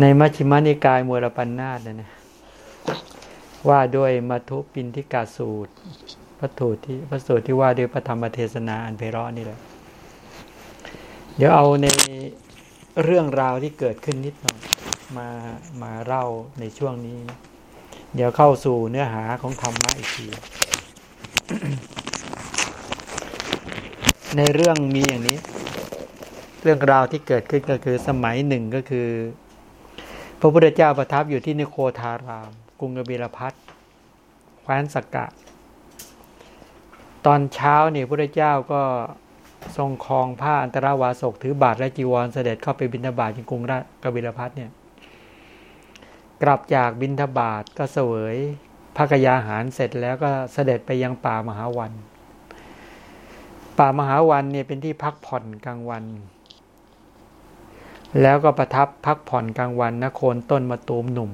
ในมัชฌิมานิกายมวลปัญนาตนะนะว่าด้วยมัทุปินทิกาสูตรพระสูตรที่พระสูตรที่ว่าด้วยพระธรรมเทศนาอันเพราะนี่แหละ เดี๋ยวเอาในเรื่องราวที่เกิดขึ้นนิดหน่อยมามาเล่าในช่วงนี้ เดี๋ยวเข้าสู่เนื้อหาของธรรมะอีกที ในเรื่องมีอย่างนี้ เรื่องราวที่เกิดขึ้นก็คือสมัยหนึ่งก็คือ พระพุทธเจ้าประทับอยู่ที่นิโคทาราม กรุงกบิลพัทแคว้นสกกะ ตอนเช้าเนี่ยพระพุทธเจ้าก็ทรงคลองผ้าอันตราวาสกถือบาทและจีวรเสด็จเข้าไปบิณฑบาตในกรุงราชกบิลพัทเนี่ยกลับจากบิณฑบาตก็เสวยพระกยาหารเสร็จแล้วก็เสด็จไปยังป่ามหาวัน ป่ามหาวันเนี่ยเป็นที่พักผ่อนกลางวัน แล้วก็ประทับพักผ่อนกลางวันนโคนต้นมะตูมหนุ่ม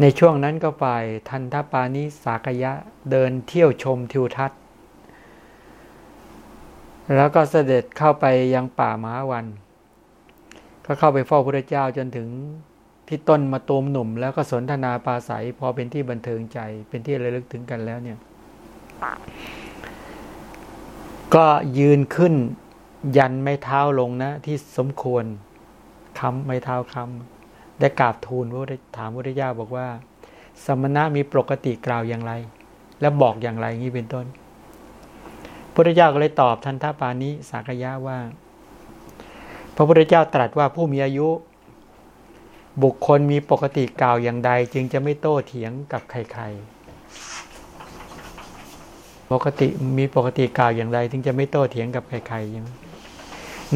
ในช่วงนั้นก็ไปทันทปานิสากยะเดินเที่ยวชมทิวทัศน์ แล้วก็เสด็จเข้าไปยังป่ามหาวัน ก็เข้าไปเฝ้าพระเจ้าจนถึงที่ต้นมาตูมหนุ่ม แล้วก็สนทนาปาศัยพอเป็นที่บันเทิงใจเป็นที่ระลึกถึงกันแล้วเนี่ย ก็ยืนขึ้น ยันไม้เท้าลงนะ ที่สมควรคำไม้เท้าคำได้กราบทูลพระถามพระเจ้าบอกว่า สมณะมีปกติกล่าวอย่างไร และบอกอย่างไรงี้เป็นต้นพระเจ้าก็เลยตอบทันทปานิสากยะว่า พระพุทธเจ้าตรัสว่าผู้มีอายุ บุคคลมีปกติกล่าวอย่างใด จึงจะไม่โต้เถียงกับใครๆปกติมีปกติกล่าวอย่างใดจึงจะไม่โต้เถียงกับใครๆใช่ไหม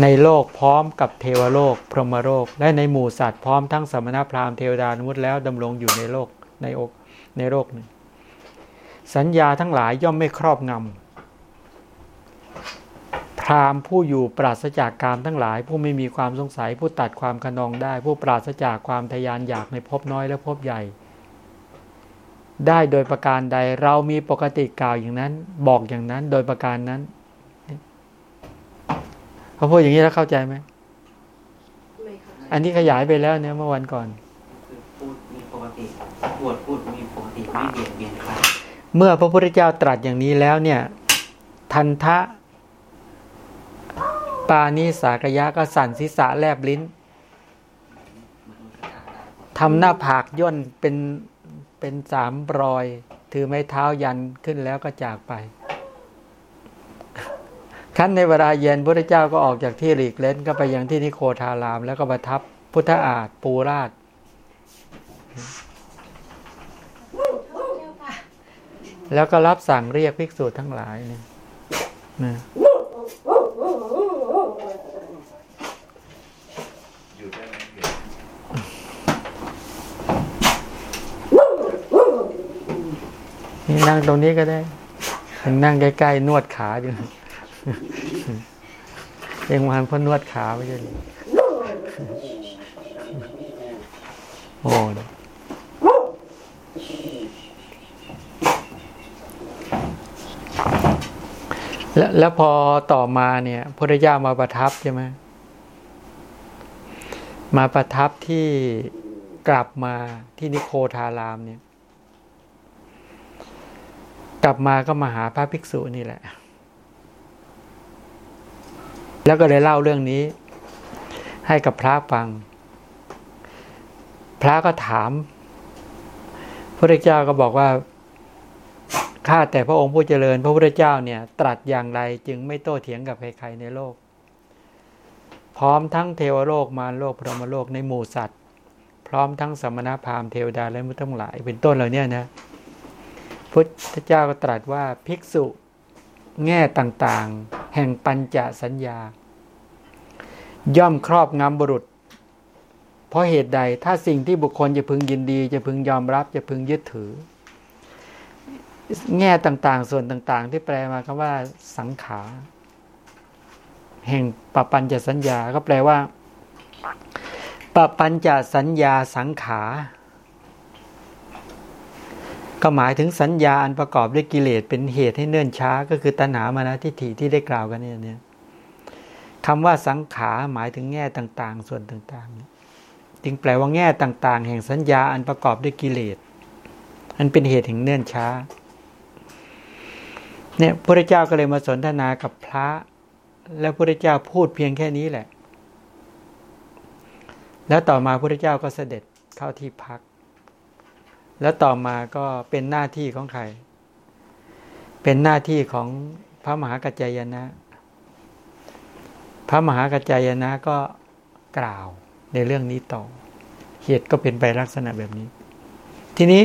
ในโลกพร้อมกับเทวโลก พรหมโลก และในหมู่สัตว์พร้อมทั้งสมณพราหมณ์เทวดานุมุตแล้วดำรงอยู่ในโลกในอกในโลกหนึ่งสัญญาทั้งหลายย่อมไม่ครอบงำพราหมณ์ผู้อยู่ปราศจากกามทั้งหลาย ผู้ไม่มีความสงสัยผู้ตัดความขนองได้ ผู้ปราศจากความทยานอยากในภพน้อยและภพใหญ่ ได้โดยประการใดเรามีปกติกล่าวอย่างนั้น บอกอย่างนั้นโดยประการนั้น เขาพูดอย่างนี้แล้วเข้าใจไหมไม่เข้าใจอันนี้ขยายไปแล้วเนี่ยเมื่อวันก่อนคือพูดมีปกติพูดพูดมีปกติไม่เบียดเบียนใครเมื่อพระพุทธเจ้าตรัสอย่างนี้แล้วเนี่ย ทันทะ ปานิสากยะก็สั่นศีรษะแลบลิ้นมนุษย์ก็ได้ทำหน้าผากย่นเป็นเป็นสามรอย ถือไม้เท้ายันขึ้นแล้วก็จากไป ขั้นในเวลาเย็นพระเจ้าก็ออกจากที่หลีกเล่นก็ไปยังที่นิโคทาราม แล้วก็ประทับพุทธอาฏปูราชแล้วก็รับสั่งเรียกภิกษุทั้งหลายเนี่ยนะนี่นั่งตรงนี้ก็ได้นั่งใกล้ๆนวดขาอยู่ เองวานพราะนวดขาไม่ใช่หรือโอ้แล้วแล้วพอต่อมาเนี่ยพระเจ้ามาประทับใช่ไหมมาประทับที่กลับมาที่นิโคทารามเนี่ย กลับมาก็มาหาพระภิกษุนี่แหละ แล้วก็เลยเล่าเรื่องนี้ ให้กับพระฟัง พระก็ถาม พระเจ้าก็บอกว่าข้าแต่พระองค์ผู้เจริญ พระพุทธเจ้าเนี่ย ตรัสอย่างไรจึงไม่โต้เถียงกับใครๆในโลก พร้อมทั้งเทวโลกมารโลกพรหมโลกในหมู่สัตว์ พร้อมทั้งสมณพราหมณ์เทวดาและมุทั้งหลายเป็นต้นเหล่านี้นะพุทธเจ้าก็ตรัสว่าภิกษุแง่ต่างๆ แห่งปัญจสัญญา ย่อมครอบงำบุรุษ เพราะเหตุใดถ้าสิ่งที่บุคคลจะพึงยินดี จะพึงยอมรับ จะพึงยึดถือ แง่ต่างๆ ส่วนต่างๆ ที่แปลมาคำว่า สังขารแห่งปปัญจสัญญาก็แปลว่าปปัญจสัญญาสังขารก็หมายถึงสัญญาอันประกอบด้วยกิเลสเป็นเหตุให้เนื่นช้า ก็คือตัณหามานะทิฏฐิที่ได้กล่าวกันเนี่ยเนี่ย คำว่าสังขารหมายถึงแง่ต่างๆ ส่วนต่างๆ จึงแปลว่าแง่ต่าง ๆ แห่งสัญญาอันประกอบด้วยกิเลส อันเป็นเหตุแห่งเนื่นช้า เนี่ยพระเจ้าก็เลยมาสนทนากับพระ แล้วพระเจ้าพูดเพียงแค่นี้แหละ แล้วต่อมาพระเจ้าก็เสด็จเข้าที่พัก แล้วต่อมาก็เป็นหน้าที่ของใคร เป็นหน้าที่ของพระมหากัจจายนะ ระมหากัจจายนะก็กล่าวในเรื่องนี้ต่อ เหตุก็เป็นไปลักษณะแบบนี้ ทีนี้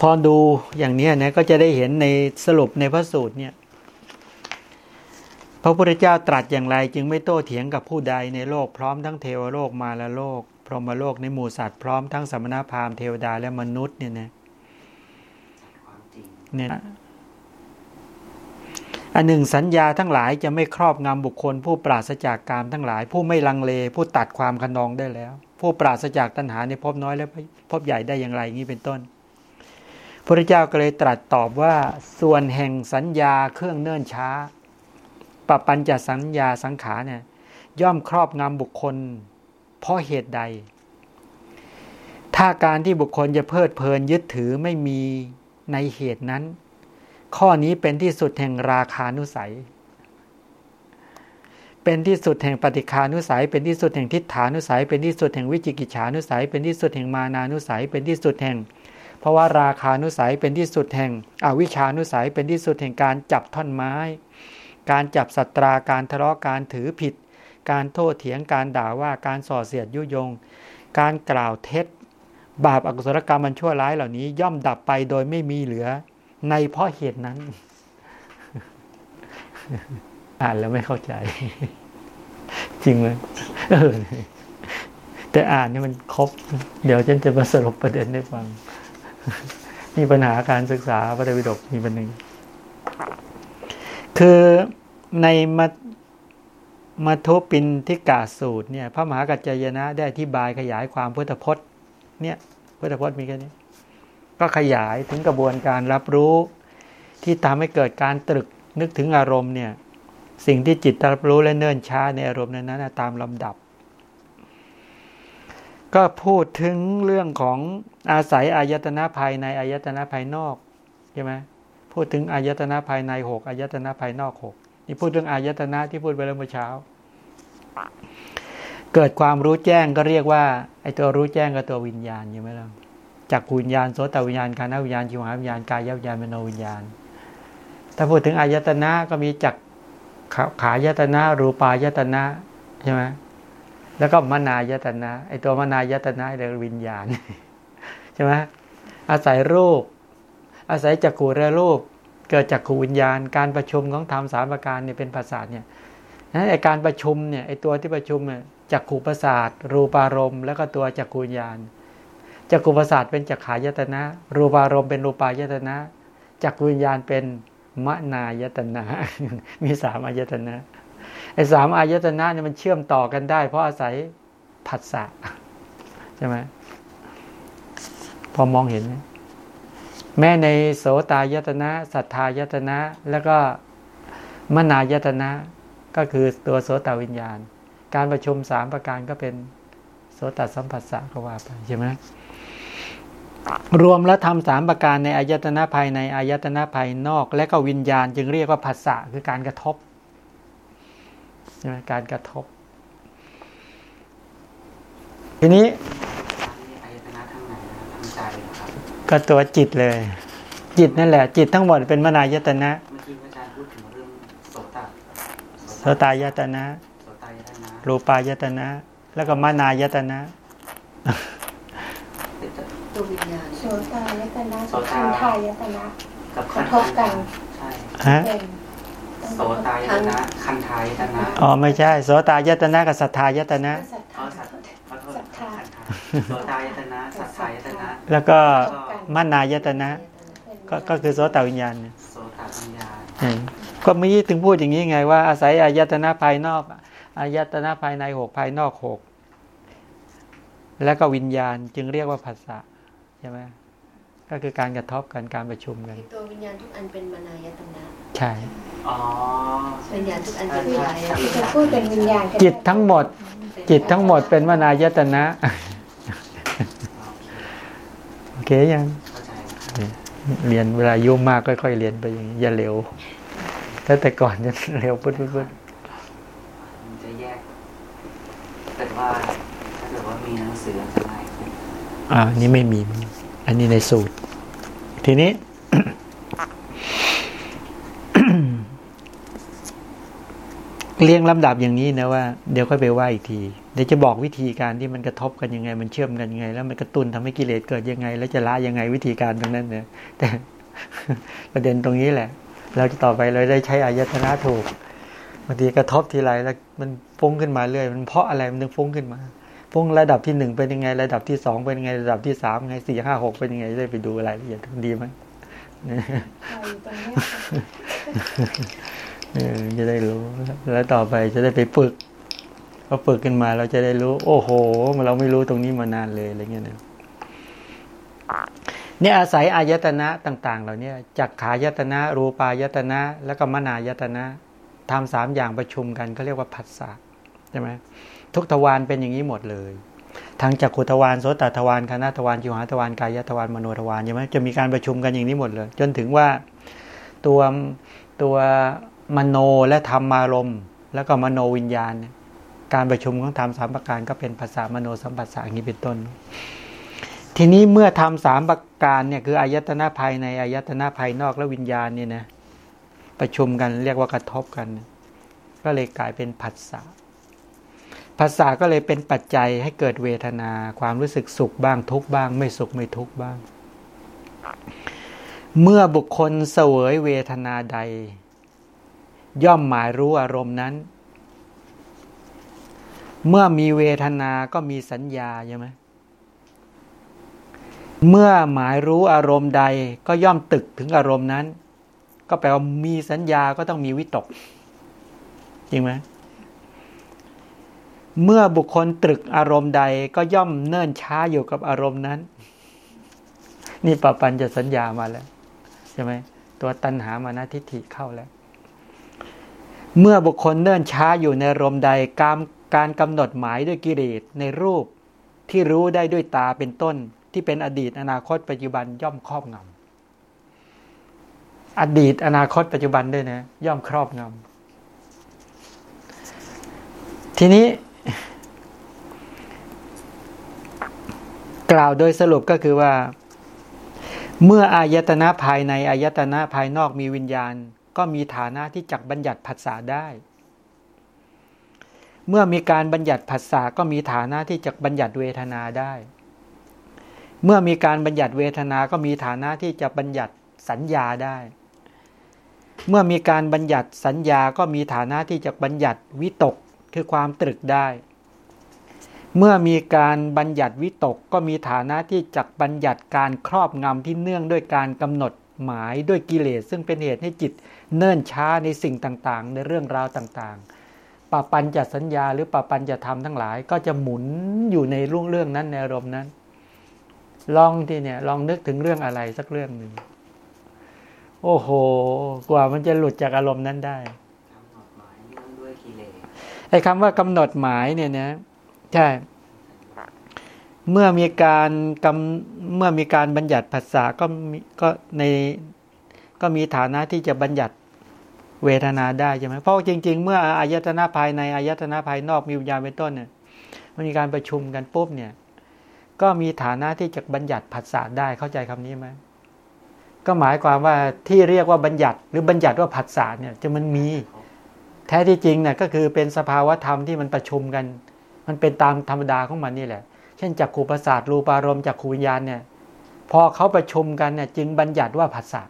พอดูอย่างนี้นะก็จะได้เห็นในสรุปในพระสูตรเนี่ยพระพุทธเจ้าตรัสอย่างไร จึงไม่โต้เถียงกับผู้ใดในโลกพร้อมทั้งเทวโลกมาลโลก พรหมโลกในหมู่สัตว์พร้อมทั้งสมณพราหมณ์เทวดาและมนุษย์เนี่ยนะเนี่ย อันหนึ่งสัญญาทั้งหลายจะไม่ครอบงำบุคคล ผู้ปราศจากกามทั้งหลาย ผู้ไม่ลังเล ผู้ตัดความคันนองได้แล้ว ผู้ปราศจากตัณหาในภพน้อยและภพใหญ่ได้อย่างไรนี้เป็นต้นพระเจ้าก็เลยตรัสตอบว่าส่วนแห่งสัญญาเครื่องเนิ่นช้าปปัญจะสัญญาสังขารเนี่ยย่อมครอบงำบุคคล เพราะเหตุใด ถ้าการที่บุคคลจะเพลิดเพลินยึดถือไม่มีในเหตุนั้น ข้อนี้เป็นที่สุดแห่งราคานุสัย เป็นที่สุดแห่งปฏิคานุสัย เป็นที่สุดแห่งทิฏฐานุสัย เป็นที่สุดแห่งวิจิกิจฉานุสัย เป็นที่สุดแห่งมานานุสัย เป็นที่สุดแห่งเพราะว่าราคานุสัยเป็นที่สุดแห่งอวิชานุสัย เป็นที่สุดแห่งการจับท่อนไม้ การจับสัตราการทะเลาะการถือผิด การโทษเถียงการด่าว่าการส่อเสียดยุยง การกล่าวเท็จ บาปอกุศลกรรมมันชั่วร้ายเหล่านี้ย่อมดับไปโดยไม่มีเหลือ ในเพราะเหตุนั้น อ่านแล้วไม่เข้าใจ จริงไหมเออแต่อ่านนี่มันครบ เดี๋ยวฉันจะมาสรุปประเด็นให้ฟังมีปัญหาการศึกษาพระไตรปิฎกมีปัญหาคือในมัทมัทุปินทิกาสูตรเนี่ย พระมหากัจจายนะได้อธิบายขยายความพุทธพจน์ เนี่ยพุทธพจน์มีแค่นี้ ก็ขยายถึงกระบวนการรับรู้ ที่ทำให้เกิดการตรึกนึกถึงอารมณ์เนี่ย สิ่งที่จิตรับรู้และเนิ่นช้าในอารมณ์นั้นตามลำดับ ก็พูดถึงเรื่องของอาศัยอายตนะภายในอายตนะภายนอกใช่ไหมพูดถึงอายตนะภายในหกอายตนะภายนอกหกนี่พูดเรื่องอายตนะที่พูดไปแล้วเมื่อเช้า เกิดความรู้แจ้งก็เรียกว่าไอ้ตัวรู้แจ้งกับตัววิญญาณใช่ไหมล่ะ จากวิญญาณโสตวิญญาณคานวิญญาณชิวหาวิญญาณกายวิญญาณมโนวิญญาณ ถ้าพูดถึงอายตนะก็มีจักขายตนะ รูปายตนะใช่ไหมแล้วก็มนายตนะไอตัวมนายตนะเรียกวิญญาณใช่ไหมอาศัยรูป อาศัยจักขูและรูป เกิดจากขูวิญญาณ การประชุมของธรรมสามประการเนี่ยเป็นภาษาเนี่ยนั้นไอการประชุมเนี่ยไอตัวที่ประชุมเนี่ยจักขูประสาท รูปารมณ์ แล้วก็ตัวจักขูวิญญาณ จักขูประสาทเป็นจักขายตนะรูปารมณ์เป็นรูปายตนะจักขูวิญญาณเป็นมนายตนะ มีสามอายตนะไอ้สามอายตนะเนี่ยมันเชื่อมต่อกันได้ เพราะอาศัยผัสสะใช่ไหมพอมองเห็น แม้ในโสตายตนะสัทธายตนะ แล้วก็มนายตนะ ก็คือตัวโสตวิญญาณ การประชุมสามประการก็เป็นโสตสัมผัสสะก็ว่าไปใช่ไหม รวมแล้วทำสามประการในอายตนะภายในอายตนะภายนอก และก็วิญญาณจึงเรียกว่าผัสสะคือการกระทบใช่ไหมการกระทบ ทีนี้อายตนะทั้งไหนนะครับทั้งใจนะครับก็ตัวจิตเลย จิตนั่นแหละ จิตทั้งหมดเป็นมนายตนะเมื่อกี้อาจารย์พูดถึงเรื่องโสตะโสตายตนะโสตายตนะรูปายตนะ แล้วก็มนายตนะ ตัววิญญาณโสตายตนะกับคันธายตนะกับกระทบกัน ใช่ฮะเป็นโสตายตนะคันทายตนะอ๋อไม่ใช่โสตายตนะกับสัทธายตนะ ศรัทอ๋อธาสัตขอโทษคันทายโสตายตนะสัตตายตนะแล้วก็มนายตนะก็ก็คือโสตวิญญาณเนี่ยโสตปัญญาอืมก็เมื่อกี้ถึงพูดอย่างนี้ไงว่าอาศัยอายตนะภายนอกอายตนะภายในหกภายนอกหกแล้วก็วิญญาณจึงเรียกว่าภาษา ใช่ไหมก็คือการกระทบกันการประชุมกันตัววิญญาณทุกอันเป็นมนายตนะใช่อ๋อวิญญาณทุกอันเป็นอะไรที่จะพูดเป็นวิญญาณกันจิตทั้งหมดเป็นจิตทั้งหมดเป็นมนายตนะโอเคยังเข้าใจเรียนเวลายุ่งมากค่อยๆเรียนไปอย่างนี้อย่าเร็วถ้าแต่ก่อนจะเร็วปึ๊ดปึ๊ดปึ๊ดมันจะแยกถ้าเกิดว่าถ้าเกิดว่ามีหนังสือจะง่ายขึ้น อ่าอันนี้ไม่มี อันนี้ในสูตร ทีนี้ เรียงลำดับอย่างนี้นะว่า เดี๋ยวค่อยไปว่าอีกที เดี๋ยวจะบอกวิธีการที่มันกระทบกันยังไง มันเชื่อมกันยังไง แล้วมันกระตุ้นทำให้กิเลสเกิดยังไง แล้วจะละยังไงวิธีการตรงนั้นเนี่ยแต่ประเด็นตรงนี้แหละ เราจะต่อไปเราได้ใช้อายตนะถูกบางทีกระทบทีไรแล้ว มันฟุ้งขึ้นมาเรื่อย มันเพราะอะไรมันถึงฟุ้งขึ้นมา ฟุ้งระดับที่หนึ่งเป็นยังไง ระดับที่สองเป็นยังไง ระดับที่สามไงสี่ห้าหกเป็นยังไงได้ไปดูรายละเอียดดีไหมใครตรงเนี้ยจะได้รู้ แล้วต่อไปจะได้ไปฝึกพอฝึกขึ้นมาเราจะได้รู้ โอ้โห เราไม่รู้ตรงนี้มานานเลยอะไรเงี้ยนะเนี่ยอาศัยอายตนะต่าง ๆ เหล่านี้จักขายตนะ รูปายตนะ แล้วก็มนายตนะทำสามอย่างประชุมกันเขาเรียกว่าผัสสะใช่ไหม ทุกทวารเป็นอย่างนี้หมดเลยทางจักขุทวารโสตทวารคณะทวารจิวหาทวารกายทวารมโนทวารใช่ไหมจะมีการประชุมกันอย่างนี้หมดเลย จนถึงว่าตัวตัวมโนและธรรมารมณ์ แล้วก็มโนวิญญาณ การประชุมของธรรมสามประการก็เป็นภาษามโนสัมปัสสะอย่างนี้เป็นต้น ทีนี้เมื่อทำสามประการเนี่ยคืออายตนะภายในอายตนะภายนอกและวิญญาณเนี่ยนะประชุมกันเรียกว่ากระทบกัน ก็เลยกลายเป็นผัสสะ ภาษาก็เลยเป็นปัจจัยให้เกิดเวทนา ความรู้สึกสุขบ้างทุกบ้าง ไม่สุขไม่ทุกบ้าง เมื่อบุคคลเสวยเวทนาใด ย่อมหมายรู้อารมณ์นั้น เมื่อมีเวทนาก็มีสัญญาใช่ไหมเมื่อหมายรู้อารมณ์ใดก็ย่อมตึกถึงอารมณ์นั้น ก็แปลว่ามีสัญญาก็ต้องมีวิตก จริงไหม เมื่อบุคคลตรึกอารมณ์ใดก็ย่อมเนิ่นช้าอยู่กับอารมณ์นั้น นี่ปปัญจะสัญญามาแล้วใช่ไหมตัวตัณหามานะทิฏฐิเข้าแล้ว เมื่อบุคคลเนิ่นช้าอยู่ในอารมณ์ใดการการกำหนดหมายด้วยกิเลสในรูปที่รู้ได้ด้วยตาเป็นต้น ที่เป็นอดีตอนาคตปัจจุบันย่อมครอบงำอดีตอนาคตปัจจุบันด้วยนะ ย่อมครอบงำทีนี้ กล่าวโดยสรุปก็คือว่า เมื่ออายตนะภายในอายตนะภายนอกมีวิญญาณ ก็มีฐานะที่จักบัญญัติผัสสะได้ เมื่อมีการบัญญัติผัสสะก็มีฐานะที่จะบัญญัติเวทนาได้ เมื่อมีการบัญญัติเวทนาก็มีฐานะที่จะบัญญัติสัญญาได้ เมื่อมีการบัญญัติสัญญาก็มีฐานะที่จะบัญญัติวิตกคือความตรึกได้ เมื่อมีการบัญญัติวิตกก็มีฐานะที่จะบัญญัติการครอบงำที่เนื่องด้วยการกำหนดหมายด้วยกิเลส ซึ่งเป็นเหตุให้จิตเนิ่นช้าในสิ่งต่างๆ ในเรื่องราวต่างๆปาปัญจะสัญญาหรือปาปัญจะทำทั้งหลาย ก็จะหมุนอยู่ในเรื่องเรื่องนั้นในอารมณ์นั้น ลองที่เนี่ยลองนึกถึงเรื่องอะไรสักเรื่องหนึ่งโอ้โห กว่ามันจะหลุดจากอารมณ์นั้นได้กำหนดหมายเนื่องด้วยกิเลสไอ้คำว่ากำหนดหมายเนี่ยนะ ใช่ เมื่อมีการกำเมื่อมีการบัญญัติภาษาก็มีก็ในก็มีฐานะที่จะบัญญัติเวทนาได้ใช่ไหมเพราะจริง ๆ เมื่ออายตนะภายในอายตนะภายนอกมีวิญญาณเป็นต้นเนี่ยมันมีการประชุมกันปุ๊บเนี่ย ก็มีฐานะที่จะบัญญัติภาษาได้เข้าใจคำนี้ไหมก็หมายความว่าที่เรียกว่าบัญญัติ หรือบัญญัติว่าผัสสะเนี่ยจะมันมี แท้ที่จริงเนี่ยก็คือเป็นสภาวะธรรมที่มันประชุมกัน มันเป็นตามธรรมดาของมันนี่แหละ เช่นจักขูประสาทรูปารมณ์จักขูวิญญาณเนี่ยพอเขาประชุมกันเนี่ยจึงบัญญัติว่าผัสสะ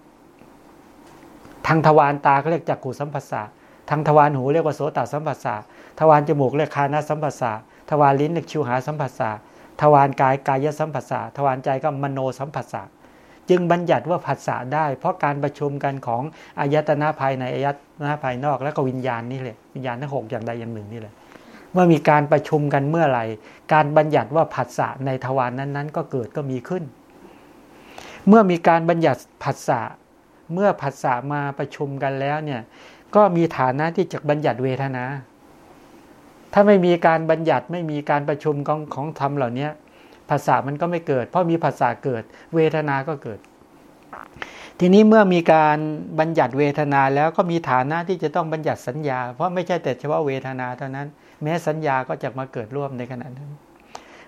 ทางทวารตาเขาเรียกจักขูสัมผัสสะทางทวารหูเรียกว่าโสตสัมผัสสะทวารจมูกเรียกคานาสัมผัสสะทวารลิ้นเรียกชิวหาสัมผัสสะทวารกายกายสัมผัสสะทวารใจก็มโนสัมผัสสะจึงบัญญัติว่าผัสสะได้ เพราะการประชุมกันของอายตนะภายในอายตนะภายนอกแล้วก็วิญญาณนี่แหละวิญญาณทั้งหกอย่างใดอย่างหนึ่งนี่แหละ เมื่อมีการประชุมกันเมื่อไหร่ การบัญญัติว่าผัสสะในทวารนนั้น ๆ ก็เกิดก็มีขึ้น เมื่อมีการบัญญัติผัสสะเมื่อผัสสะมาประชุมกันแล้วเนี่ยก็มีฐานะที่จะบัญญัติเวทนา ถ้าไม่มีการบัญญัติไม่มีการประชุมของของธรรมเหล่านี้ภาษามันก็ไม่เกิด เพราะมีภาษาเกิด เวทนาก็เกิด ทีนี้เมื่อมีการบัญญัติเวทนาแล้วก็มีฐานะที่จะต้องบัญญัติสัญญา เพราะไม่ใช่แต่เฉพาะเวทนาเท่านั้น แม้สัญญาก็จะมาเกิดร่วมในขณะนั้น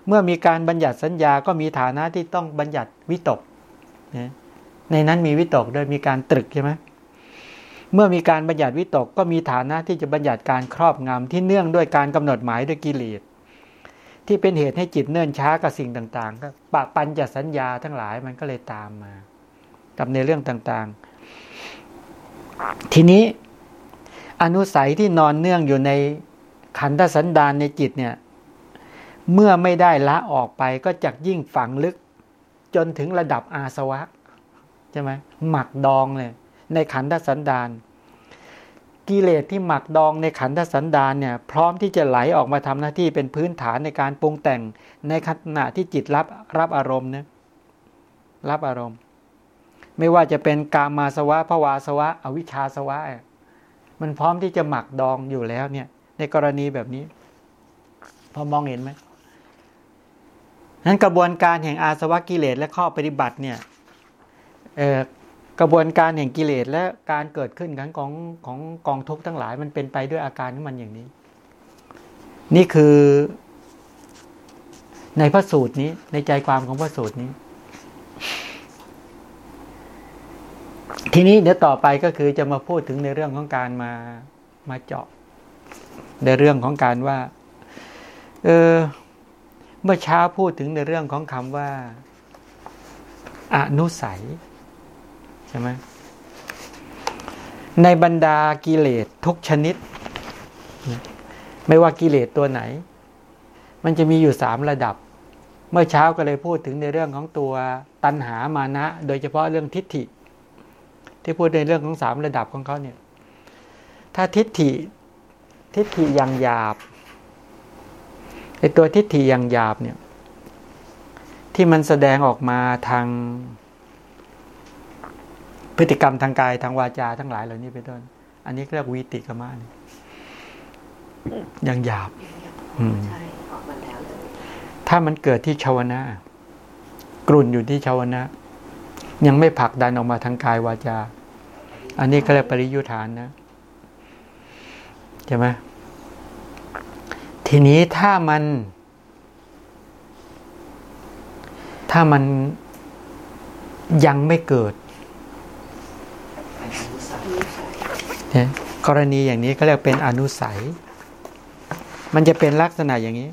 เมื่อมีการบัญญัติสัญญาก็มีฐานะที่ต้องบัญญัติวิตกในนั้นมีวิตกโดยมีการตรึกใช่ไหมเมื่อมีการบัญญัติวิตกก็มีฐานะที่จะบัญญัติการครอบงำที่เนื่องด้วยการกำหนดหมายด้วยกิเลสที่เป็นเหตุให้จิตเนื่นช้ากับสิ่งต่างๆก็ปะปัญจะสัญญาทั้งหลายมันก็เลยตามมา กับในเรื่องต่างๆ ทีนี้อนุสัยที่นอนเนื่องอยู่ใน ขันธสันดานในจิตเนี่ยเมื่อไม่ได้ละออกไปก็จะยิ่งฝังลึก จนถึงระดับอาสวะใช่ไหมหมักดองเลยในขันธสันดาน กิเลสที่หมักดองในขันธสันดานเนี่ยพร้อมที่จะไหลออกมาทำหน้าที่เป็นพื้นฐานในการปรุงแต่งในขณะที่จิตรับรับอารมณ์นะรับอารมณ์ ไม่ว่าจะเป็นกามาสวะภวาสวะ อวิชชาสวะ มันพร้อมที่จะหมักดองอยู่แล้วเนี่ย ในกรณีแบบนี้ พอมองเห็นไหมนั้นกระบวนการแห่งอาสวะกิเลสและข้อปฏิบัติเนี่ยกระบวนการแห่งกิเลสและการเกิดขึ้นของของกองทุกข์ทั้งหลาย มันเป็นไปด้วยอาการของมันอย่างนี้ นี่คือในพระสูตรนี้ในใจความของพระสูตรนี้ ทีนี้เดี๋ยวต่อไปก็คือจะมาพูดถึงในเรื่องของการมามาเจาะ ในเรื่องของการว่า เออ เมื่อเช้าพูดถึงในเรื่องของคำว่าอนุสัย ใช่ไหมในบรรดากิเลสทุกชนิด ไม่ว่ากิเลสตัวไหน มันจะมีอยู่สามระดับ เมื่อเช้าก็เลยพูดถึงในเรื่องของตัวตัณหามานะ โดยเฉพาะเรื่องทิฏฐิ ที่พูดในเรื่องของสามระดับของเขาเนี่ย ถ้าทิฏฐิ ทิฏฐิอย่างหยาบไอตัวทิฏฐิอย่างหยาบเนี่ยที่มันแสดงออกมาทาง พฤติกรรมทางกายทางวาจาทั้งหลายเหล่านี้เป็นต้น อันนี้เรียกวิติกรรมานยังหยาบถ้ามันเกิดที่ชาวนะกลุ่นอยู่ที่ชาวนะ ยังไม่ผลักดันออกมาทางกายวาจา อันนี้ก็เรียกปริยุทธานนะ ใช่ไหมทีนี้ถ้ามัน ถ้ามันยังไม่เกิดกรณีอย่างนี้ก็เรียกเป็นอนุสัย มันจะเป็นลักษณะอย่างนี้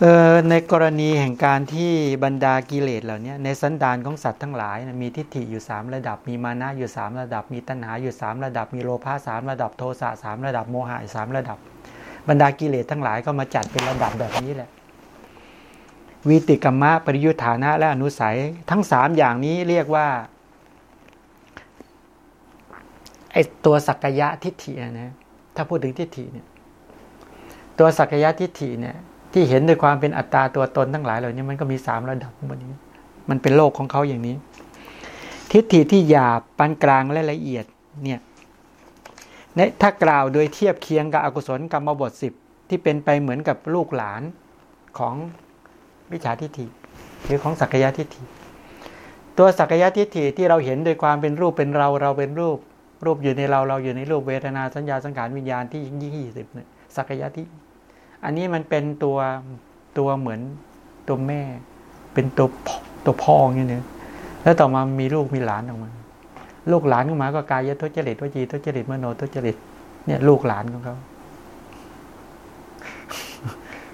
เออในกรณีแห่งการที่บรรดากิเลสเหล่านี้ในสันดานของสัตว์ทั้งหลายนะมีทิฏฐิอยู่สามระดับ มีมานะอยู่สามระดับ มีตัณหาอยู่สามระดับ มีโลภะสามระดับโทสะสามระดับโมหะสามระดับ บรรดากิเลสทั้งหลายก็มาจัดเป็นระดับแบบนี้แหละวิติกรรมะปริยุทธานะและอนุสัยทั้งสามอย่างนี้เรียกว่าไอตัวสักยะทิฏฐินะถ้าพูดถึงทิฏฐิเนี่ยตัวสักยะทิฏฐิเนี่ย ที่เห็นด้วยความเป็นอัตตาตัวตนทั้งหลายเหล่านี้มันก็มีสามระดับวันนี้ มันเป็นโลกของเขาอย่างนี้ ทิฏฐิที่หยาบปานกลางและละเอียดเนี่ยเนี่ยถ้ากล่าวโดยเทียบเคียงกับอกุศลกรรมบทสิบที่เป็นไปเหมือนกับลูกหลานของวิชาทิฏฐิหรือของสักยะทิฏฐิ ตัวสักยะทิฏฐิที่เราเห็นโดยความเป็นรูปเป็นเราเราเป็นรูป รูปอยู่ในเราเราอยู่ในรูปเวทนาสัญญาสังขารวิญญาณที่ยิ่งยี่สิบเนี่ยสักยะทิฏฐิ อันนี้มันเป็นตัวตัวเหมือนตัวแม่ เป็นตัวตัวพ่ออย่างนี้แล้วต่อมามีลูกมีหลานออกมา ลูกหลานของมาก็กายทุจริตวจีทุจริตมโนทุจริตเนี่ย ลูกหลานของเขา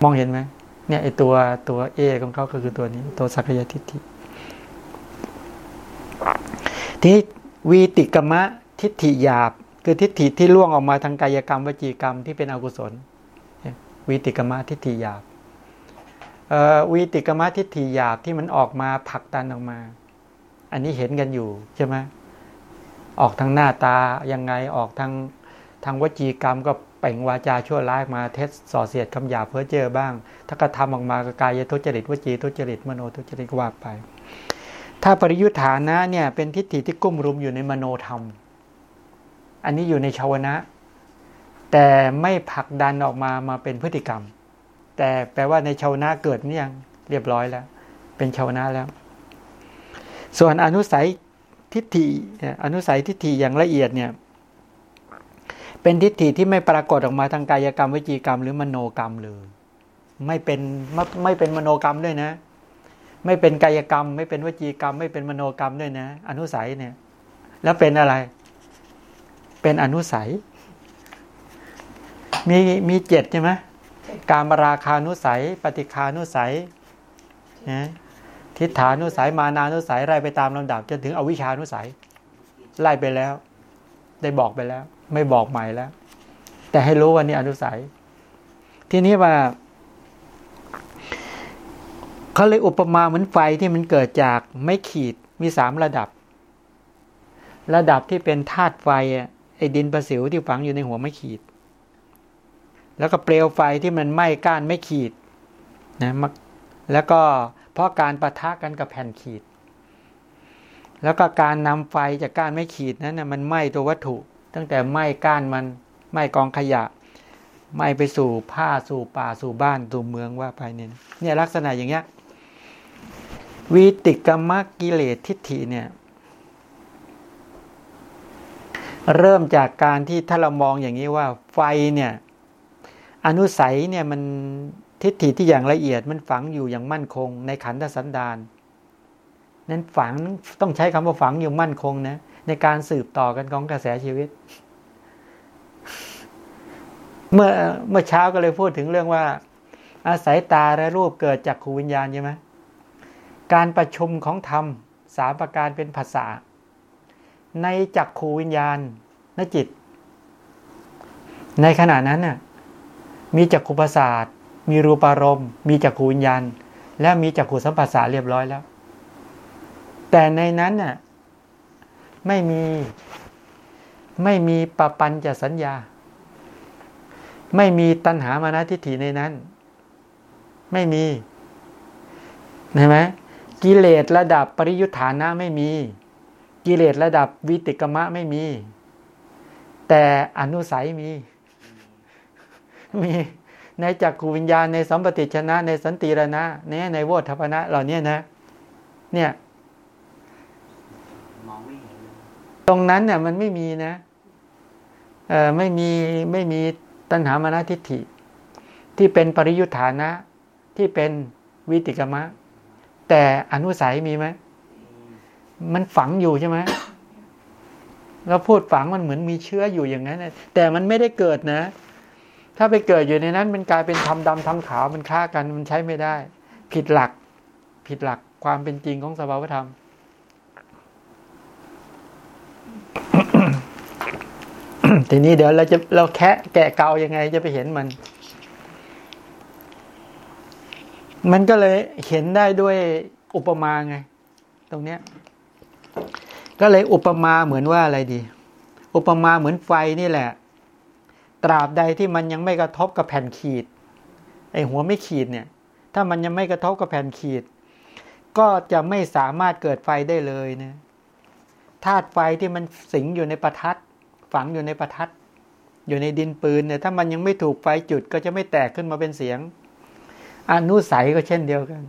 มองเห็นไหมเนี่ยไอตัวตัวเอของเขาก็คือตัวนี้ ตัวสักยทิฏฐิที่วีติกมะทิฏฐิหยาบ คือทิฏฐิที่ล่วงออกมาทางกายกรรมวจีกรรมที่เป็นอกุศล วีติกมะทิฏฐิหยาบวีติกมะทิฏฐิหยาบที่มันออกมาผลักดันออกมา อันนี้เห็นกันอยู่ใช่ไหมออกทางหน้าตายังไงออกทางทางวจีกรรมก็เป่งวาจาชั่วร้ายมาเทสส่อเสียดคำหยาเพื่อเจอบ้าง ถ้ากระทำออกมากกายทุจริตวจีทุจริตมโนทุจริตว่าไป ถ้าปริยุทธานะเนี่ยเป็นทิฏฐิที่กุ้มรุมอยู่ในมโนธรรม อันนี้อยู่ในชาวนะ แต่ไม่ผลักดันออกมามาเป็นพฤติกรรม แต่แปลว่าในชาวนาเกิดนี่ยังเรียบร้อยแล้ว เป็นชาวนาแล้ว ส่วนอนุสัยทิฏฐิเนี่ยอนุสัยทิฏฐิอย่างละเอียดเนี่ยเป็นทิฏฐิที่ไม่ปรากฏออกมาทางกายกรรมวิจีกรรม หรือมโนกรรมเลยไม่เป็นไม่ไม่เป็นมโนกรรมด้วยนะ ไม่เป็นกายกรรม ไม่เป็นวจีกรรม ไม่เป็นมโนกรรมด้วยนะ อนุสัยเนี่ย แล้วเป็นอะไร เป็นอนุสัย มีมีเจ็ดใช่ไหมการมราคานุสัย ปฏิคานุสัยนะทิฏฐานุสัยมานานุสัยไล่ไปตามลำดับจนถึงอวิชานุสัย ไล่ไปแล้ว ได้บอกไปแล้ว ไม่บอกใหม่แล้ว แต่ให้รู้ว่านี่อนุสัย ทีนี้ว่าเขาเลยอุปมาเหมือนไฟที่มันเกิดจากไม่ขีดมีสามระดับ ระดับที่เป็นธาตุไฟไอ้ดินประสิวที่ฝังอยู่ในหัวไม่ขีด แล้วก็เปลวไฟที่มันไหม้ก้านไม่ขีดนะมักแล้วก็เพราะการประทะกันกับแผ่นขีด แล้วก็การนำไฟจากก้านไม่ขีดนั้นนะมันไหม้ตัววัตถุ ตั้งแต่ไหม้ก้านมันไหม้กองขยะไหม้ไปสู่ผ้าสู่ป่าสู่บ้านสู่เมืองว่าไปเนี่ยเนี่ยลักษณะอย่างเงี้ยวิติกรรมกิเลสทิฏฐิเนี่ยเริ่มจากการที่ถ้าเรามองอย่างนี้ว่าไฟเนี่ย อนุสัยเนี่ยมันทิฏฐิที่อย่างละเอียดมันฝังอยู่อย่างมั่นคง ในขันธสันดานนั้นฝังต้องใช้คำว่าฝังอยู่มั่นคงนะในการสืบต่อกันของกระแสชีวิต เมื่อเมื่อเช้าก็เลยพูดถึงเรื่องว่า อาศัยตาและรูปเกิดจากขูวิญญาณใช่ไหมการประชุมของธรรมสามประการเป็นภาษาในจักขูวิญญาณนจิต ในขณะนั้นน่ะ มีจักขุประสาทมีรูปารมณ์ มีจักขูวิญญาณ และมีจักขุสัมปัสสะเรียบร้อยแล้ว แต่ในนั้นน่ะไม่มีไม่มีปปัญจะสัญญา ไม่มีตัณหามานะทิฏฐิในนั้น ไม่มีเห็นไหมกิเลสระดับปริยุทธานะไม่มี กิเลสระดับวิติกมะไม่มี แต่อนุสัยมี มีในจักขูวิญญาณในสัมปติชนะในสันติรณะเนี่ยในโวทัพนะเหล่านี้นะ เนี่ยตรงนั้นเนี่ยมันไม่มีนะเออไม่มีไม่มีตัณหามานะทิฏฐิ ที่เป็นปริยุทธานะ ที่เป็นวิติกมะ แต่อนุสัยมีไหมมันฝังอยู่ใช่ไหมเราพูดฝังมันเหมือนมีเชื้ออยู่อย่างนั้นแต่มันไม่ได้เกิดนะ ถ้าไปเกิดอยู่ในนั้น มันกลายเป็นทำดำทำขาวมันฆ่ากันมันใช้ไม่ได้ ผิดหลัก ผิดหลักความเป็นจริงของสภาวธรรม ทีนี้เดี๋ยวเราจะเราแคะแกะเกายังไงจะไปเห็นมัน มันก็เลยเห็นได้ด้วยอุปมาไง ตรงเนี้ย ก็เลยอุปมาเหมือนว่าอะไรดี อุปมาเหมือนไฟนี่แหละ ตราบใดที่มันยังไม่กระทบกับแผ่นขีดไอหัวไม่ขีดเนี่ย ถ้ามันยังไม่กระทบกับแผ่นขีด ก็จะไม่สามารถเกิดไฟได้เลยนะธาตุไฟที่มันสิงอยู่ในประทัด ฝังอยู่ในประทัด อยู่ในดินปืนเนี่ย ถ้ามันยังไม่ถูกไฟจุดก็จะไม่แตกขึ้นมาเป็นเสียงอนุสัยก็เช่นเดียวกัน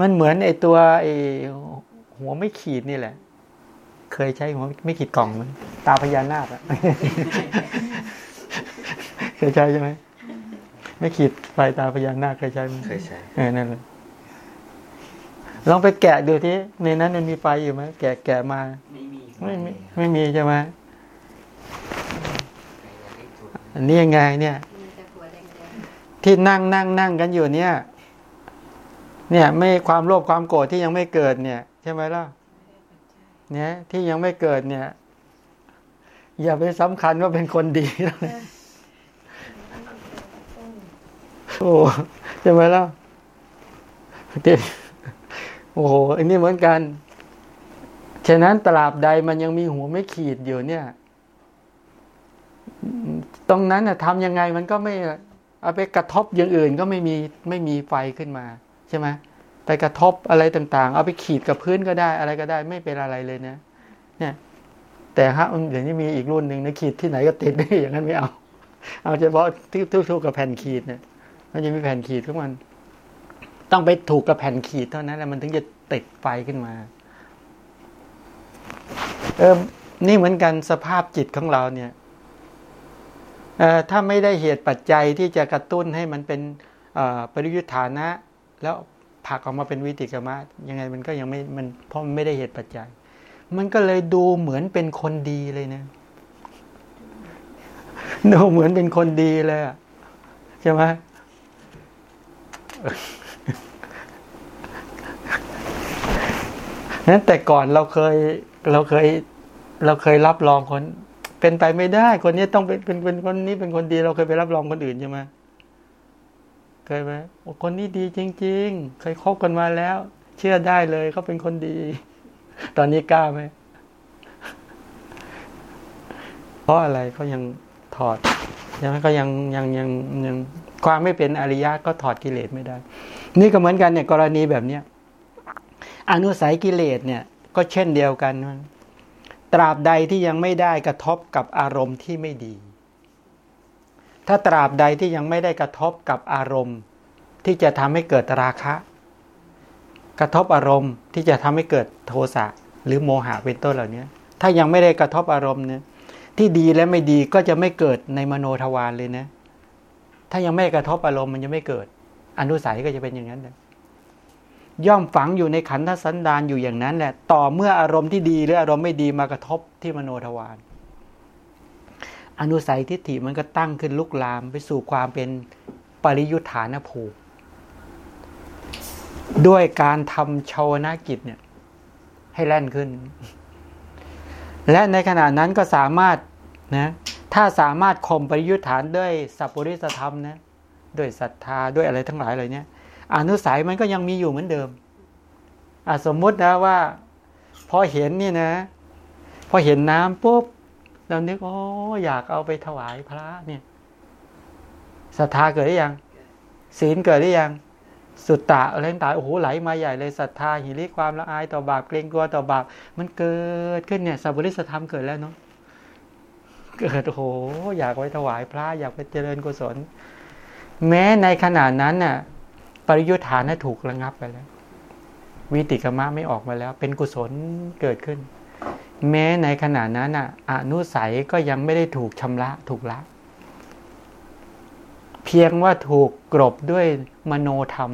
มันเหมือนไอตัวไอหัวไม่ขีดนี่แหละ เคยใช้หัวไม่ขีดกล่องไหมตาพญานาคอะเคยใช้ใช่ไหมไม่ขีดไฟตาพญานาคเคยใช้ไหมเคยใช้เออนั่นเลยลองไปแกะดูที่ในนั้นมันมีไฟอยู่ไหมแกะแกะมา ไม่มีไม่มีไม่มีใช่ไหมใครอยากได้จุดอันนี้ยังไงเนี่ยมีแต่หัวแดงที่นั่งนั่งนั่งกันอยู่เนี่ย เนี่ย ไม่ความโลภความโกรธที่ยังไม่เกิดเนี่ย ใช่ไหมล่ะ เนี่ยที่ยังไม่เกิดเนี่ย อย่าไปสำคัญว่าเป็นคนดีโอ้ใช่ไหมล่ะโอ้โหอันนี้เหมือนกัน ฉะนั้นตราบใดมันยังมีหัวไม่ขีดอยู่เนี่ย ตรงนั้นน่ะทำยังไงมันก็ไม่เอาไปกระทบอย่างอื่นก็ไม่มีไม่มีไฟขึ้นมา ใช่ไหม ไปกระทบอะไรต่างๆ เอาไปขีดกับพื้นก็ได้อะไรก็ได้ไม่เป็นอะไรเลยนะ เนี่ย แต่ฮะเดี๋ยวนี้มีอีกรุ่นหนึ่งนะขีดที่ไหนก็ติดอย่างนั้นไม่เอา เอาเฉพาะที่ทุกๆกับแผ่นขีดเนี่ยมันจะมีแผ่นขีดของมัน ต้องไปถูกกับแผ่นขีดเท่านั้นแหละมันถึงจะติดไฟขึ้นมา เออนี่เหมือนกันสภาพจิตของเราเนี่ยเออถ้าไม่ได้เหตุปัจจัยที่จะกระตุ้นให้มันเป็นปริยุทธานะ แล้ว ผักออกมาเป็นวิติกรรมะยังไงมันก็ยังไม่มันเพราะมันไม่ได้เหตุปัจจัย มันก็เลยดูเหมือนเป็นคนดีเลยนะดูเหมือนเป็นคนดีเลยอะใช่ไหมนั้นแต่ก่อนเราเคยเราเคย เราเคยรับรองคน เป็นไปไม่ได้ คนนี้ต้องเป็นเป็นคนนี้เป็นคนดี เราเคยไปรับรองคนอื่นใช่ไหม ยไหมคนนี้ดีจริง ๆ เคยคบกันมาแล้ว เชื่อได้เลยเขาเป็นคนดี ตอนนี้กล้าไหมเพราะอะไรเขายังถอดใช่ไหมเขายังยังยังยังความไม่เป็นอริยะก็ถอดกิเลสไม่ได้ นี่ก็เหมือนกันเนี่ยกรณีแบบเนี้ยอนุสัยกิเลสเนี่ยก็เช่นเดียวกัน ตราบใดที่ยังไม่ได้กระทบกับอารมณ์ที่ไม่ดี ถ้าตราบใดที่ยังไม่ได้กระทบกับอารมณ์ ที่จะทำให้เกิดราคะ กระทบอารมณ์ที่จะทำให้เกิดโทสะหรือโมหะเป็นต้นเหล่านี้ถ้ายังไม่ได้กระทบอารมณ์เนี่ยที่ดีและไม่ดีก็จะไม่เกิดในมโนทวารเลยนะ ถ้ายังไม่กระทบอารมณ์มันจะไม่เกิด อนุสัยก็จะเป็นอย่างนั้นเลยย่อมฝังอยู่ในขันธสันดานอยู่อย่างนั้นแหละ ต่อเมื่ออารมณ์ที่ดีหรืออารมณ์ไม่ดีมากระทบที่มโนทวาร อนุสัยทิฏฐิมันก็ตั้งขึ้นลุกลามไปสู่ความเป็นปริยุทธานภูมิด้วยการทำชาวนากิจเนี่ยให้แล่นขึ้น และในขณะนั้นก็สามารถนะถ้าสามารถข่มปริยุทธานด้วยสัพปริสธรรมนะด้วยศรัทธาด้วยอะไรทั้งหลายเลยเนี่ยอนุสัยมันก็ยังมีอยู่เหมือนเดิมอสมมุตินะว่า พอเห็นนี่นะ พอเห็นน้ำปุ๊บ เรานึกโอ้อยากเอาไปถวายพระเนี่ยศรัทธาเกิดหรือยัง ศีลเกิดหรือยัง สุตตะอะไรต่างโอ้โหไหลมาใหญ่เลยศรัทธาหิริความละอายต่อบาปเกรงกลัวต่อบาปมันเกิดขึ้นเนี่ยสัพพุริสธรรมเกิดแล้วเนาะเกิดโอ้โหอยากไปถวายพระอยากไปเจริญกุศล แม้ในขณะนั้นน่ะปริยุทธานะถูกระงับไปแล้ววิติกรรมะไม่ออกมาแล้ว เป็นกุศลเกิดขึ้น แม้ในขณะนั้นน่ะอนุสัยก็ยังไม่ได้ถูกชำระถูกละ เพียงว่าถูกกรบด้วยมโนธรรม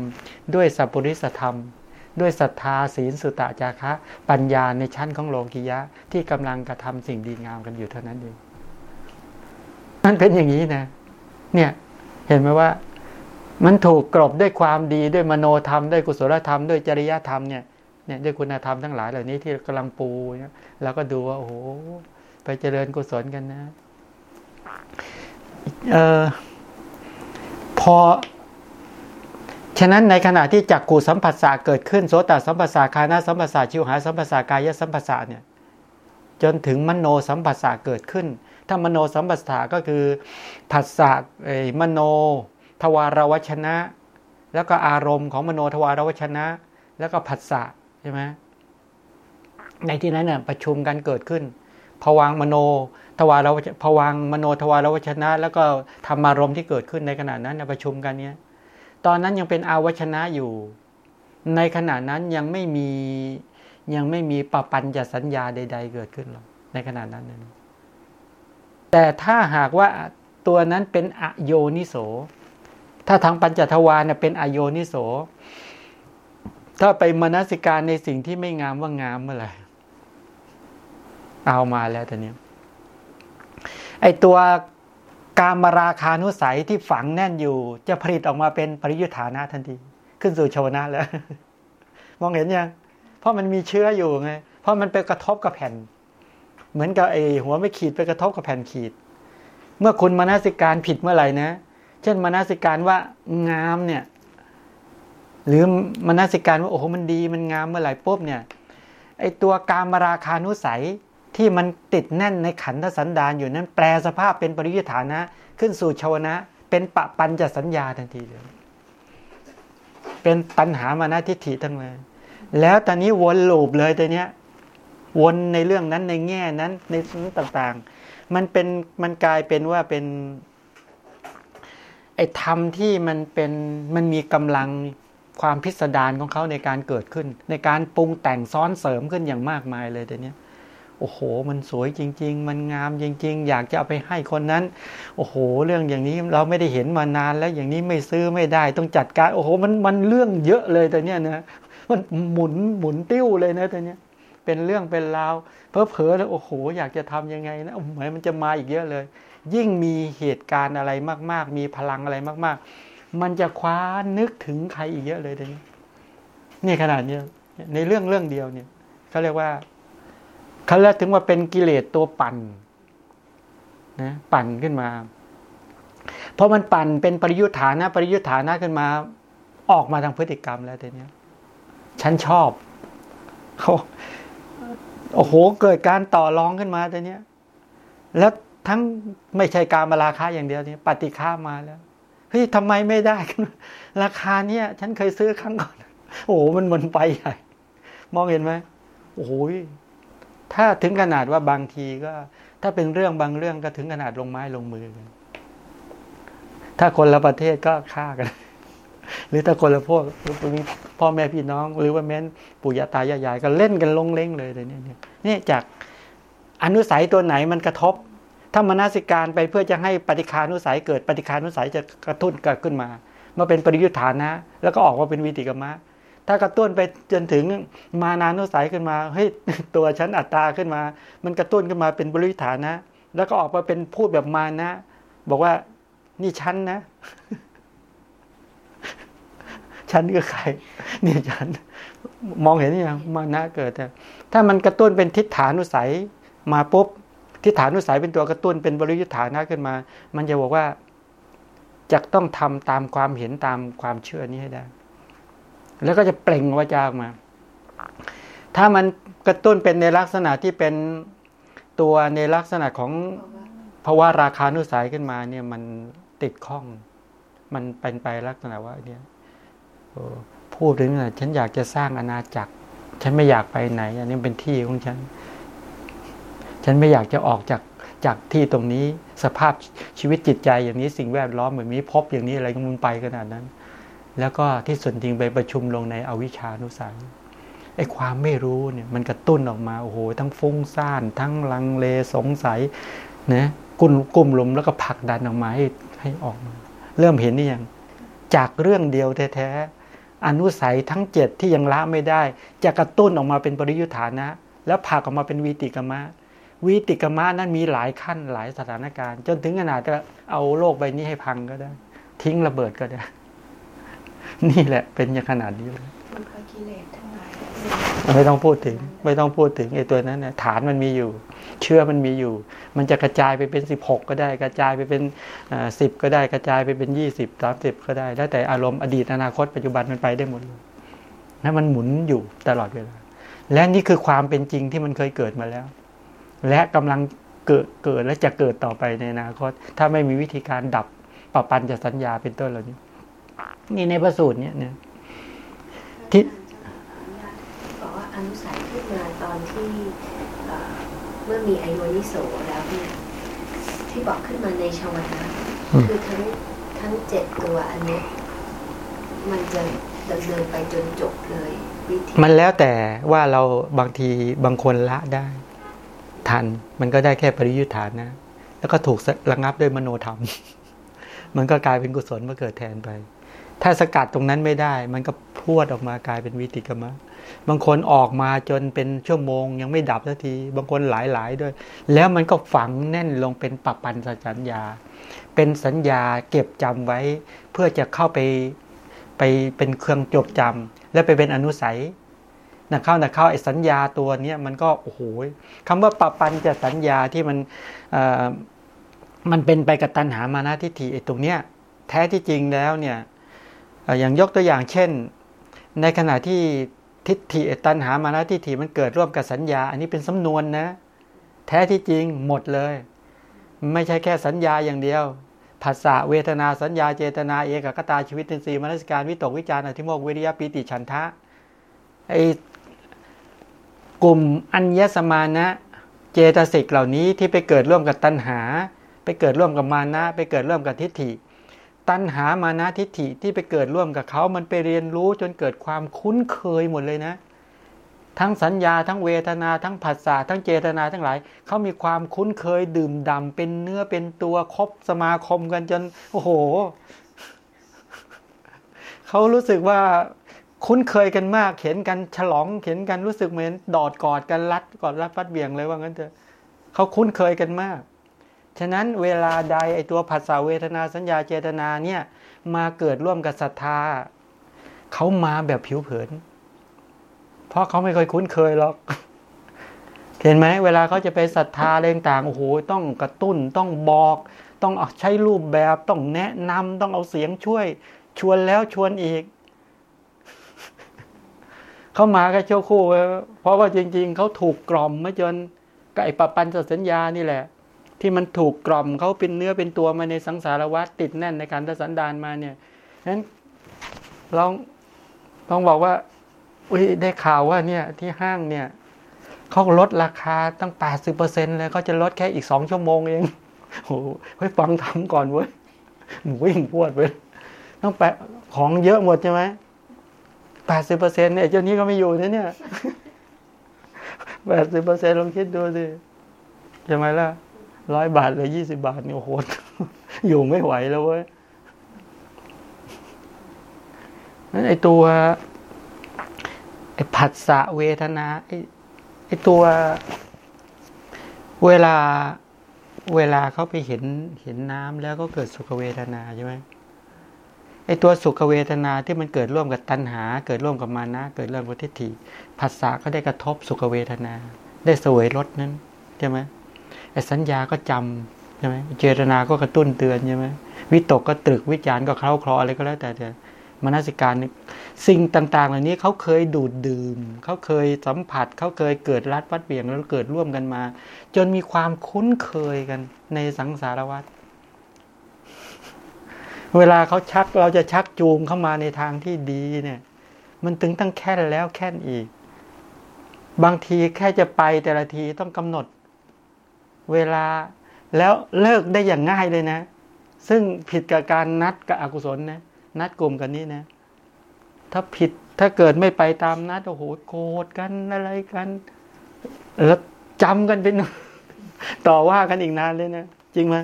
ด้วยสัพปริสธรรม ด้วยศรัทธาศีลสุตตะจาคะ ปัญญาในชั้นของโลกิยะ ที่กำลังกระทำสิ่งดีงามกันอยู่เท่านั้นเองมันเป็นอย่างนี้นะ เนี่ยเห็นไหมว่า มันถูกกรบด้วยความดีด้วยมโนธรรมด้วยกุศลธรรมด้วยจริยธรรมเนี่ย เนี่ยด้วยคุณธรรมทั้งหลายเหล่านี้ที่กำลังปูเนี่ยเราก็ดูว่าโอ้โหไปเจริญกุศลกันนะเออพอฉะนั้นในขณะที่จักกูสัมผัสสะเกิดขึ้นโสตสัมผัสสะคานาสัมผัสสะชิวหาสัมผัสสะกายสัมผัสสะเนี่ยจนถึงมโนสัมผัสสะเกิดขึ้น ถ้ามโนสัมผัสสะก็คือผัสสะมโนทวารวชนะ แล้วก็อารมณ์ของมโนทวารวชนะ แล้วก็ผัสสะ ใช่ไหมในที่นั้นเนี่ยประชุมกันเกิดขึ้นผวังมโนทวารวผวังมโนทวารวชนะ แล้วก็ธรรมารมที่เกิดขึ้นในขณะนั้นประชุมกันเนี้ยตอนนั้นยังเป็นอาวชนะอยู่ ในขณะนั้นยังไม่มียังไม่มีปปัญจะสัญญาใด ๆ เกิดขึ้นหรอกในขณะนั้นนั้นแต่ถ้าหากว่าตัวนั้นเป็นอโยนิโส ถ้าทางปัญจทวารเนี่ยเป็นอโยนิโส ถ้าไปมนสิการในสิ่งที่ไม่งามว่างามเมื่อไหร่เอามาแล้วตอนนี้ไอตัวการมาราคานุสัยที่ฝังแน่นอยู่ จะผลิตออกมาเป็นปริยุทธานะทันที ขึ้นสู่ชวนะแล้ว มองเห็นยังเพราะมันมีเชื้ออยู่ไงเพราะมันไปกระทบกับแผ่น เหมือนกับไอหัวไม่ขีดไปกระทบกับแผ่นขีด เมื่อคุณมนสิการผิดเมื่อไหร่นะ เช่นมนสิการว่างามเนี่ย หรือมนสิการว่าโอ้โหมันดีมันงามเมื่อไหร่ปุ๊บเนี่ยไอตัวการมราคานุสัยที่มันติดแน่นในขันธสันดานอยู่นั้นแปลสภาพเป็นปริยุทธานะ ขึ้นสู่ชาวนะ เป็นปะปัญจะสัญญาทันทีเลยเป็นตัณหามานาทิฏฐิทั้งเลยแล้วตอนนี้วนลูปเลยตัวเนี้ยวนในเรื่องนั้นในแง่นั้นในนั้นต่างๆ มันเป็นมันกลายเป็นว่าเป็นไอ้ธรรมที่มันเป็นมันมีกำลัง ความพิสดารของเขาในการเกิดขึ้น ในการปรุงแต่งซ้อนเสริมขึ้นอย่างมากมายเลยแต่เนี้โอ้โห มันสวยจริง ๆ มันงามจริง ๆ อยากจะเอาไปให้คนนั้น โอ้โห เรื่องอย่างนี้เราไม่ได้เห็นมานานแล้วอย่างนี้ไม่ซื้อไม่ได้ ต้องจัดการ โอ้โห มันมันเรื่องเยอะเลยแต่เนี้ยนะมันหมุนหมุนติ้วเลยนะแต่เนี้ยเป็นเรื่องเป็นราวเพอเพอแล้วโอ้โห อยากจะทำยังไงนะเหมือนมันจะมาอีกเยอะเลย ยิ่งมีเหตุการณ์อะไรมาก ๆ มีพลังอะไรมาก ๆ มันจะคว้านึกถึงใครอีกเยอะเลยแต่นี้นี่ขนาดเนี้ยในเรื่องเรื่องเดียวเนี่ยเขาเรียกว่าเขาเรียกถึงว่าเป็นกิเลสตัวปั่นนะปั่นขึ้นมา เพราะมันปั่นเป็นปริยุทธานะปริยุทธานะขึ้นมา ออกมาทางพฤติกรรมแล้วแต่เนี้ฉันชอบเขาโอ้โห เกิดการต่อรองขึ้นมาแต่เนี้ย แล้วทั้งไม่ใช่การมาราคาอย่างเดียวนี่ปฏิฆามาแล้ว เฮ้ยทำไมไม่ได้ ราคาเนี้ยฉันเคยซื้อครั้งก่อน โอ้โหมันมันไปใหญ่มองเห็นไหมโอ้โหถ้าถึงขนาดว่าบางทีก็ ถ้าเป็นเรื่องบางเรื่องก็ถึงขนาดลงไม้ลงมือกันถ้าคนละประเทศก็ฆ่ากัน หรือถ้าคนละพวกพ่อแม่พี่น้อง หรือว่าแม้นปู่ย่าตายายก็เล่นกันลงเล้งเลยเลยเนี่ยเนี่จากอนุสัยตัวไหนมันกระทบ ถ้ามนาสิการไปเพื่อจะให้ปฏิคานุสัยเกิดปฏิคานุสัยจะกระตุ้นเกิดขึ้นมามาเป็นปริยุทธานะ แล้วก็ออกมาเป็นวิติกรรมะ ถ้ากระตุ้นไปจนถึงมานานุสัยขึ้นมาเฮ้ยตัวฉันอัตตาขึ้นมา มันกระตุ้นขึ้นมาเป็นบริฐานะ แล้วก็ออกมาเป็นพูดแบบมานะ บอกว่านี่ฉันนะฉันคือใครนี่ฉันมองเห็นยังมานะเกิดแต่ถ้ามันกระตุ้นเป็นทิฏฐานุสัยมาปุ๊บ ทิฏฐานุสัยเป็นตัวกระตุ้นเป็นบริยุทธานะขึ้นมา มันจะบอกว่าจะต้องทำตามความเห็นตามความเชื่อนี้ให้ได้ แล้วก็จะเปล่งวาจาออกมา ถ้ามันกระตุ้นเป็นในลักษณะที่เป็นตัวในลักษณะของภาะวะราคานุสัยขึ้นมาเนี่ยมันติดข้อง มันเป็นไปลักษณะว่าเนี่ยพูดถึงนะฉันอยากจะสร้างอาณาจักร ฉันไม่อยากไปไหน อันนี้เป็นที่ของฉัน ฉันไม่อยากจะออกจากจากที่ตรงนี้สภาพชีวิตจิตใจอย่างนี้สิ่งแวดล้อมเหมือนนี้พบอย่างนี้อะไรก็มันไปขนาดนั้น แล้วก็ที่สุดจริงไปประชุมลงในอวิชานุสัยไอ้ความไม่รู้เนี่ยมันกระตุ้นออกมาโอ้โหทั้งฟุ้งซ่าน ทั้งลังเลสงสัยนะกุ่มกุ่มลมแล้วก็ผลักดันออกมาให้ให้ออกมา เริ่มเห็นนี่ยังจากเรื่องเดียวแท้ๆอนุสัยทั้งเจ็ดที่ยังละไม่ได้ จะกระตุ้นออกมาเป็นปริยุทธานะ แล้วผลักออกมาเป็นวีติกมะ วีติกมะนั้นมีหลายขั้นหลายสถานการณ์ จนถึงขนาดจะเอาโลกใบนี้ให้พังก็ได้ ทิ้งระเบิดก็ได้ นี่แหละ เป็นอย่างขนาดนี้เลยมันก็กิเลสทั้งหลายไม่ต้องพูดถึง ไม่ต้องพูดถึงไอ้ตัวนั้นนะฐานมันมีอยู่ เชื่อมันมีอยู่ มันจะกระจายไปเป็นสิบหกก็ได้ กระจายไปเป็นสิบก็ได้ กระจายไปเป็นยี่สิบสามสิบก็ได้ แล้วแต่อารมณ์อดีตอนาคตปัจจุบันมันไปได้หมดเลยนั่นมันหมุนอยู่ตลอดเวลาและนี่คือความเป็นจริงที่มันเคยเกิดมาแล้ว และกำลังเกิดเกิดและจะเกิดต่อไปในอนาคต ถ้าไม่มีวิธีการดับปะปันจะสัญญาเป็นต้นเหล่านี้นี่ในพระสูตรเนี่ยเนี่ยที่บอกว่าอนุสัยขึ้นมาตอนที่เมื่อมีไอโยนิโสแล้วเนี่ยที่บอกขึ้นมาในชาวนะคือทั้งทั้งเจ็ดตัวอันนี้มันจะดำเนินไปจนจบเลยวิธีมันแล้วแต่ว่าเราบางทีบางคนละได้ ทัน มันก็ได้แค่ปริยุทธานนะ แล้วก็ถูกระงับด้วยมโนธรรม มันก็กลายเป็นกุศลมาเกิดแทนไป ถ้าสกัดตรงนั้นไม่ได้ มันก็พวดออกมากลายเป็นวิติกรรมะบางคนออกมาจนเป็นชั่วโมง ยังไม่ดับสักที บางคนหลายๆด้วย แล้วมันก็ฝังแน่นลงเป็นปัปันสัญญา เป็นสัญญาเก็บจำไว้ เพื่อจะเข้าไปไปเป็นเครื่องจดจำและไปเป็นอนุสัย นะเข้านะเข้าไอ้สัญญาตัวเนี้ยมันก็โอ้โหคำว่าปะปันจะสัญญาที่มันมันเป็นไปกับตัณหามานะทิฏฐิไอ้ตรงเนี้ยแท้ที่จริงแล้วเนี่ยอย่างยกตัวอย่างเช่น ในขณะที่ทิฏฐิตัณหามานะทิฏฐิมันเกิดร่วมกับสัญญา อันนี้เป็นสำนวนนะ แท้ที่จริงหมดเลย ไม่ใช่แค่สัญญาอย่างเดียวภาษาเวทนาสัญญาเจตนาเอกกตาชีวิตตินทรีย์มนสการวิตกวิจารอธิโมกวิริยะปีติฉันทะไอ กลุ่มอัญญสมานะ เจตสิกเหล่านี้ที่ไปเกิดร่วมกับตัณหา ไปเกิดร่วมกับมานะไปเกิดร่วมกับทิฏฐิ ตัณหามานะทิฏฐิที่ไปเกิดร่วมกับเขามันไปเรียนรู้จนเกิดความคุ้นเคยหมดเลยนะ ทั้งสัญญาทั้งเวทนาทั้งผัสสะทั้งเจตนาทั้งหลายเขามีความคุ้นเคยดื่มด่ำเป็นเนื้อเป็นตัวคบสมาคมกันจน โอ้โหเขารู้สึกว่า คุ้นเคยกันมากเห็นกันฉลองเห็นกันรู้สึกเหมือนดอดกอดกันรัดกอดรัดฟัดเบี่ยงเลยว่างั้นเถอะเขาคุ้นเคยกันมาก ฉะนั้นเวลาใดไอตัวผัสสะเวทนาสัญญาเจตนาเนี่ยมาเกิดร่วมกับศรัทธาเขามาแบบผิวเผิน เพราะเขาไม่เคยคุ้นเคยหรอก เห็นไหมเวลาเขาจะไปศรัทธาอะไรต่างโอ้โหต้องกระตุ้นต้องบอก ต้องใช้รูปแบบต้องแนะนำต้องเอาเสียงช่วย ชวนแล้วชวนอีก เขามาแค่เชั่วคู่เพราะว่าจริง ๆเขาถูกกล่อมมาจนกับไอ้ปปันสัญญานี่แหละ ที่มันถูกกล่อมเขาเป็นเนื้อเป็นตัวมาในสังสารวัฏติดแน่นในการทสันดานมาเนี่ยนั้นลองลองบอกว่าอุ้ยได้ข่าวว่าเนี่ยที่ห้างเนี่ยเขาลดราคาตั้งแปดสิบเปอร์เซ็นเลยเขาจะลดแค่อีกสองชั่วโมงเองโอ้โหไปฟังทำก่อนเว้ยหนูวิ่งพวดไปต้องแปะของเยอะหมดใช่ไหม แปดสิบเปอร์เซ็นเนี่ยเจ้านี้ก็ไม่อยู่นะเนี่ยแปดสิบเปอร์เซ็นลองคิดดูสิใช่ไหมล่ะร้อยบาทหรือยี่สิบาทนี่โอ้โหอยู่ไม่ไหวแล้วเว้ยนั้นไอตัวไอผัสสะเวทนาไอไอตัวเวลาเวลาเขาไปเห็นเห็นน้ำแล้วก็เกิดสุขเวทนาใช่ไหม ไอตัวสุขเวทนาที่มันเกิดร่วมกับตัณหา เกิดร่วมกับมานะเกิดร่วมกับทิฏฐิผัสสะก็ได้กระทบสุขเวทนา ได้สวยรสนั้นใช่ไหมไอสัญญาก็จำใช่ไหมเจตนาก็กระตุ้นเตือนใช่ไหมวิตกก็ตรึกวิจารณ์ก็เคล้าคลออะไรก็แล้วแต่แต่มนสิการสิ่งต่างๆ เหล่านี้เขาเคยดูดดื่ม เขาเคยสัมผัส เขาเคยเกิดรัดวัดเบี่ยงแล้วเกิดร่วมกันมา จนมีความคุ้นเคยกันในสังสารวัฏ เวลาเขาชักเราจะชักจูงเข้ามาในทางที่ดีเนี่ย มันถึงตั้งแค่นแล้วแค่นอีก บางทีแค่จะไปแต่ละทีต้องกำหนด เวลาแล้วเลิกได้อย่างง่ายเลยนะ ซึ่งผิดกับการนัดกับอกุศลนะ นัดกลุ่มกันนี้นะ ถ้าผิดถ้าเกิดไม่ไปตามนัดโอ้โหโกรธกันอะไรกัน แล้วจำกันเป็นต่อว่ากันอีกนานเลยนะ จริงไหม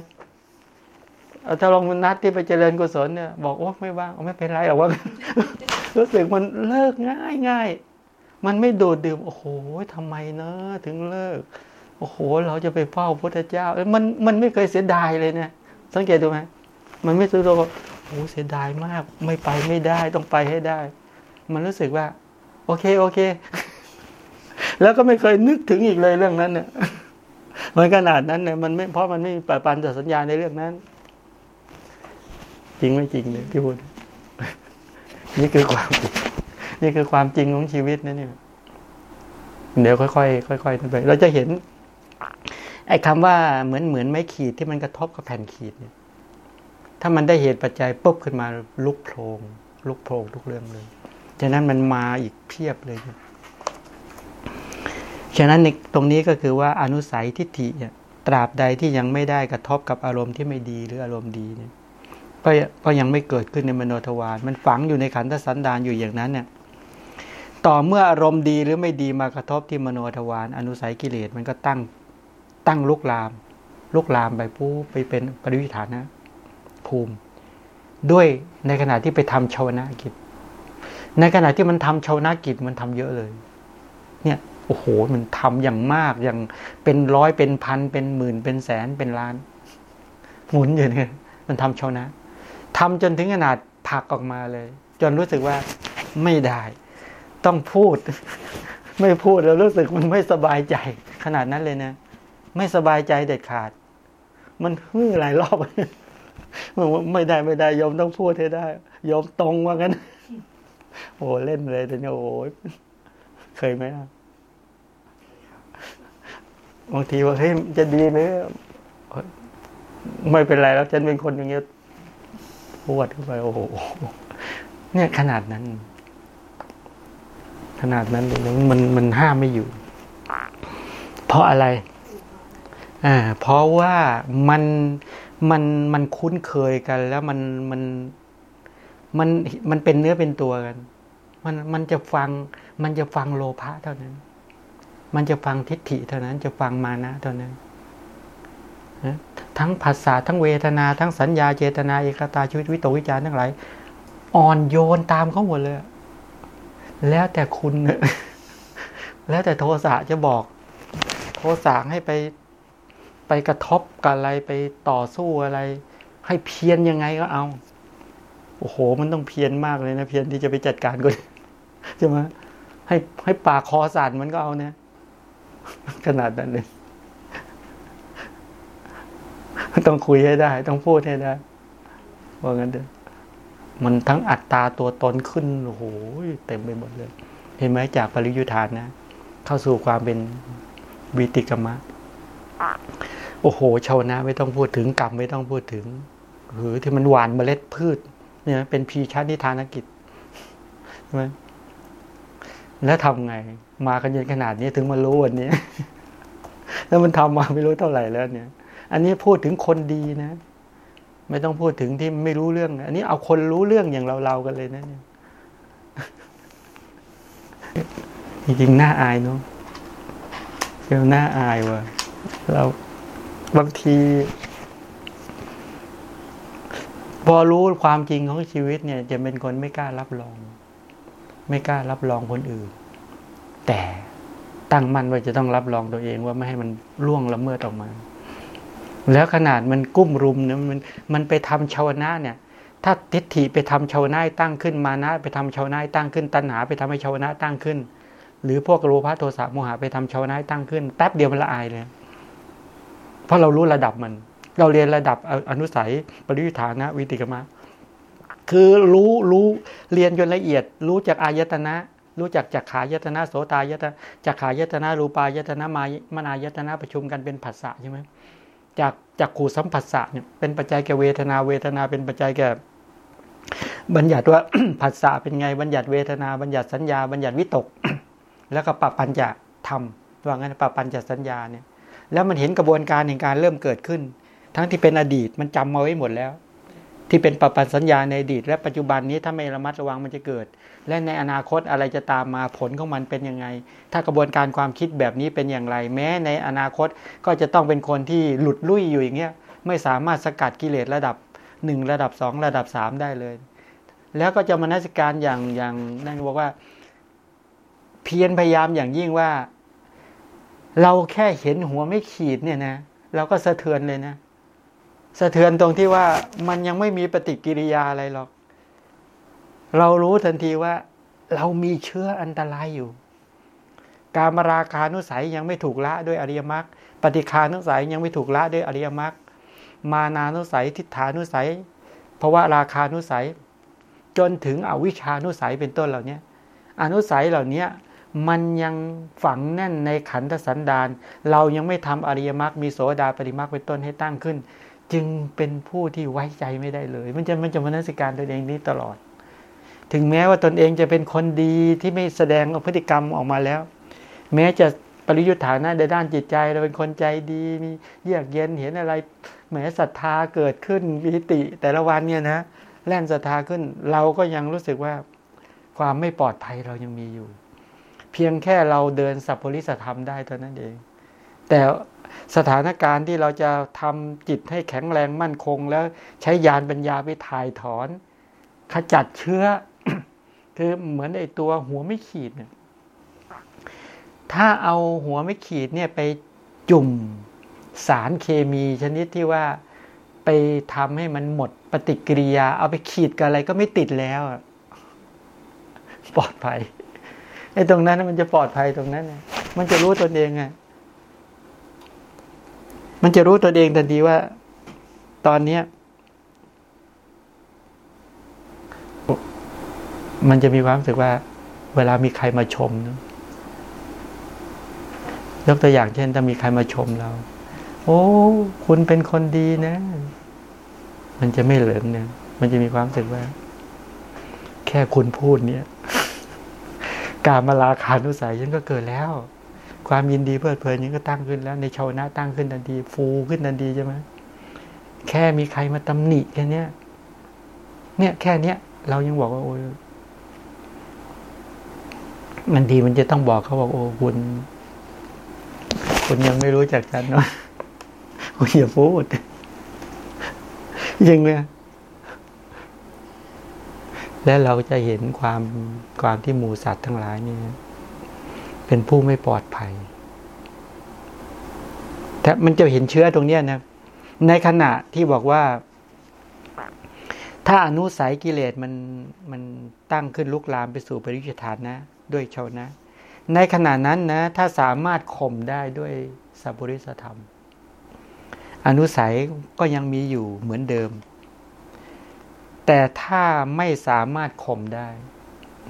ถ้าลองนัดที่ไปเจริญกุศลเนี่ยบอกว่าไม่ว่างไม่เป็นไรหรอกว่า รู้สึกมันเลิกง่ายง่ายมันไม่โดดดื่มโอ้โหทำไมเนอะถึงเลิก โอ้โห เราจะไปเฝ้าพระเจ้ามันมันไม่เคยเสียดายเลยเนี่ย สังเกตดูไหมมันไม่ซื้ตัวโอ้เสียดายมาก ไม่ไปไม่ได้ต้องไปให้ได้ มันรู้สึกว่า โอเคโอเค แล้วก็ไม่เคยนึกถึงอีกเลยเรื่องนั้นเนี่ยมันขนาดนั้นเนี่ยมันไม่เพราะมันไม่มีปปันสัญญาในเรื่องนั้น จริงไม่จริงเลยที่พูด นี่คือความ นี่คือความจริงของชีวิตนะเนี่ย เดี๋ยวค่อยๆค่อยๆไป เราจะเห็น ไอ้คำว่าเหมือนเหมือนไม้ขีดที่มันกระทบกับแผ่นขีดเนี่ย ถ้ามันได้เหตุปัจจัยปุ๊บขึ้นมาลุกโพลงลุกโพลงทุกเรื่องเลยฉะนั้นมันมาอีกเพียบเลยฉะนั้นในตรงนี้ก็คือว่าอนุสัยทิฏฐิเนี่ยตราบใดที่ยังไม่ได้กระทบกับอารมณ์ที่ไม่ดีหรืออารมณ์ดีเนี่ย ก็ยังไม่เกิดขึ้นในมโนทวารมันฝังอยู่ในขันธสันดานอยู่อย่างนั้นเนี่ยต่อเมื่ออารมณ์ดีหรือไม่ดีมากระทบที่มโนทวารอนุสัยกิเลสมันก็ตั้งตั้งลุกลาม ลุกลามไปปู้ไปเป็นปริวิฐานะ ภูมิ ด้วยในขณะที่ไปทำชาวนากิจ ในขณะที่มันทำชาวนากิจมันทำเยอะเลย เนี่ยโอ้โหมันทำอย่างมากอย่างเป็นร้อยเป็นพันเป็นหมื่นเป็นแสนเป็นล้าน หมุนอยู่เนี่ยมันทำชาวนา ทำจนถึงขนาดผักออกมาเลย จนรู้สึกว่าไม่ได้ ต้องพูด ไม่พูดแล้วรู้สึกมันไม่สบายใจ ขนาดนั้นเลยนะ ไม่สบายใจเด็ดขาด มันฮือหลายรอบไม่ได้ไม่ได้ยอมต้องพูดให้ได้ยอมตรงว่างั้นโอ้เล่นเลยแต่เนี่ยโอ้เคยไหมบางทีว่าเฮ้ยจะดีไหรือไม่เป็นไรแล้วฉันเป็นคนอย่างเงี้ย ปวดเข้าไปโอ้โหเนี่ยขนาดนั้น ขนาดนั้นเลยมันมันห้ามไม่อยู่ เพราะอะไรอ่าเพราะว่ามันมันมันคุ้นเคยกัน แล้วมันมันมันมันเป็นเนื้อเป็นตัวกัน มันมันจะฟัง มันจะฟังโลภะเท่านั้น มันจะฟังทิฏฐิเท่านั้น จะฟังมานะเท่านั้น ทั้งภาษาทั้งเวทนา ทั้งสัญญาเจตนาเอกตาชีวิตวิโตวิจารทั้งหลายอ่อนโยนตามเขาหมดเลย แล้วแต่คุณ แล้วแต่โทสะจะบอก โทสะให้ไปไปกระทบกับอะไรไปต่อสู้อะไร ให้เพียรยังไงก็เอา โอ้โห มันต้องเพียรมากเลยนะ เพียรที่จะไปจัดการคนใช่ไหมให้ให้ปากคอสั่นมันก็เอาเนี่ยขนาดนั้นเลย ต้องคุยให้ได้ ต้องพูดให้ได้ว่างั้นเถอมันทั้งอัตตาตัวตนขึ้นโอ้โหเต็มไปหมดเลย เห็นไหมจากปริยุทธานนะ เข้าสู่ความเป็นวิติกรรมะโอ้โหชาวนะไม่ต้องพูดถึงกรรมไม่ต้องพูดถึงหรือที่มันหวานเมล็ดพืช เนี่ยเป็นพีชานิทานกิจใช่ไหมแล้วทำไง มากันเย็นขนาดนี้ถึงมารู้วันนี้ แล้วมันทำมาไม่รู้เท่าไหร่แล้วเนี่ย อันนี้พูดถึงคนดีนะ ไม่ต้องพูดถึงที่ไม่รู้เรื่อง อันนี้เอาคนรู้เรื่องอย่างเราเรากันเลยนะเนี่ยจริงๆน่าอายเนาะเรียน่าอายว่ะเราบางที พอรู้ความจริงของชีวิตเนี่ย จะเป็นคนไม่กล้ารับรอง ไม่กล้ารับรองคนอื่น แต่ตั้งมั่นว่าจะต้องรับรองตัวเองว่าไม่ให้มันล่วงละเมิดออกมา แล้วขนาดมันกุ้มรุมเนี่ยมันมันไปทำชาวนาเนี่ย ถ้าทิฏฐิไปทำชาวนาตั้งขึ้นมานะ ไปทำชาวนาตั้งขึ้น ตัณหาไปทำให้ชาวนาตั้งขึ้น หรือพวกโลภะโทสะโมหะไปทำชาวนาตั้งขึ้นแป๊บเดียวมันละอายเลย เพราะเรารู้ระดับมัน เราเรียนระดับอนุสัยปริยุทธานะ วิติกมะคือรู้รู้เรียนจนละเอียด รู้จากอายตนะ รู้จักจักขายตนะโสตายตนะจักขายตนะรูปายตนะมามนายตนะประชุมกันเป็นผัสสะใช่ไหม จากจากขูสัมผัสสะเนี่ยเป็นปัจจัยแก่เวทนาเวทนาเป็นปัจจัยแก่บัญญัติว่าผัสสะเป็นไงบัญญัติเวทนาบัญญัติสัญญา บัญญัติวิตก แล้วก็ปรับปัญจะทำว่างั้นปรับปัญจะสัญญาเนี่ยแล้วมันเห็นกระบวนการแห่งการเริ่มเกิดขึ้น ทั้งที่เป็นอดีตมันจำมาไว้หมดแล้ว ที่เป็นปรับปัญสัญญาในอดีต และปัจจุบันนี้ถ้าไม่ระมัดระวังมันจะเกิด และในอนาคตอะไรจะตามมาผลของมันเป็นยังไง ถ้ากระบวนการความคิดแบบนี้เป็นอย่างไร แม้ในอนาคตก็จะต้องเป็นคนที่หลุดลุ่ยอยู่อย่างเงี้ยไม่สามารถสกัดกิเลสระดับหนึ่งระดับสองระดับสามได้เลย แล้วก็จะมานัสการอย่างอย่างนั่นบอกว่า เพียรพยายามอย่างยิ่งว่า เราแค่เห็นหัวไม่ขีดเนี่ยนะเราก็สะเทือนเลยนะ สะเทือนตรงที่ว่ามันยังไม่มีปฏิกิริยาอะไรหรอก เรารู้ทันทีว่า เรามีเชื้ออันตรายอยู่ การมาราคานุสัยยังไม่ถูกละด้วยอริยมรรคปฏิคานุสัยยังไม่ถูกละด้วยอริยมรรคมานานุสัยทิฏฐานุสัยเพราะว่าราคานุสัย จนถึงอวิชานุสัยเป็นต้นเหล่านี้อนุสัยเหล่านี้มันยังฝังแน่นในขันธสันดาน เรายังไม่ทำอริยมรรคมีโสดาปริมรรคเป็นต้นให้ตั้งขึ้น จึงเป็นผู้ที่ไว้ใจไม่ได้เลย มันจะมันจะมนสิการตนเองนี้ตลอด ถึงแม้ว่าตนเองจะเป็นคนดีที่ไม่แสดงพฤติกรรมออกมาแล้ว แม้จะปริยุทธานะในด้านจิตใจเราเป็นคนใจดีมีเยือกเย็นเห็นอะไรแหมศรัทธาเกิดขึ้นวิติแต่ละวันเนี่ยนะแล่นศรัทธาขึ้น เราก็ยังรู้สึกว่าความไม่ปลอดภัยเรายังมีอยู่ เพียงแค่เราเดินสัพพลิสธรรมได้เท่านั้นเอง แต่สถานการณ์ที่เราจะทำจิตให้แข็งแรงมั่นคง แล้วใช้ยานปัญญาไปถ่ายถอน ขจัดเชื้อ คือเหมือนไอตัวหัวไม่ขีดเนี่ยถ้าเอาหัวไม่ขีดเนี่ยไปจุ่มสารเคมีชนิดที่ว่าไปทำให้มันหมดปฏิกิริยา เอาไปขีดกับอะไรก็ไม่ติดแล้ว ปลอดภัยไอ้ตรงนั้นมันจะปลอดภัยตรงนั้นมันจะรู้ตนเองไงมันจะรู้ตนเองทันทีว่า ตอนเนี้ย มันจะมีความรู้สึกว่า เวลามีใครมาชมนะยกตัวอย่างเช่น ถ้ามีใครมาชมเรา โอ้ คุณเป็นคนดีนะ มันจะไม่เหลิงเนี่ย มันจะมีความรู้สึกว่า แค่คุณพูดเนี่ย การมาลาคานุสัยฉันก็เกิดแล้ว ความยินดีเพลิดเพลินนี้ก็ตั้งขึ้นแล้ว ในชาวนะตั้งขึ้นทันที ฟูขึ้นทันทีใช่ไหมแค่มีใครมาตำหนิแค่เนี้ยเนี่ยแค่เนี้ยเรายังบอกว่าโอ้ย มันดีมันจะต้องบอกเขาบอกโอ้คุณคุณยังไม่รู้จักฉันเนาะคุณอย่าพูดยังไงและเราจะเห็นความความที่หมูสัตว์ทั้งหลายเนี่ยเป็นผู้ไม่ปลอดภัยแต่มันจะเห็นเชื้อตรงเนี้ยนะ ในขณะที่บอกว่า ถ้าอนุสัยกิเลสมันมันตั้งขึ้นลุกลามไปสู่ปริยุทธานนะ ด้วยชาวนะ ในขณะนั้นนะ ถ้าสามารถข่มได้ด้วยสัพพุริสธรรม อนุสัยก็ยังมีอยู่เหมือนเดิม แต่ถ้าไม่สามารถข่มได้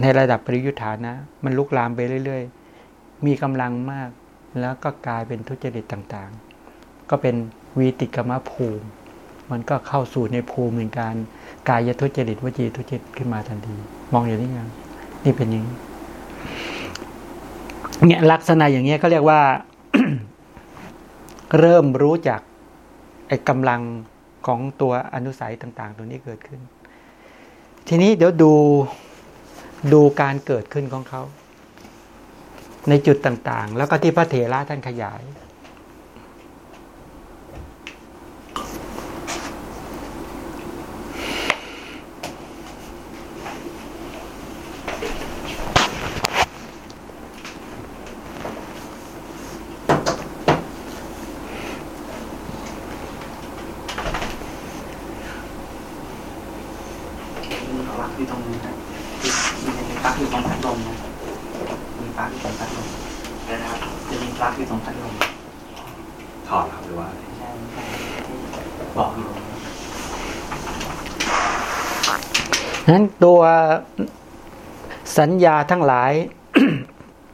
ในระดับปริยุทธานะ มันลุกลามไปเรื่อย ๆ มีกำลังมาก แล้วก็กลายเป็นทุจริตต่างๆ ก็เป็นวีติกรรมภูมิ มันก็เข้าสู่ในภูมิเหมือนการกายทุจริตวจีทุจริตขึ้นมาทันที มองอย่างนี้ยังนี่เป็นอย่างนี้ เนี่ยลักษณะอย่างเงี้ยเขาเรียกว่า เริ่มรู้จักไอ้กำลังของตัวอนุสัยต่าง ๆ ตัวนี้เกิดขึ้น ทีนี้เดี๋ยวดูดูการเกิดขึ้นของเขา ในจุดต่างๆ แล้วก็ที่พระเถระท่านขยาย มีปลั๊กอยู่ตรงนี้นะมีมีปลั๊กอยู่ตรงพัดลมนะมีปลั๊กอยู่ตรงพัดลมนะครับ จะมีปลั๊กอยู่ตรงพัดลม ถอดครับหรือว่าอะไร ใช่ใช่ที่บอกอยู่ นั้นตัวสัญญาทั้งหลาย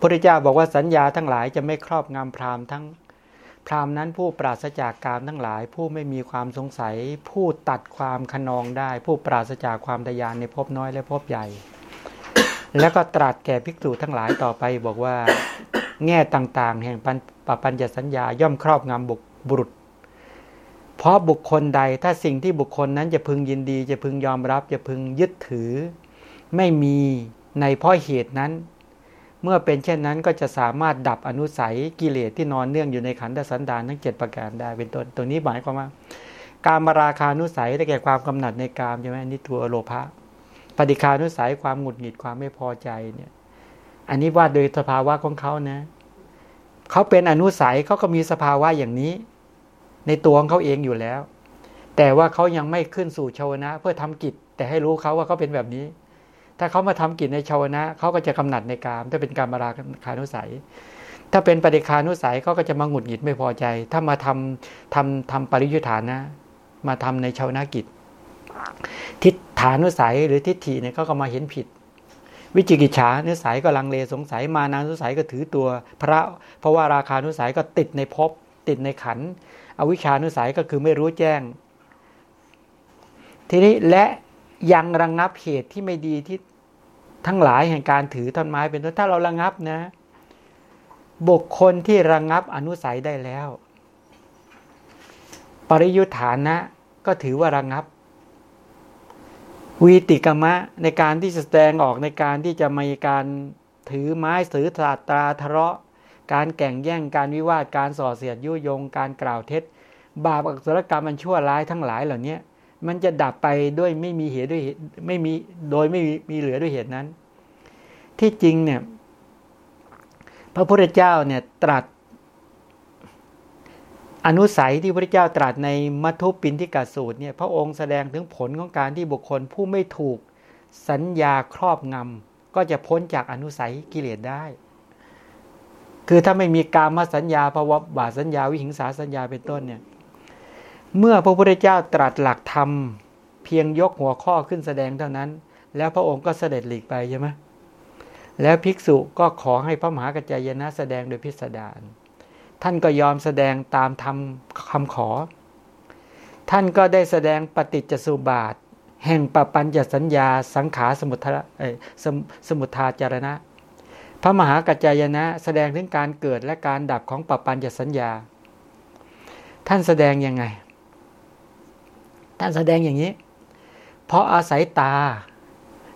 พระเจ้าบอกว่าสัญญาทั้งหลายจะไม่ครอบงำพราหมณ์ทั้งพราหมณ์นั้นผู้ปราศจากกามทั้งหลาย ผู้ไม่มีความสงสัย ผู้ตัดความขนองได้ ผู้ปราศจากความทะยานในภพน้อยและภพใหญ่ แล้วก็ตรัสแก่ภิกษุทั้งหลายต่อไปบอกว่า แง่ต่างๆ แห่งปัญปปัญญสัญญาย่อมครอบงำบุบุรุษ เพราะบุคคลใดถ้าสิ่งที่บุคคลนั้นจะพึงยินดี จะพึงยอมรับ จะพึงยึดถือ ไม่มีในเพราะเหตุนั้น เมื่อเป็นเช่นนั้นก็จะสามารถดับอนุสัยกิเลสที่นอนเนื่องอยู่ในขันธสันดานทั้งเจ็ดประการได้เป็นต้นตรงนี้หมายความว่า การมาราคานุสัยได้แก่ความกำหนัดในกามใช่ไหมนิทัวโลภะปฏิคานุสัยความหงุดหงิดความไม่พอใจเนี่ยอันนี้ว่าโดยสภาวะของเขานะเขาเป็นอนุสัยเขาก็มีสภาวะอย่างนี้ ในตัวของเขาเองอยู่แล้ว แต่ว่าเขายังไม่ขึ้นสู่ชาวนะ เพื่อทำกิจ แต่ให้รู้เขาว่าเขาเป็นแบบนี้ ถ้าเขามาทำกิจในชาวนะเขาก็จะกำหนัดในกาม ถ้าเป็นการมาราคานุสัย ถ้าเป็นปฏิคานุสัยเขาก็จะมาหงุดหงิดไม่พอใจ ถ้ามาทำทำทำปริยุทธานะ มาทำในชาวนากิจ ทิฏฐานุสัยหรือทิฏฐิเนี่ยเขาก็มาเห็นผิดวิจิกิจฉานุสัยก็ลังเลสงสัยมานานุสัยก็ถือตัวพระ เพราะว่าราคานุสัยก็ติดในภพติดในขัน อวิชานุสัยก็คือไม่รู้แจ้ง ทีนี้และยังระงงับเหตุที่ไม่ดีที่ทั้งหลายแห่งการถือต้นไม้เป็นต้นถ้าเราระงงับนะ บุคคลที่ระงงับอนุสัยได้แล้ว ปริยุทธานะก็ถือว่าระงงับวีติกมะในการที่จะแสดงออกในการที่จะมีการถือไม้ถือตาตราทะเลาะ การแก่งแย่งการวิวาทการส่อเสียดยุยง การกล่าวเท็จ บาปอักษรกรรมมันชั่วร้ายทั้งหลายเหล่านี้มันจะดับไปด้วยไม่มีเหตุด้วยไม่มีโดยไม่มีเหลือด้วยเหตุนั้น ที่จริงเนี่ยพระพุทธเจ้าเนี่ยตรัส อนุสัยที่พระเจ้าตรัสในมัทุปินทิกาสูตรเนี่ยพระองค์แสดงถึงผลของการที่บุคคลผู้ไม่ถูกสัญญาครอบงำก็จะพ้นจากอนุสัยกิเลสได้ คือถ้าไม่มีการมาสัญญาภาวะบาสัญญาวิหิงสาสัญญาเป็นต้นเนี่ยเมื่อพระพุทธเจ้าตรัสหลักธรรม เพียงยกหัวข้อขึ้นแสดงเท่านั้น แล้วพระองค์ก็เสด็จหลีกไปใช่ไหมแล้วภิกษุก็ขอให้พระมหากัจจายนะแสดงโดยพิสดารท่านก็ยอมแสดงตามทำคำขอ ท่านก็ได้แสดงปฏิจจสุบาท แห่งปปัญจสัญญาสังขารสมุทรสมุทาจารณะ พระมหากัจจายนะ แสดงถึงการเกิดและการดับของปปัญจสัญญา ท่านแสดงยังไง ท่านแสดงอย่างนี้ เพราะอาศัยตา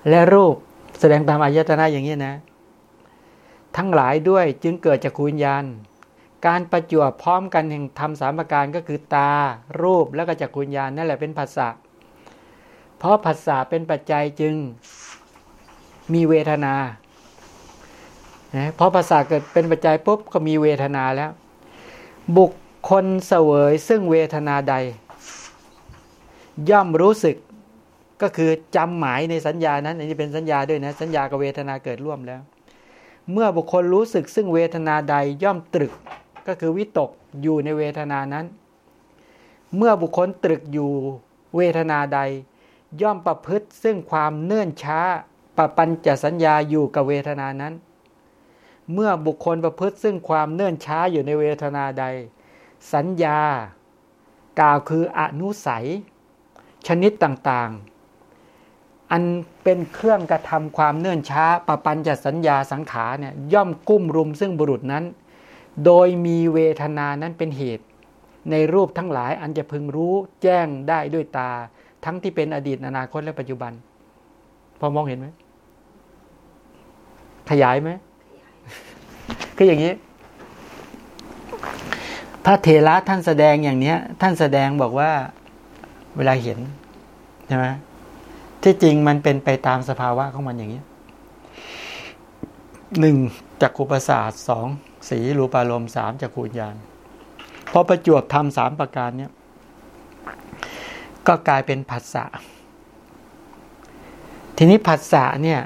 และรูปแสดงตามอายตนะอย่างนี้นะ ทั้งหลายด้วยจึงเกิดจากคุญญาณการประจวบพร้อมกันแห่งธรรมสามประการก็คือตารูปแล้วก็จักคุญญาณนั่นแหละเป็นภาษาเพราะภาษาเป็นปัจจัยจึงมีเวทนา นะพราะภาษาเกิดเป็นปัจจัยปุ๊บก็มีเวทนาแล้ว บุคคลเสวยซึ่งเวทนาใด ย่อมรู้สึกก็คือจำหมายในสัญญานั้น อันนี้เป็นสัญญาด้วยนะ สัญญากับเวทนาเกิดร่วมแล้ว เมื่อบุคคลรู้สึกซึ่งเวทนาใดย่อมตรึกก็คือวิตกอยู่ในเวทนานั้น เมื่อบุคคลตรึกอยู่เวทนาใด ย่อมประพฤติซึ่งความเนื่นช้าปปัญจสัญญาอยู่กับเวทนานั้น เมื่อบุคคลประพฤติซึ่งความเนื่นช้าอยู่ในเวทนาใด สัญญา กล่าวคืออนุสัย ชนิดต่างๆ อันเป็นเครื่องกระทำความเนื่นช้าปปัญจสัญญาสังขารเนี่ยย่อมกุ้มรุมซึ่งบุรุษนั้น โดยมีเวทนานั้นเป็นเหตุ ในรูปทั้งหลายอันจะพึงรู้แจ้งได้ด้วยตา ทั้งที่เป็นอดีตอนาคตและปัจจุบัน พอมองเห็นไหมขยายไหม คืออย่างนี้ พระเถระท่านแสดงอย่างเนี้ย ท่านแสดงบอกว่าเวลาเห็นใช่ไหมที่จริงมันเป็นไปตามสภาวะของมันอย่างนี้หนึ่งจักขุประสาทสองสีรูปารมณ์สามจักขุญญาณพอประจวบทำสามประการเนี้ยก็กลายเป็นผัสสะทีนี้ผัสสะเนี่ย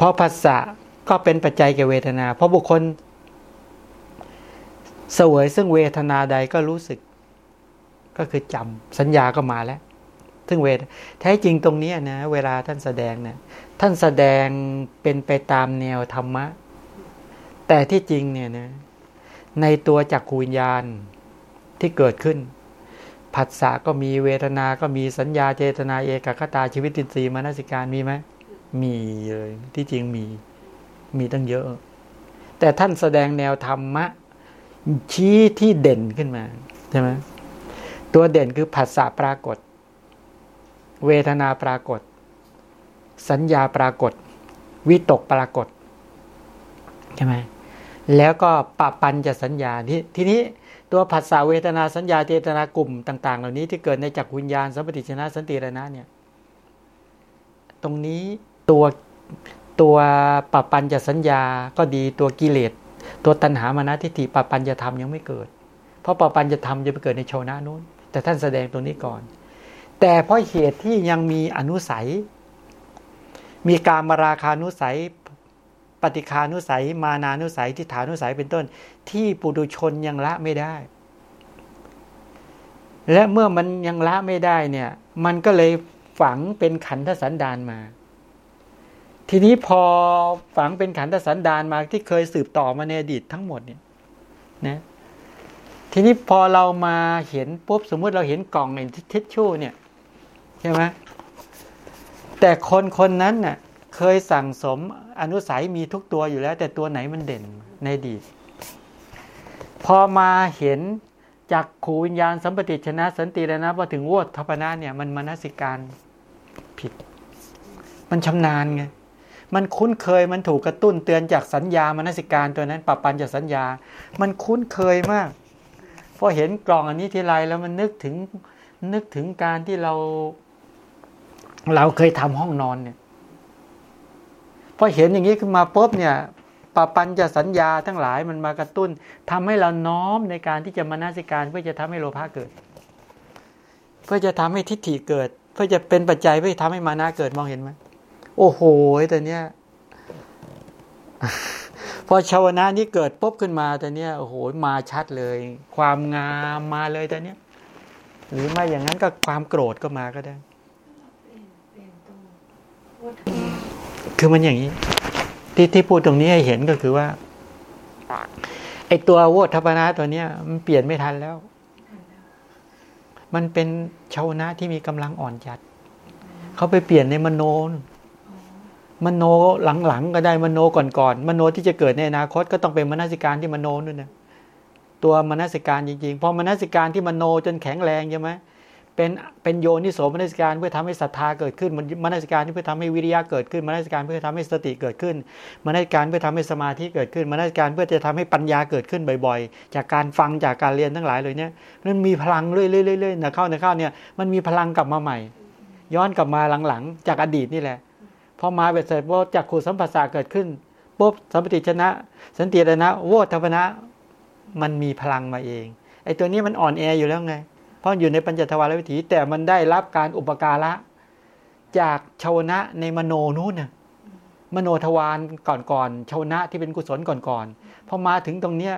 พราะผัสสะ ก็เป็นปัจจัยแก่เวทนา เพราะบุคคล เสวยซึ่งเวทนาใดก็รู้สึก ก็คือจำสัญญาก็มาแล้ว ซึ่งเวทแท้จริงตรงนี้นะ เวลาท่านแสดงเนี่ยท่านแสดงเป็นไปตามแนวธรรมะ แต่ที่จริงเนี่ยนะในตัวจักขูวิญญาณที่เกิดขึ้นผัสสะก็มีเวทนา ก็มีสัญญาเจตนาเอกคตาชีวิตินทรีย์มนสิการมีไหม มีเลย ที่จริงมี มีตั้งเยอะ แต่ท่านแสดงแนวธรรมะ ชี้ที่เด่นขึ้นมาใช่ไหมตัวเด่นคือผัสสะปรากฏ เวทนาปรากฏ สัญญาปรากฏ วิตกปรากฏใช่ไหมแล้วก็ปะปันจะสัญญาที่ทีนี้ตัวผัสสะเวทนาสัญญาเจตนากลุ่มต่าง ๆ เหล่านี้ที่เกิดในจักรวิญญาณสัมปติชนะสันติรนะเนี่ย ตรงนี้ตัว ตัวปปัญจะสัญญาก็ดีตัวกิเลสตัวตัณหามานะทิฏฐิปปัญจะธรรมยังไม่เกิด เพราะปปัญจะธรรมจะไปเกิดในโชนะนู้น แต่ท่านแสดงตรงนี้ก่อน แต่เพราะเหตุที่ยังมีอนุสัย มีการมาราคานุสัย ปฏิคานุสัย มานานุสัยทิฏฐานุสัยเป็นต้น ที่ปุถุชนยังละไม่ได้ และเมื่อมันยังละไม่ได้เนี่ย มันก็เลยฝังเป็นขันธสันดานมา ทีนี้พอฝังเป็นขันธสันดานมาที่เคยสืบต่อมาในอดีตทั้งหมดเนี่ยนะทีนี้พอเรามาเห็นปุ๊บสมมุติเราเห็นกล่องในทิชชู่เนี่ยใช่ไหมแต่คนคนนั้นน่ะเคยสั่งสมอนุสัยมีทุกตัวอยู่แล้ว แต่ตัวไหนมันเด่นในอดีต พอมาเห็นจากขูวิญญาณสัมปติชนะสันติแล้วนะพอถึงโวทัพนาเนี่ยมันมนสิการผิด มันชำนาญไง มันคุ้นเคยมันถูกกระตุ้นเตือนจากสัญญามนสิการตัวนั้นปรับปันจากสัญญา มันคุ้นเคยมากพอเห็นกล่องอันนี้ทีไรแล้วมันนึกถึงนึกถึงการที่เรา เราเคยทำห้องนอนเนี่ยพอเห็นอย่างนี้ขึ้นมาปุ๊บเนี่ยปปัญจะสัญญาทั้งหลายมันมากระตุ้นทำให้เราน้อมในการที่จะมานาสิการเพื่อจะทำให้โลภะเกิด เพื่อจะทำให้ทิฏฐิเกิด เพื่อจะเป็นปัจจัยเพื่อทำให้มานาเกิดมองเห็นไหม โอ้โหแต่เนี้ยพอชาวนะนี้เกิดปุ๊บขึ้นมาแต่เนี้ยโอ้โหมาชัดเลย ความงามมาเลยแต่เนี้ยหรือไม่อย่างนั้นก็ความโกรธก็มาก็ได้ คือมันอย่างนี้ ที่ที่พูดตรงนี้ให้เห็นก็คือว่าไอตัวโวทัพนะตัวเนี้ยมันเปลี่ยนไม่ทันแล้ว มันเป็นชาวนะที่มีกำลังอ่อนจัด เขาไปเปลี่ยนในมโนน มโนหลังๆก็ได้มโนก่อนๆมโนที่จะเกิดในอนาคตก็ต้องเป็นมนสิการที่มโนนู่นนะตัวมนสิการจริงๆพอมนสิการที่มโนจนแข็งแรงใช่ไหมเป็นเป็นโยนิโสมนสิการเพื่อทำให้ศรัทธาเกิดขึ้นมนสิการที่เพื่อทำให้วิริยะเกิดขึ้นมนสิการเพื่อทำให้สติเกิดขึ้นมนสิการเพื่อทำให้สมาธิเกิดขึ้นมนสิการเพื่อจะทำให้ปัญญาเกิดขึ้นบ่อยๆ จากการฟังจากการเรียนทั้งหลายเลยเนี่ยมันมีพลังเรื่อยๆๆนะเข้าในเข้าเนี่ยมันมีพลังกลับมาใหม่ ย้อนกลับมาหลังๆ จากอดีตนี่แหละ พอมาเบ็ดเสร็จว่าจากขูสัมผัสสะเกิดขึ้นปุ๊บสัมปติชนะ สันติรนะโวทัพนะ มันมีพลังมาเองไอ้ตัวนี้มันอ่อนแออยู่แล้วไง เพราะอยู่ในปัญจทวารวิถี แต่มันได้รับการอุปการะ จากชาวนะในมโนนู้นน่ะมโนทวารก่อนๆชาวนะที่เป็นกุศลก่อนๆพอมาถึงตรงเนี้ย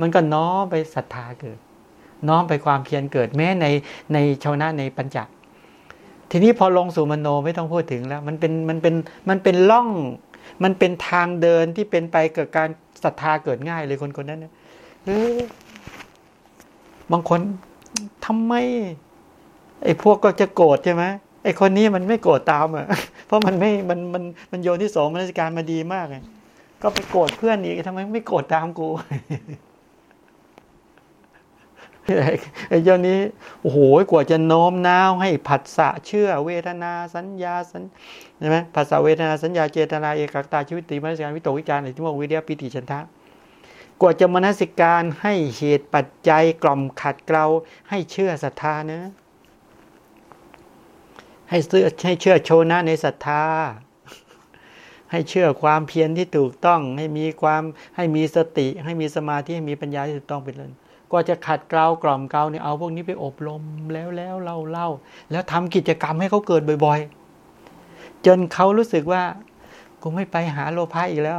มันก็น้อมไปศรัทธาเกิด น้อมไปความเพียรเกิดแม้ในในชาวนะในปัญจ ทีนี้พอลงสู่มโนไม่ต้องพูดถึงแล้ว มันเป็นมันเป็นมันเป็นล่อง มันเป็นทางเดินที่เป็นไปเกิดการศรัทธาเกิดง่ายเลยคนคนนั้นเนี่ยบางคนทำไมไอ้พวกก็จะโกรธใช่ไหมไอ้คนนี้มันไม่โกรธตามอะ เพราะมันไม่มันมันมันโยนที่สองมันราชการมาดีมากไงก็ไปโกรธเพื่อนอีกทำไมไม่โกรธตามกู ไอ้เจ้านี้โอ้โหกว่าจะโน้มน้าวให้ผัสสะเชื่อเวทนาสัญญาสัญใช่ไหมผัสสะเวทนาสัญญาเจตนาเอกตาชีวิตติมรสการวิตกวิจารณ์อะไรที่ว่าวิเดียปิติฉันทะกว่าจะมนสิการให้เหตุปัจจัยกล่อมขัดเกลาให้เชื่อศรัทธานะ ให้เชื่อให้เชื่อโชนะในศรัทธาให้เชื่อความเพียรที่ถูกต้อง ให้มีความให้มีสติ ให้มีสมาธิให้มีปัญญาที่ถูกต้องเป็นเลย ก็จะขัดเกลากล่อมเกลาเนี่ยเอาพวกนี้ไปอบรมแล้วแล้วเล่าเล่าแล้วทำกิจกรรมให้เขาเกิดบ่อยๆ จนเขารู้สึกว่ากูไม่ไปหาโลภะอีกแล้ว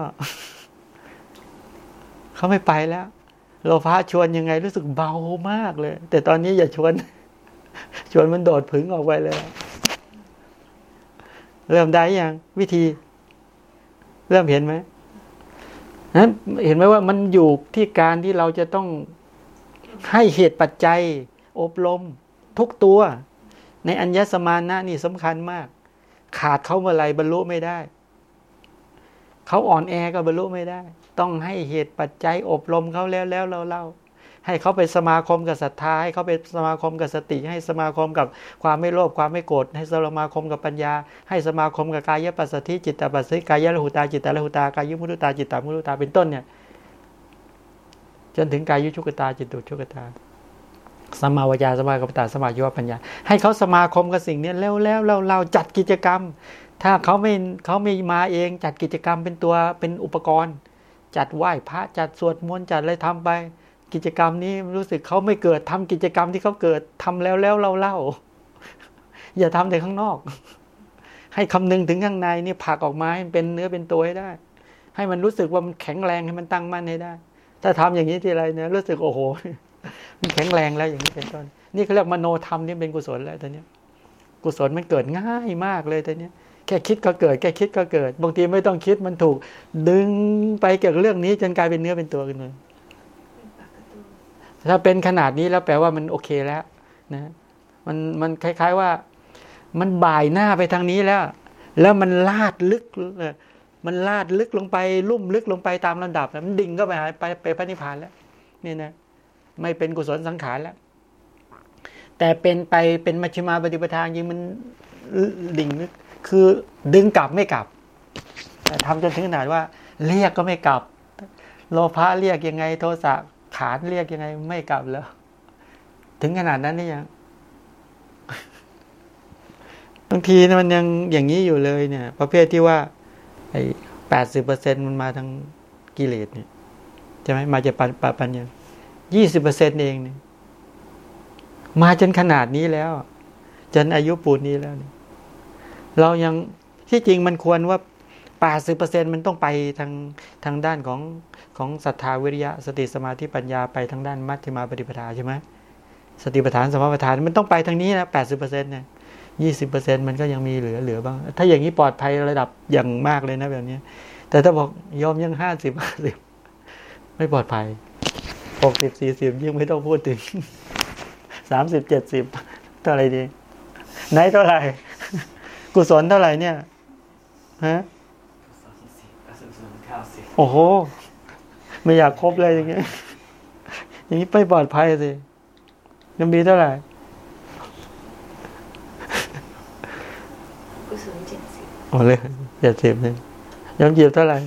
เขาไม่ไปแล้ว โลภะชวนยังไงรู้สึกเบามากเลย แต่ตอนนี้อย่าชวน ชวนมันโดดผึ่งออกไปเลย เริ่มได้ยังวิธี เริ่มเห็นไหมนั้นเห็นไหมว่ามันอยู่ที่การที่เราจะต้อง ให้เหตุปัจจัย อบรม ทุกตัว ในอัญญสมานะนี่สำคัญมาก ขาดเขาเมื่อไรบรรลุไม่ได้ เขาอ่อนแอก็บรรลุไม่ได้ ต้องให้เหตุปัจจัย อบรมเขาแล้วแล้วเราเล่าให้เขาไปสมาคมกับศรัทธาให้เขาไปสมาคมกับสติ ให้สมาคมกับความไม่โลภความไม่โกรธให้สมาคมกับปัญญา ให้สมาคมกับกายปัสสติจิตตปัสสติกายละหุตาจิตตละหุตากายมุตุตาจิตตมุตุตาเป็นต้นเนี่ย จนถึงกายยุชุกตาจิตตุชุกตาสมาวจาสมากัปตาสมายุวปัญญา ให้เขาสมาคมกับสิ่งนี้แล้วแล้วเราเราจัดกิจกรรม ถ้าเขาไม่เขาไม่มาเองจัดกิจกรรมเป็นตัวเป็นอุปกรณ์ จัดไหว้พระจัดสวดมนต์จัดอะไรทำไปกิจกรรมนี้รู้สึกเขาไม่เกิดทำกิจกรรมที่เขาเกิดทำแล้วแล้วเราเล่า อย่าทำแต่ข้างนอก ให้คำนึงถึงข้างในนี่ผักออกมาให้เป็นเนื้อเป็นตัวให้ได้ ให้มันรู้สึกว่ามันแข็งแรงให้มันตั้งมั่นให้ได้ ถ้าทำอย่างนี้ทีไรเนี่ยรู้สึกโอ้โห มันแข็งแรงแล้วอย่างนี้เป็นต้น นี่เขาเรียกมโนธรรมนี่เป็นกุศลแล้วตอนนี้กุศลมันเกิดง่ายมากเลยตอนนี้แค่คิดก็เกิดแค่คิดก็เกิด บางทีไม่ต้องคิดมันถูก ดึงไปเกี่ยวกับเรื่องนี้จนกลายเป็นเนื้อเป็นตัวขึ้นมาถ้าเป็นขนาดนี้แล้วแปลว่ามันโอเคแล้ว นะ มันมันคล้าย ๆว่า มันบ่ายหน้าไปทางนี้แล้ว แล้วมันลาดลึก มันลาดลึกลงไปลุ่มลึกลงไปตามลำดับมันดิ่งก็ไปหายไปไปพระนิพพานแล้วนี่นะไม่เป็นกุศลสังขารแล้ว แต่เป็นไปเป็นมัชฌิมาปฏิปทายิงมันดิ่งลึกคือดึงกลับไม่กลับแต่ทำจนถึงขนาดว่า เรียกก็ไม่กลับ โลภะเรียกยังไง โทสะขานเรียกยังไงไม่กลับแล้ว ถึงขนาดนั้นนี่ยังบางทีมันยังอย่างนี้อยู่เลยเนี่ย ประเภทที่ว่า ไอ้แปดสิบเปอร์เซ็นมันมาทางกิเลสเนี่ยใช่ไหมมาจากปัญปัญญายี่สิบเปอร์เซ็นเองเนี่ยมาจนขนาดนี้แล้ว จนอายุปูนนี้แล้วเนี่ยเรายังที่จริงมันควรว่าแปดสิบเปอร์เซ็นมันต้องไปทางทางด้านของของศรัทธาวิริยะสติสมาธิปัญญาไปทางด้านมัชฌิมาปฏิปทาใช่ไหมสติปัฏฐานสมาปัฏฐานมันต้องไปทางนี้นะแปดสิบเปอร์เซ็นต์เนี่ย ยี่สิบเปอร์เซ็นมันก็ยังมีเหลือเหลือบ้าง ถ้าอย่างนี้ปลอดภัยระดับอย่างมากเลยนะแบบนี้ แต่ถ้าบอกยอมยังห้าสิบห้าสิบไม่ปลอดภัยหกสิบสี่สิบยิ่งไม่ต้องพูดถึงสามสิบเจ็ดสิบเท่าไรดีไหนเท่าไหร่ กุศลเท่าไหร่เนี่ยฮะสองสิบอสุศูนย์เก้าสิบโอ้โห ไม่อยากครบเลยอย่างเงี้ยอย่างนี้ไม่ปลอดภัยสิยังมีเท่าไหร่ กุศล เจ็ดสิบโอ้เลยเจ็ดสิบเลยย้ำเจียบเท่าไหร่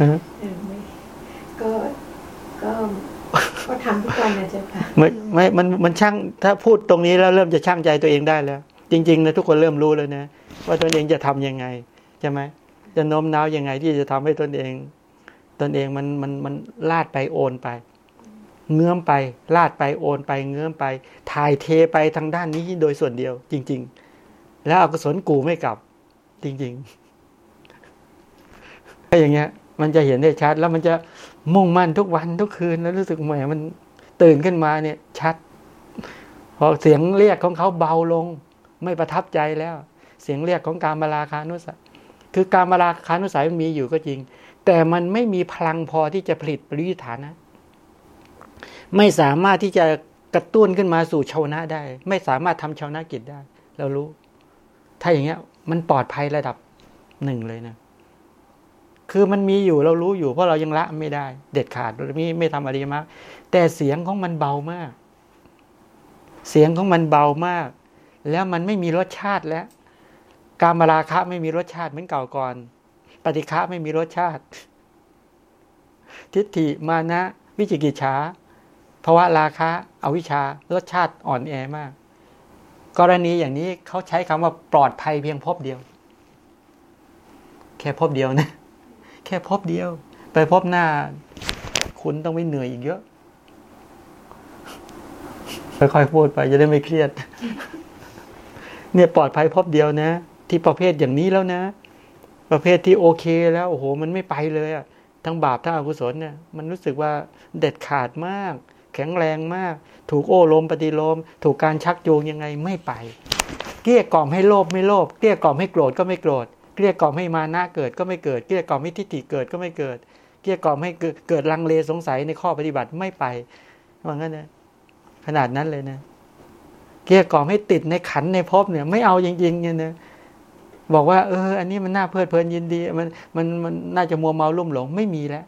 ฮะเออไม่ก็ก็ก็ทำทุกวันนะเจ้าค่ะไม่ไม่มันมันช่างถ้าพูดตรงนี้แล้วเริ่มจะช่างใจตัวเองได้แล้ว จริงๆนะทุกคนเริ่มรู้แล้วนะว่าตนเองจะทำยังไงใช่ไหมจะโน้มน้าวยังไงที่จะทำให้ตนเอง ตนเองมันมันมันลาดไปโอนไป เงื้อมไป ลาดไปโอนไป เงื้อมไป ถ่ายเทไปทางด้านนี้โดยส่วนเดียว จริง ๆ แล้วอกุศลกูไม่กลับ จริงๆถ้าอย่างเงี้ย มันจะเห็นได้ชัด แล้วมันจะมุ่งมั่นทุกวันทุกคืนแล้วรู้สึกแหมมันตื่นขึ้นมาเนี่ยชัด พอเสียงเรียกของเขาเบาลง ไม่ประทับใจแล้ว เสียงเรียกของการมาราคานุสัยคือการมาราคานุสัยมันมีอยู่ก็จริง แต่มันไม่มีพลังพอที่จะผลิตปริยุทธานะ ไม่สามารถที่จะกระตุ้นขึ้นมาสู่ชาวนะได้ ไม่สามารถทำชาวนะกิจได้ เรารู้ ถ้าอย่างเงี้ย มันปลอดภัยระดับหนึ่งเลยนะ คือมันมีอยู่เรารู้อยู่เพราะเรายังละไม่ได้ เด็ดขาดไม่ไม่ทำอริยมรรคแต่เสียงของมันเบามาก เสียงของมันเบามาก แล้วมันไม่มีรสชาติแล้ว การมาราคะไม่มีรสชาติเหมือนเก่าก่อน ปฏิฆะไม่มีรสชาติ ทิฏฐิมานะ วิจิกิจฉาภาวะราคะอวิชชารสชาติอ่อนแอมาก กรณีอย่างนี้เขาใช้คำว่าปลอดภัยเพียงพบเดียว แค่พบเดียวนะ แค่พบเดียว ไปพบหน้า คุณต้องไปเหนื่อยอีกเยอะค่อยๆพูดไปจะได้ไม่เครียด เนี่ยปลอดภัยพบเดียวนะ ที่ประเภทอย่างนี้แล้วนะ ประเภทที่โอเคแล้วโอ้โห มันไม่ไปเลยอะทั้งบาปทั้งอกุศลเนี่ยมันรู้สึกว่าเด็ดขาดมาก แข็งแรงมาก ถูกโอ้ลมปฏิโลม ถูกการชักจูงยังไงไม่ไป เกลี้ยกล่อมให้โลภไม่โลภเกลี้ยกล่อมให้โกรธก็ไม่โกรธเกลี้ยกล่อมให้มานะเกิดก็ไม่เกิดเกลี้ยกล่อมให้ทิฏฐิเกิดก็ไม่เกิด เกลี้ยกล่อมให้เกิดเกิดลังเลสงสัยในข้อปฏิบัติไม่ไปว่างั้นนะขนาดนั้นเลยนะเกลี้ยกล่อมให้ติดในขันในภพเนี่ย ไม่เอาจริงๆเนี่ยนะบอกว่าเออ อันนี้มันน่าเพลิดเพลินยินดี มันมันมันน่าจะมัวเมาลุ่มหลงไม่มีแล้ว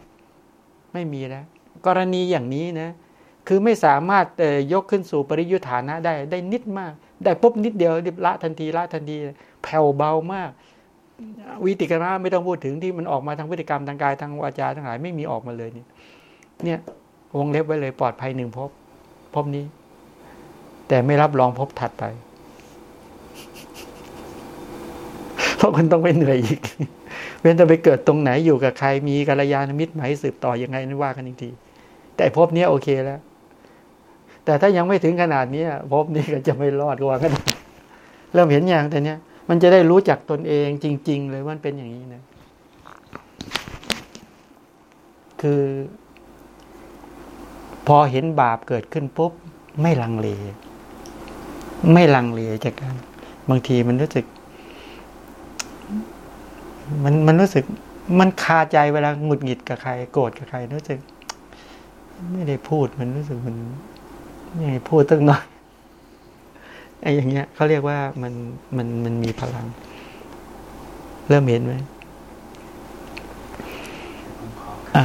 ไม่มีแล้ว กรณีอย่างนี้นะ คือไม่สามารถยกขึ้นสู่ปริยุทธานะได้ได้นิดมาก ได้ปุ๊บนิดเดียวละทันทีละทันทีแผ่วเบามาก วิติกรรมไม่ต้องพูดถึงที่มันออกมาทางพฤติกรรมทางกายทางวาจาทั้งหลายไม่มีออกมาเลยเนี่ยเนี่ยวงเล็บไว้เลยปลอดภัยหนึ่งพบพบนี้ แต่ไม่รับรองพบถัดไปเพราะมันต้องไปเหนื่อยอีกเว้นแต่ไปเกิดตรงไหนอยู่กับใครมีกัลยาณมิตรไหมสืบต่อยังไงนั่นว่ากันอีกทีแต่พบเนี้ยโอเคแล้ว แต่ถ้ายังไม่ถึงขนาดนี้พบนี้ก็จะไม่รอดก็ว่ากันเริ่มเห็นอย่างแต่เนี้ยมันจะได้รู้จักตนเองจริง ๆ เลยว่ามันเป็นอย่างนี้นะ คือ พอเห็นบาปเกิดขึ้นปุ๊บ ไม่ลังเล ไม่ลังเลจากการบางทีมันรู้สึก มันมันรู้สึก มันคาใจเวลาหงุดหงิดกับใคร โกรธกับใคร รู้สึก ไม่ได้พูดมันรู้สึกมัน นี่พูดตั้งน้อยไอ้อย่างเงี้ยเขาเรียกว่ามันมันมันมีพลัง เริ่มเห็นไหมอ่า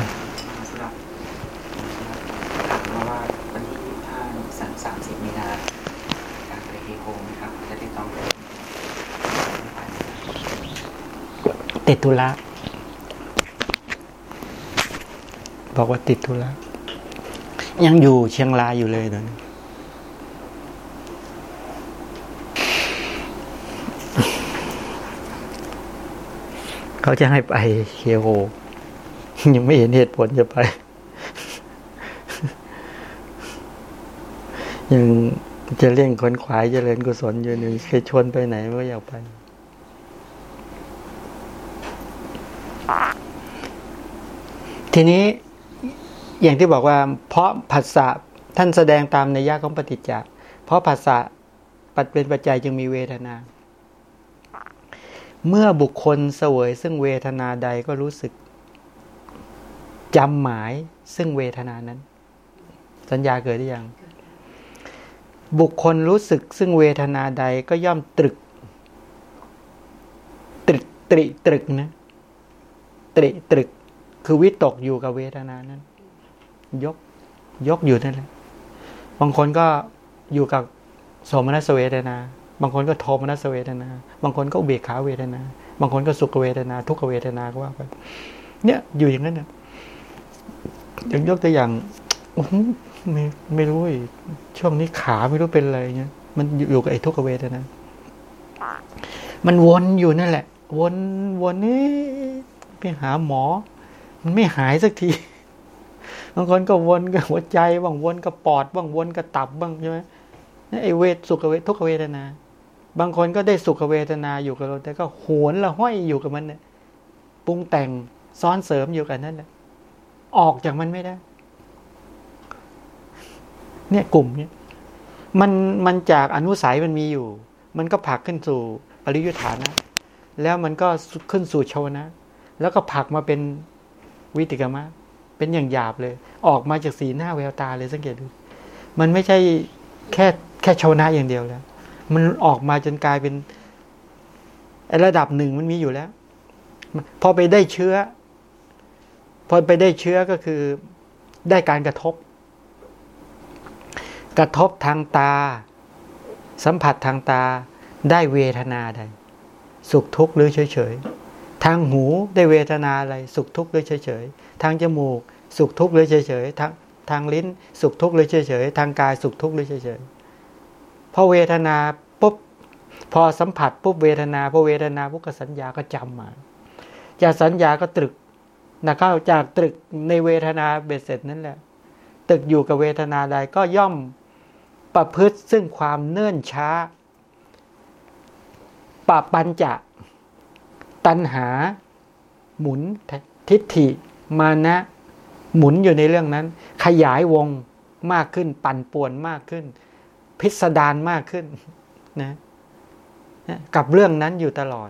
ติดธุระบอกว่าติดธุระ ยังอยู่เชียงรายอยู่เลยตอนนี้เขาจะให้ไปเคียโฮยังไม่เห็นเหตุผลจะไป ยังจะเร่งขนขวายจะเจริญกุศลอยู่หนึ่งเคยชวนไปไหนไม่อยากไป ทีนี้ อย่างที่บอกว่า เพราะผัสสะท่านแสดงตามในยยะของปฏิจจ์เพราะผัสสะปัจเป็นปัจจัยจึงมีเวทนา เมื่อบุคคลเสวยซึ่งเวทนาใดก็รู้สึกจำหมายซึ่งเวทนานั้น สัญญาเกิดหรือยัง บุคคลรู้สึกซึ่งเวทนาใดก็ย่อมตรึก ตรึกตริตรึกนะตริตรึกคือวิตกอยู่กับเวทนานั้น ยกยกอยู่นั่นแหละบางคนก็อยู่กับโสมนัสเวทนา บางคนก็โทมนัสเวทนา บางคนก็อุเบกขาเวทนา บางคนก็สุขเวทนา ทุกขเวทนาก็ว่าไปเนี่ยอยู่อย่างนั้นนะอย่างยกตัวอย่างไม่ไม่รู้ช่วงนี้ขาไม่รู้เป็นอะไรเงี้ยมันอยู่กับไอ้ทุกขเวทนา มันวนอยู่นั่นแหละ วนวนนี่ไปหาหมอ มันไม่หายสักที บางคนก็วนกับหัวใจบ้างวนกับปอดบ้างวนกับตับบ้างใช่ไหมไอเวทสุขเวททุกเวทนา บางคนก็ได้สุขเวทนาอยู่กับเราแต่ก็หวนละห้อยอยู่กับมันเนี่ยปรุงแต่งซ้อนเสริมอยู่กันนั่นแหละออกจากมันไม่ได้ เนี่ยกลุ่มเนี่ยมันมันจากอนุสัยมันมีอยู่ มันก็ผลักขึ้นสู่ปริยุทธานะ แล้วมันก็ขึ้นสู่ชาวนะ แล้วก็ผลักมาเป็นวิติกรรมะ เป็นอย่างหยาบเลย ออกมาจากสีหน้าแววตาเลยสังเกตดู มันไม่ใช่แค่แค่ชาวนะอย่างเดียวแล้ว มันออกมาจนกลายเป็นระดับหนึ่งมันมีอยู่แล้ว พอไปได้เชื้อ พอไปได้เชื้อก็คือได้การกระทบ กระทบทางตา สัมผัสทางตาได้เวทนาใด สุขทุกข์หรือเฉยเฉยทางหูได้เวทนาอะไร สุขทุกข์หรือเฉยเฉยทางจมูก สุขทุกข์หรือเฉยเฉยทางทางลิ้นสุขทุกข์หรือเฉยเฉยทางกายสุขทุกข์หรือเฉยเฉยพอเวทนาปุ๊บพอสัมผัสปุ๊บเวทนาพอเวทนาปุ๊บก็สัญญาก็จำมา จากสัญญาก็ตรึกนะเข้าจากตรึกในเวทนาเบ็ดเสร็จนั่นแหละตึกอยู่กับเวทนาใดก็ย่อมประพฤติซึ่งความเนื่นช้าปปัญจะตัณหา หมุนทิฏฐิมานะ หมุนอยู่ในเรื่องนั้น ขยายวงมากขึ้น ปั่นป่วนมากขึ้น พิสดารมากขึ้นนะกับเรื่องนั้นอยู่ตลอด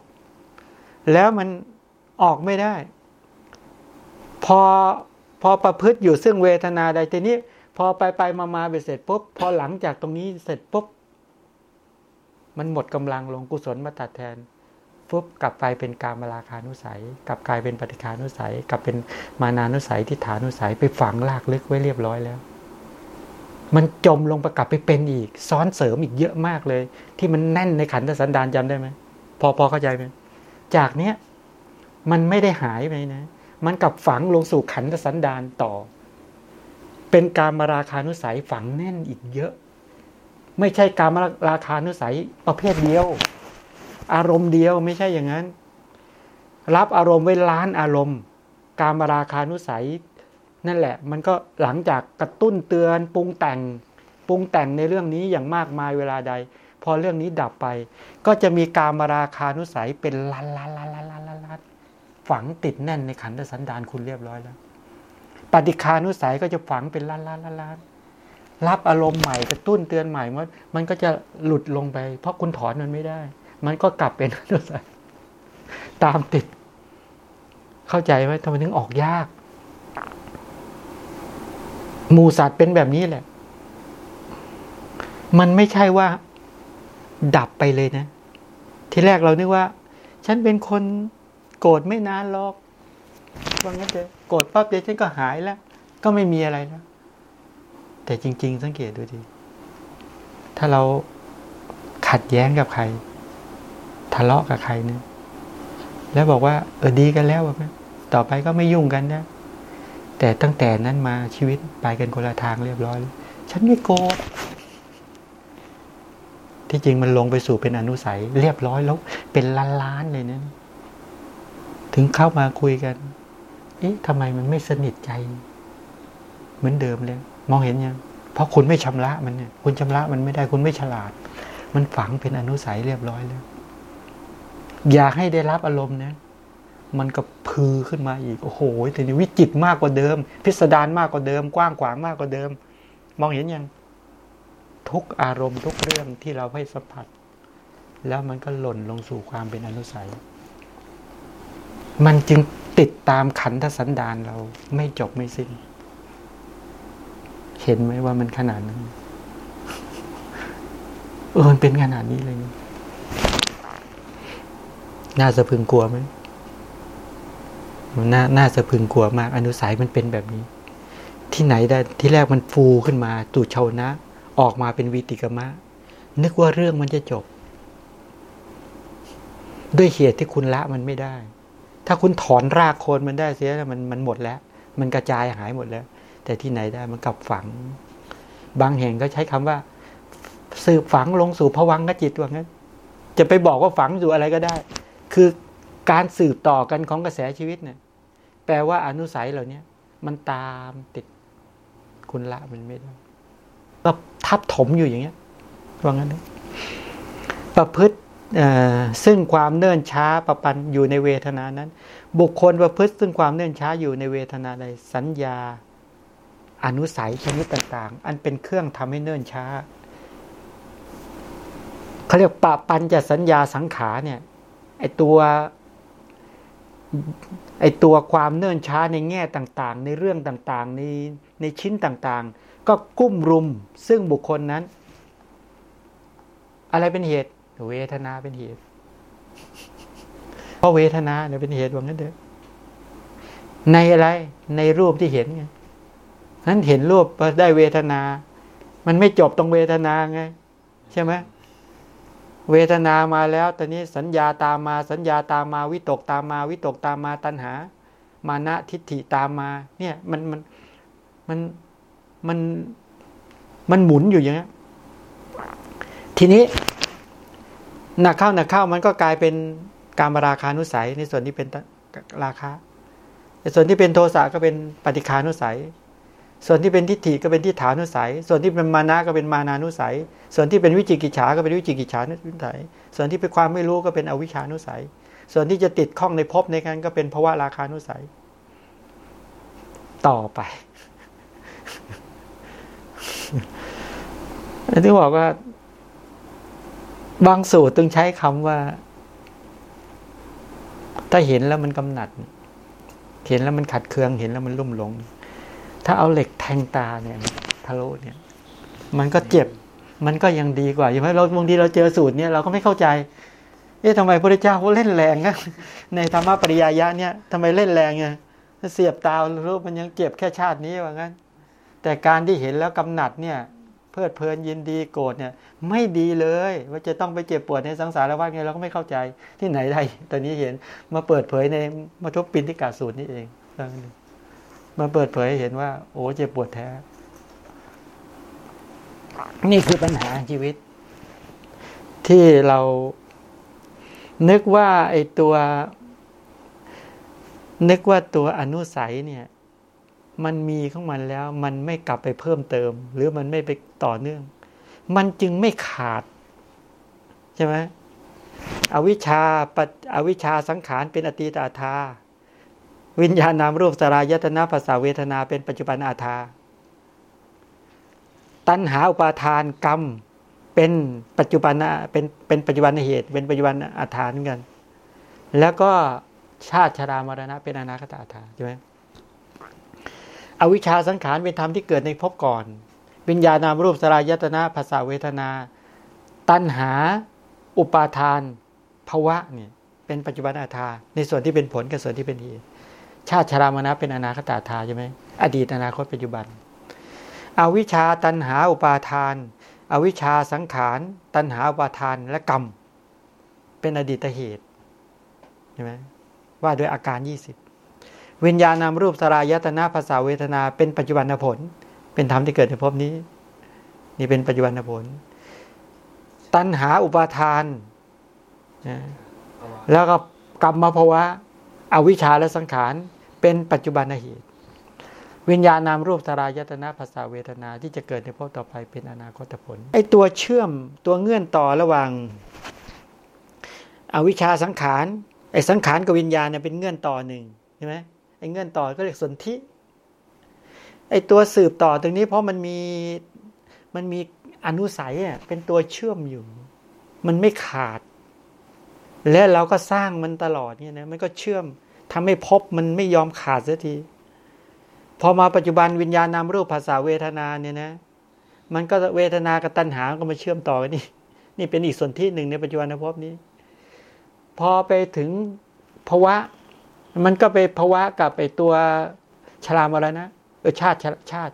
แล้วมันออกไม่ได้ พอพอประพฤติอยู่ซึ่งเวทนาใดทีนี้ พอไปไปมามาไปเสร็จปุ๊บพอหลังจากตรงนี้เสร็จปุ๊บมันหมดกำลังลงกุศลมาตัดแทน ปุ๊บกลับไปเป็นการมราคานุสัย กลับกลายเป็นปฏิคานุสัย กลับเป็นมานานุสัยทิฏฐานุสัยไปฝังลากลึกไว้เรียบร้อยแล้ว มันจมลงไปกลับไปเป็นอีก ซ้อนเสริมอีกเยอะมากเลย ที่มันแน่นในขันธสันดานจำได้ไหมพอพอเข้าใจไหมจากเนี้ยมันไม่ได้หายไปนะ มันกลับฝังลงสู่ขันธสันดานต่อ เป็นการมาราคานุสัยฝังแน่นอีกเยอะ ไม่ใช่การมาราคานุสัยประเภทเดียว อารมณ์เดียวไม่ใช่อย่างนั้น รับอารมณ์ไว้ล้านอารมณ์ การมาราคานุสัย นั่นแหละ มันก็หลังจากกระตุ้นเตือนปรุงแต่งปรุงแต่งในเรื่องนี้อย่างมากมายเวลาใด พอเรื่องนี้ดับไป ก็จะมีการมาราคานุสัยเป็นล้านล้านล้านล้านล้านล้านฝังติดแน่นในขันธสันดานคุณเรียบร้อยแล้ว ปฏิคานุสัยก็จะฝังเป็นล้านล้านล้านล้านรับอารมณ์ใหม่กระตุ้นเตือนใหม่มันมันก็จะหลุดลงไป เพราะคุณถอนมันไม่ได้ มันก็กลับเป็นอนุสัยตามติด เข้าใจไหมทำไมถึงออกยากหมูสัตว์เป็นแบบนี้แหละ มันไม่ใช่ว่า ดับไปเลยนะ ที่แรกเรานึกว่า ฉันเป็นคนโกรธไม่นานหรอกว่างั้นเถอะโกรธปั๊บเดี๋ยวฉันก็หายแล้ว ก็ไม่มีอะไรแล้ว แต่จริง ๆ สังเกตดูดี ถ้าเราขัดแย้งกับใคร ทะเลาะกับใครเนี่ยแล้วบอกว่า เออดีกันแล้วแบบต่อไปก็ไม่ยุ่งกันนะ แต่ตั้งแต่นั้นมาชีวิตไปกันคนละทางเรียบร้อย ฉันไม่โกรธที่จริงมันลงไปสู่เป็นอนุสัย เรียบร้อยแล้วเป็นล้านๆเลยนะถึงเข้ามาคุยกัน เอ๊ะทำไมมันไม่สนิทใจ เหมือนเดิมเลย มองเห็นยังเพราะคุณไม่ชำระมันเนี่ย คุณชำระมันไม่ได้คุณไม่ฉลาด มันฝังเป็นอนุสัยเรียบร้อยแล้ว อยากให้ได้รับอารมณ์นะมันก็พือขึ้นมาอีก โอ้โหแต่นี้วิจิตมากกว่าเดิม พิสดารมากกว่าเดิม กว้างขวางมากกว่าเดิม มองเห็นยัง ทุกอารมณ์ทุกเรื่องที่เราให้สัมผัส แล้วมันก็หล่นลงสู่ความเป็นอนุสัย มันจึงติดตามขันธสันดานเราไม่จบไม่สิ้น เห็นไหมว่ามันขนาดนั้น เออมันเป็นขนาดนี้เลย น่าสะพึงกลัวไหมน่าน่าสะพึงกลัวมาก อนุสัยมันเป็นแบบนี้ ที่ไหนได้ที่แรกมันฟูขึ้นมาตูชาวนะ ออกมาเป็นวีติกมะ นึกว่าเรื่องมันจะจบ ด้วยเหตุที่คุณละมันไม่ได้ ถ้าคุณถอนรากโคนมันได้เสียมันมันหมดแล้ว มันกระจายหายหมดแล้ว แต่ที่ไหนได้มันกลับฝัง บางแห่งก็ใช้คำว่า สืบฝังลงสู่ผวังกจิตว่างั้น จะไปบอกว่าฝังอยู่อะไรก็ได้ คือการสืบต่อกันของกระแสชีวิตเนี่ยแปลว่าอนุสัยเหล่านี้มันตามติดคุณละมันไม่ได้ก็ทับถมอยู่อย่างเงี้ยว่างั้นนะประพฤติซึ่งความเนื่นช้าประปันอยู่ในเวทนานั้น บุคคลประพฤติซึ่งความเนื่นช้าอยู่ในเวทนาใดสัญญา อนุสัยชนิดต่างๆ อันเป็นเครื่องทำให้เนื่นช้าเขาเรียกปะปันจะสัญญาสังขารเนี่ย ไอตัวไอตัวความเนื่นช้าในแง่ต่างๆ ในเรื่องต่างๆ ในในชิ้นต่างๆ ก็กุ้มรุมซึ่งบุคคลนั้น อะไรเป็นเหตุ เวทนาเป็นเหตุ เพราะเวทนาเนี่ยเป็นเหตุว่างั้นเถอะในอะไรในรูปที่เห็นไงนั้นเห็นรูปได้เวทนา มันไม่จบตรงเวทนาไง ใช่ไหม เวทนามาแล้วตอนนี้สัญญาตามมาสัญญาตามมาวิตกตามมา วิตกตามมาตัณหา มานะทิฏฐิตามมา เนี่ยมันมันมันมันมันหมุนอยู่อย่างนี้ทีนี้หนักเข้าหนักเข้ามันก็กลายเป็นการมาราคานุสัยในส่วนที่เป็นราคาในส่วนที่เป็นโทสะก็เป็นปฏิคานุสัย ส่วนที่เป็นทิฏฐิก็เป็นทิฏฐานุสัย ส่วนที่เป็นมานะก็เป็นมานานุสัย ส่วนที่เป็นวิจิกิจฉาก็เป็นวิจิกิจฉานุสัย ส่วนที่เป็นความไม่รู้ก็เป็นอวิชานุสัย ส่วนที่จะติดข้องในภพในการก็เป็นภาวะราคานุสัย ต่อไปที่บอกว่า บางสูตรต้องใช้คำว่า ถ้าเห็นแล้วมันกำหนัด เห็นแล้วมันขัดเคืองเห็นแล้วมันลุ่มหลง ถ้าเอาเหล็กแทงตาเนี่ยทะลุเนี่ย มันก็เจ็บ มันก็ยังดีกว่าอย่างไรเราบางทีเราเจอสูตรเนี่ยเราก็ไม่เข้าใจ เอ๊ะทำไมพระเจ้าเขาเล่นแรงนะในธรรมปริยายะเนี่ยทำไมเล่นแรงไงเสียบตารูปมันยังเจ็บแค่ชาตินี้ว่างั้น แต่การที่เห็นแล้วกำหนัดเนี่ย เพลิดเพลินยินดีโกรธเนี่ย ไม่ดีเลย ว่าจะต้องไปเจ็บปวดในสังสารวัฏไงเราก็ไม่เข้าใจที่ไหนได้ตอนนี้เห็นมาเปิดเผยในมาทบปินที่กาสูตรนี่เอง มาเปิดเผยเห็นว่า โอ้เจ็บปวดแท้ นี่คือปัญหาชีวิต ที่เรา นึกว่าไอ้ตัว นึกว่าตัวอนุสัยเนี่ย มันมีของมันแล้ว มันไม่กลับไปเพิ่มเติม หรือมันไม่ไปต่อเนื่อง มันจึงไม่ขาด ใช่ไหมอวิชชาปอวิชชาสังขารเป็นอตีตาธา วิญญาณนามรูปสลายตนาภาษาเวทนาเป็นปัจจุบันอาทา ตัณหาอุปาทานกรรมเป็นปัจจุบันเป็นเป็นปัจจุบันเหตุ เป็นปัจจุบันอาทานเหมือนกัน แล้วก็ชาติชรามรณะ เป็นอนาคตอาทาใช่ไหมอวิชชาสังขารเป็นธรรมที่เกิดในภพก่อน วิญญาณนามรูปสลายตนาภาษาเวทนา ตัณหาอุปาทานภาวะเนี่ยเป็นปัจจุบันอาทาในส่วนที่เป็นผลกับส่วนที่เป็นเหตุ ชาติชรามนะเป็นอนาคตาธาใช่ไหมอดีตอนาคตปัจจุบัน อวิชชาตันหาอุปาทาน อวิชชาสังขาร ตันหาอุปาทานและกรรม เป็นอดีตเหตุใช่ไหมว่าโดยอาการ 20 วิญญาณนามรูปสลายตนาภาษาเวทนา เป็นปัจจุบันผล เป็นธรรมที่เกิดในภพนี้ นี่เป็นปัจจุบันผล ตันหาอุปาทาน แล้วก็กรรมมาภาวะ อวิชชาและสังขารเป็นปัจจุบันเหตุ วิญญาณนามรูปสรายตนะภาษาเวทนาที่จะเกิดในภพต่อไปเป็นอนาคตผล ไอตัวเชื่อมตัวเงื่อนต่อระหว่าง อวิชชาสังขารไอสังขารกับวิญญาณเนี่ยเป็นเงื่อนต่อหนึ่งใช่ไหมไอเงื่อนต่อก็เรียกสนธิไอตัวสืบต่อตรงนี้เพราะมันมีมันมีอนุสัยอ่เป็นตัวเชื่อมอยู่ มันไม่ขาด และเราก็สร้างมันตลอดเนี่ยนะมันก็เชื่อมทำให้พบมันไม่ยอมขาดสักที พอมาปัจจุบันวิญญาณนามรูปภาษาเวทนาเนี่ยนะ มันก็เวทนากับตัณหาก็มาเชื่อมต่อกันนี่นี่เป็นอีกส่วนที่หนึ่งในปัจจุบันภพนี้ พอไปถึงภาวะ มันก็ไปภาวะกับไปตัวชรามอะไรนะเออชาติชาติชาติ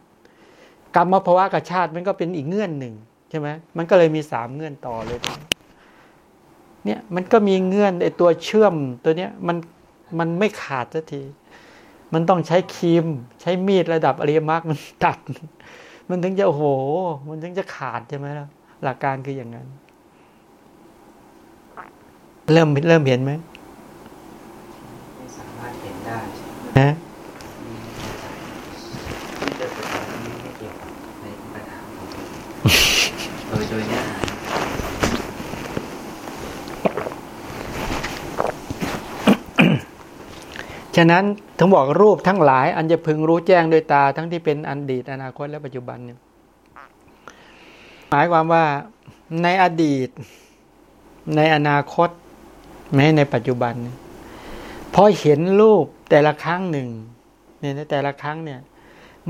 กรรมภาวะกับชาติมันก็เป็นอีกเงื่อนหนึ่งใช่ไหมมันก็เลยมีสามเงื่อนต่อเลย เนี่ยมันก็มีเงื่อนไอตัวเชื่อมตัวเนี้ยมันมันไม่ขาดสักที มันต้องใช้ครีม ใช้มีดระดับอริยมรรคมันตัด มันถึงจะโอ้โห มันถึงจะขาดใช่ไหมล่ะหลักการคืออย่างนั้น เริ่มเริ่มเห็นไหมไม่สามารถเห็นได้นะที่จะศึกษานี้ไม่เกี่ยวกับในปัญหาของผมโดยโดยเนื้อ ฉะนั้นถึงบอกรูปทั้งหลาย อันจะพึงรู้แจ้งโดยตา ทั้งที่เป็นอดีตอนาคตและปัจจุบันเนี่ยหมายความว่าในอดีต ในอนาคตแม้ในปัจจุบันพอเห็นรูปแต่ละครั้งหนึ่งเนี่ยในแต่ละครั้งเนี่ย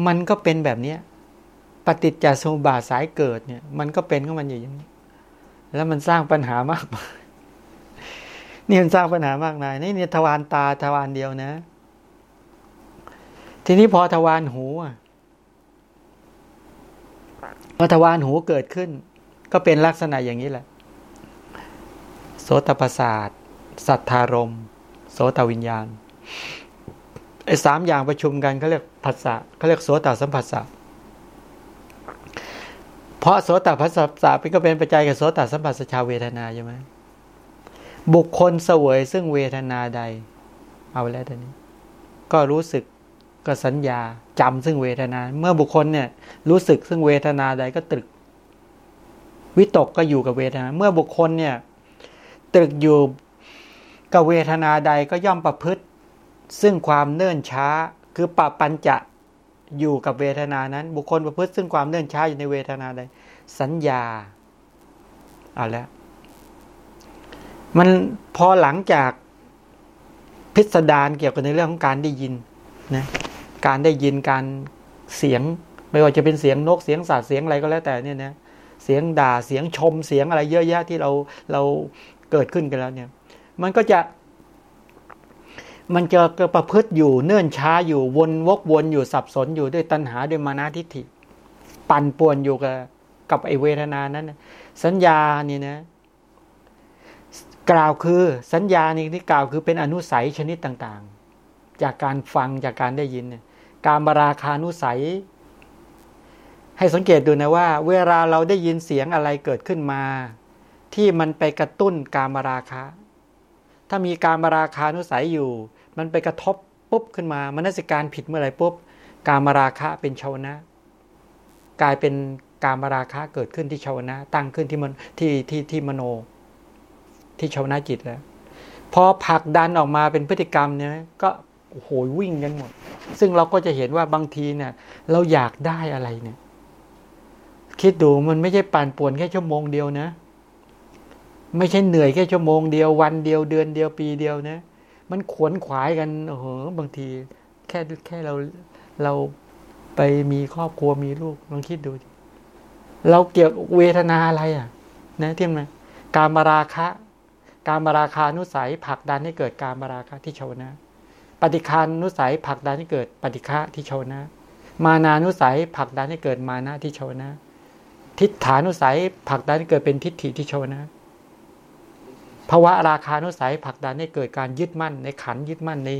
มันก็เป็นแบบเนี้ยปฏิจจสมุปบาทสายเกิดเนี่ย มันก็เป็นของมันอยู่อย่างนี้ แล้วมันสร้างปัญหามากมาย นี่มันสร้างปัญหามากมายนี่เนี่ยทวารตาทวารเดียวนะ ทีนี้พอทวารหูอะพอทวารหูเกิดขึ้น ก็เป็นลักษณะอย่างนี้แหละ โสตประสาทสัทธารมโสตวิญญาณไอ้สามอย่างประชุมกันเขาเรียกผัสสะเขาเรียกโสตสัมผัสสะเพราะโสตผัสสะเป็นก็เป็นปัจจัยกับโสตสัมผัสชาเวทนาใช่ไหม บุคคลเสวยซึ่งเวทนาใด เอาแล้วตอนนี้ ก็รู้สึกก็สัญญาจำซึ่งเวทนา เมื่อบุคคลเนี่ยรู้สึกซึ่งเวทนาใดก็ตรึก วิตกก็อยู่กับเวทนา เมื่อบุคคลเนี่ยตรึกอยู่กับเวทนาใดก็ย่อมประพฤติ ซึ่งความเนิ่นช้าคือปะปัญจะอยู่กับเวทนานั้น บุคคลประพฤติซึ่งความเนิ่นช้าอยู่ในเวทนาใด สัญญาเอาแล้ว มันพอหลังจากพิสดารเกี่ยวกับในเรื่องของการได้ยินนะการได้ยินการเสียง ไม่ว่าจะเป็นเสียงนกเสียงสัตว์เสียงอะไรก็แล้วแต่เนี่ยนะเสียงด่าเสียงชมเสียงอะไรเยอะแยะที่เราเราเกิดขึ้นกันแล้วเนี่ย มันก็จะมันจะประพฤติอยู่เนื่นช้าอยู่วนวกวนอยู่สับสนอยู่ด้วยตัณหาด้วยมานาทิฏฐิ ปั่นป่วนอยู่กับกับไอเวทนานั้น สัญญานี่นะ กล่าวคือสัญญานี่ที่กล่าวคือเป็นอนุสัยชนิดต่างๆ จากการฟังจากการได้ยินเนี่ยการบราคานุสัย ให้สังเกตดูนะว่า เวลาเราได้ยินเสียงอะไรเกิดขึ้นมา ที่มันไปกระตุ้นการมราคาถ้ามีการมาราคานุสัยอยู่ มันไปกระทบปุ๊บขึ้นมามนสิการผิดเมื่อไหร่ปุ๊บการมาราคะเป็นชาวนะ กลายเป็นการมาราคะเกิดขึ้นที่ชาวนะ ตั้งขึ้นที่มันที่ที่ที่มโน ที่ชาวนะจิตแล้ว พอผลักดันออกมาเป็นพฤติกรรมเนี่ยก็โอ้โหวิ่งกันหมด ซึ่งเราก็จะเห็นว่าบางทีเนี่ย เราอยากได้อะไรเนี่ย คิดดูมันไม่ใช่ปั่นป่วนแค่ชั่วโมงเดียวนะ ไม่ใช่เหนื่อยแค่ชั่วโมงเดียววันเดียวเดือนเดียวปีเดียวนะมันขวนขวายกันโอ้โหบางทีแค่แค่เราเราไปมีครอบครัวมีลูกลองคิดดู เราเกี่ยวเวทนาอะไรอะ นะที่มันการมาราคะ การมาราคานุสัยผลักดันให้เกิดการมาราคะที่ชาวนะ ปฏิคานุสัยผลักดันให้เกิดปฏิฆะที่ชาวนะ มานานุสัยผลักดันให้เกิดมานะที่ชาวนะ ทิฏฐานุสัยผลักดันให้เกิดเป็นทิฏฐิที่ชาวนะภาวะราคานุสัยผลักดันให้เกิดการยึดมั่น ในขันยึดมั่นใน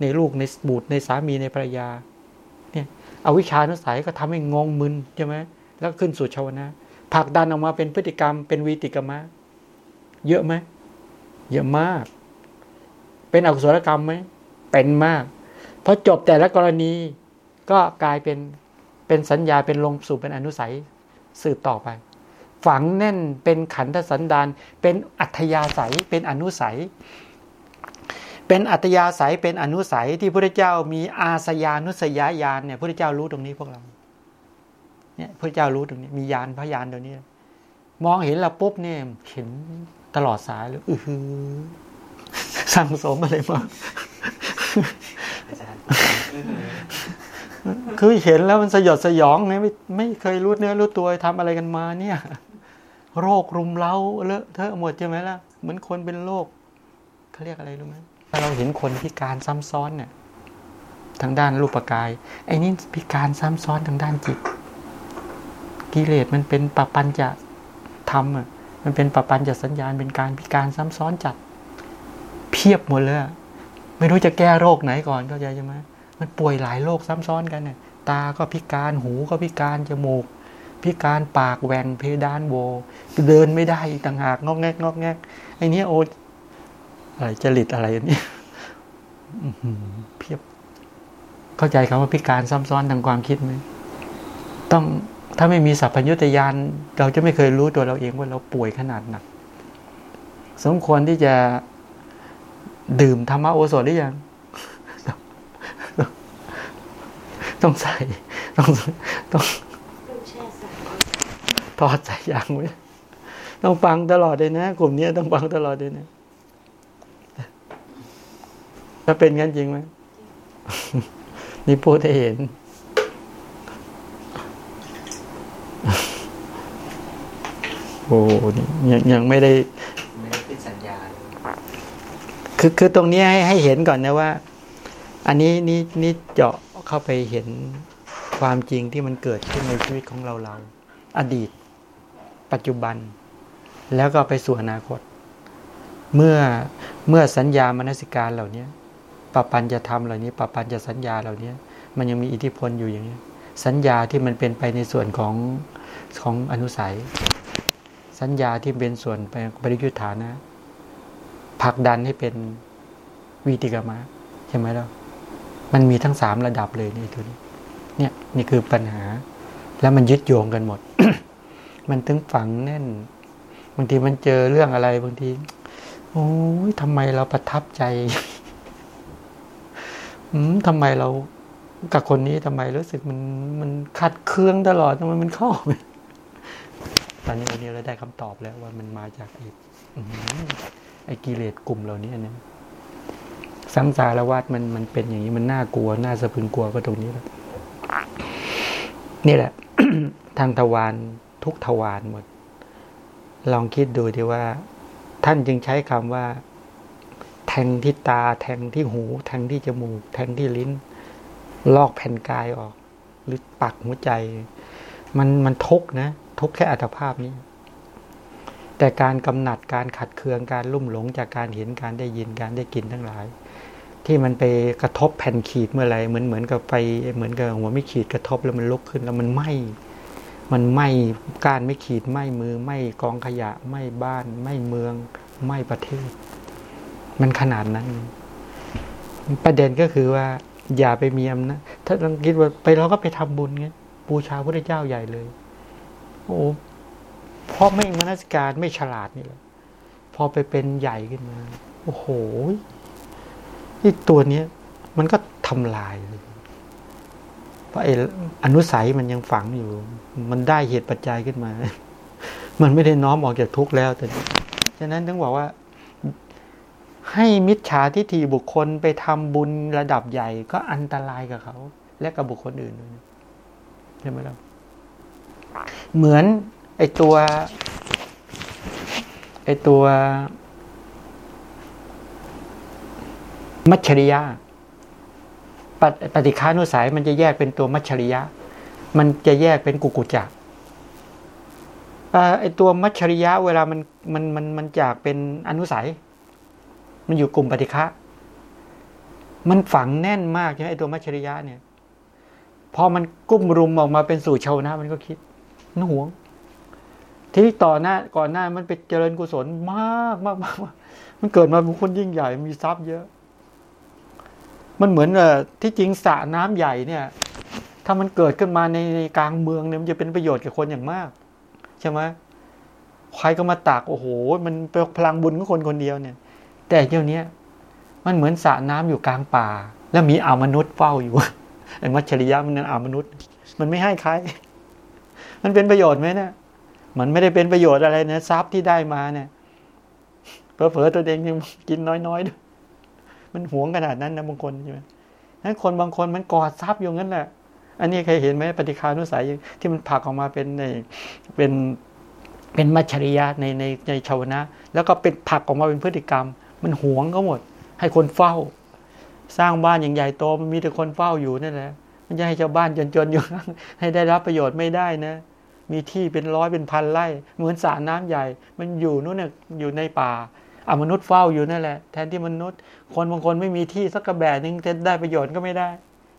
ในลูกในบุตรในสามีในภรรยาเนี่ยอวิชานุสัยก็ทำให้งงมึนใช่ไหมแล้วขึ้นสู่ชาวนะผลักดันออกมาเป็นพฤติกรรมเป็นวีติกรรมะ เยอะไหม เยอะมาก เป็นอกุศลกรรมไหมเป็นมากพอจบแต่ละกรณี ก็กลายเป็นเป็นสัญญาเป็นลงสู่เป็นอนุสัยสืบต่อไป ฝังแน่นเป็นขันธสันดานเป็นอัธยาศัยเป็นอนุสัย เป็นอัตยาศัยเป็นอนุสัยที่พระเจ้ามีอาสยานุสยญาณเนี่ยพระเจ้ารู้ตรงนี้พวกเราเนี่ยพระเจ้ารู้ตรงนี้มียานพยานตรงนี้ มองเห็นเราปุ๊บเนี่ยเห็น ตลอดสายเลยอือหือสั่งสมอะไรมาอาจารย์คือเห็นแล้วมันสยดสยองไงไม่ไม่เคยรู้เนื้อรู้ตัวทำอะไรกันมาเนี่ย โรครุมเร้าเลอะเทอะหมดใช่ไหมล่ะ เหมือนคนเป็นโรคเขาเรียกอะไรรู้ไหมถ้าเราเห็นคนพิการซ้ำซ้อนเนี่ย ทางด้านรูปกาย ไอ้นี่พิการซ้ำซ้อนทางด้านจิต กิเลสมันเป็นปปัญจะธรรมอะ มันเป็นปรปัญจะสัญญาณเป็นการพิการซ้ำซ้อนจัด เพียบหมดเลยไม่รู้จะแก้โรคไหนก่อนเข้าใจใช่ไหมมันป่วยหลายโรคซ้ำซ้อนกันเนี่ยตาก็พิการหูก็พิการจมูก พิการปากแหว่งเพดานโวเดินไม่ได้อีกต่างหากงอกแงกงอกแงกไอ้เนี้ยโออะไรจริตอะไรอันนี้เพียบ เข้าใจคำว่าพิการซ้ำซ้อนทางความคิดไหมต้อง ถ้าไม่มีสัพพัญญุตยานเราจะไม่เคยรู้ตัวเราเองว่าเราป่วยขนาดหนัก สมควรที่จะดื่มธรรมโอสถหรือยัง ต้องใส่ ต้องต้องต้องแช่สายก่อนทอดใส่ยางไว้ต้องฟังตลอดเลยนะ กลุ่มนี้ต้องฟังตลอดเลยนะถ้าเป็นงั้นจริงไหมนี่พูดให้เห็น โอ้นี่ยังยังไม่ได้ไม่ได้เป็นสัญญาณคือคือตรงนี้ให้ให้เห็นก่อนนะว่า อันนี้นี่นี่เจาะเข้าไปเห็นความจริงที่มันเกิดขึ้นในชีวิตของเราเรา อดีต ปัจจุบัน แล้วก็ไปสู่อนาคต เมื่อเมื่อสัญญามนสิการเหล่านี้ปปัญจะทำเหล่านี้ปปัญจะสัญญาเหล่านี้มันยังมีอิทธิพลอยู่อย่างนี้ สัญญาที่มันเป็นไปในส่วนของของอนุสัย สัญญาที่เป็นส่วนไปปริยุทธานะผลักดันให้เป็นวีติกามะใช่ไหมล่ะมันมีทั้งสามระดับเลยนี่ตัวนี้ เนี่ยนี่คือปัญหา แล้วมันยึดโยงกันหมด มันถึงฝังแน่น บางทีมันเจอเรื่องอะไรบางที โอ้ยทำไมเราประทับใจ อืมทำไมเรากับคนนี้ทำไมรู้สึกมันมันขัดเคืองตลอดทำไมมันเข้าไม่ ตอนนี้วันนี้เราได้คำตอบแล้วว่ามันมาจากไอ้อื้อไอ้กิเลสกลุ่มเหล่านี้เนี่ยสังสารวัฏมันมันเป็นอย่างนี้มันน่ากลัว น่าสะพึงกลัวก็ตรงนี้แหละนี่แหละ ทางทวารทุกทวารหมด ลองคิดดูดีว่า ท่านจึงใช้คำว่า แทงที่ตา แทงที่หู แทงที่จมูก แทงที่ลิ้น ลอกแผ่นกายออก หรือปักหัวใจ มันมันทุกนะ ทุกข์แค่อัตภาพนี้ แต่การกำหนัดการขัดเคืองการลุ่มหลงจากการเห็นการได้ยินการได้กินทั้งหลาย ที่มันไปกระทบแผ่นขีดเมื่อไรเหมือนเหมือนกับไฟเหมือนกับหัวไม่ขีดกระทบแล้วมันลุกขึ้นแล้วมันไหม้มันไหม้การไม่ขีดไหม้มือไหม้กองขยะไหม้บ้านไหม้เมืองไหม้ประเทศ มันขนาดนั้น ประเด็นก็คือว่าอย่าไปมีอำนาจถ้าเราคิดว่าไปเราก็ไปทำบุญไงบูชาพระเจ้าใหญ่เลย โอ้เพราะไม่มนสิการไม่ฉลาดนี่แหละพอไปเป็นใหญ่ขึ้นมา โอ้โหที่ตัวเนี้ยมันก็ทำลายเลยเพราะไอ้อนุสัยมันยังฝังอยู่ มันได้เหตุปัจจัยขึ้นมา มันไม่ได้น้อมออกจากทุกข์แล้วแต่ฉะนั้นต้องบอกว่า ให้มิจฉาทิฏฐิบุคคลไปทำบุญระดับใหญ่ก็อันตรายกับเขา และกับบุคคลอื่นด้วยใช่ไหมล่ะ เหมือนไอตัวไอตัว มัชชริยะปฏปฏิฆานุสัยมันจะแยกเป็นตัวมัชชริยะ มันจะแยกเป็นกุกุจักไอตัวมัชชริยะ เวลามันมันมันมันจากเป็นอนุสัย มันอยู่กลุ่มปฏิฆะมันฝังแน่นมากใช่ไหมไอตัวมัชชริยะเนี่ย พอมันกุ้มรุมออกมาเป็นสู่ชาวนะมันก็คิด นห่วง ที่ต่อหน้าก่อนหน้ามันไปเจริญกุศลมากมากมากมันเกิดมาเป็นคนยิ่งใหญ่มีทรัพย์เยอะ มันเหมือนเออที่จริงสระน้ำใหญ่เนี่ย ถ้ามันเกิดขึ้นมาในในกลางเมืองเนี่ยมันจะเป็นประโยชน์กับคนอย่างมาก ใช่ไหมใครก็มาตักโอ้โห มันเป็นพลังบุญของคนคนเดียวเนี่ย แต่เดี๋ยวนี้มันเหมือนสระน้ำอยู่กลางป่า แล้วมีอาวมนุษย์เฝ้าอยู่ไอ้มัชริยะมันนั่นอาวมนุษย์ มันไม่ให้ใคร มันเป็นประโยชน์ไหมเนี่ยมันไม่ได้เป็นประโยชน์อะไรนะทรัพย์ที่ได้มาเนี่ยเผลอๆตัวเองยังกินน้อยๆด้วยมันหวงขนาดนั้นนะบางคนใช่ไหมนั้นคนบางคนมันกอดทรัพย์อยู่งั้นแหละอันนี้ใครเห็นไหมปฏิคานุสัยที่มันผลักออกมาเป็นในเป็นเป็นมัชริยะในในในชาวนะ แล้วก็เป็นผลักออกมาเป็นพฤติกรรม มันหวงเขาหมด ให้คนเฝ้า สร้างบ้านอย่างใหญ่โตมันมีแต่คนเฝ้าอยู่นั่นแหละมันจะให้ชาวบ้านจนๆอยู่ให้ได้รับประโยชน์ไม่ได้นะ มีที่เป็นร้อยเป็นพันไร่เหมือนสระน้ำใหญ่ มันอยู่นู่นน่ะอยู่ในป่าอามนุษย์เฝ้าอยู่นั่นแหละ แทนที่มนุษย์ คนบางคนไม่มีที่สักกระแบะนึงจะได้ประโยชน์ก็ไม่ได้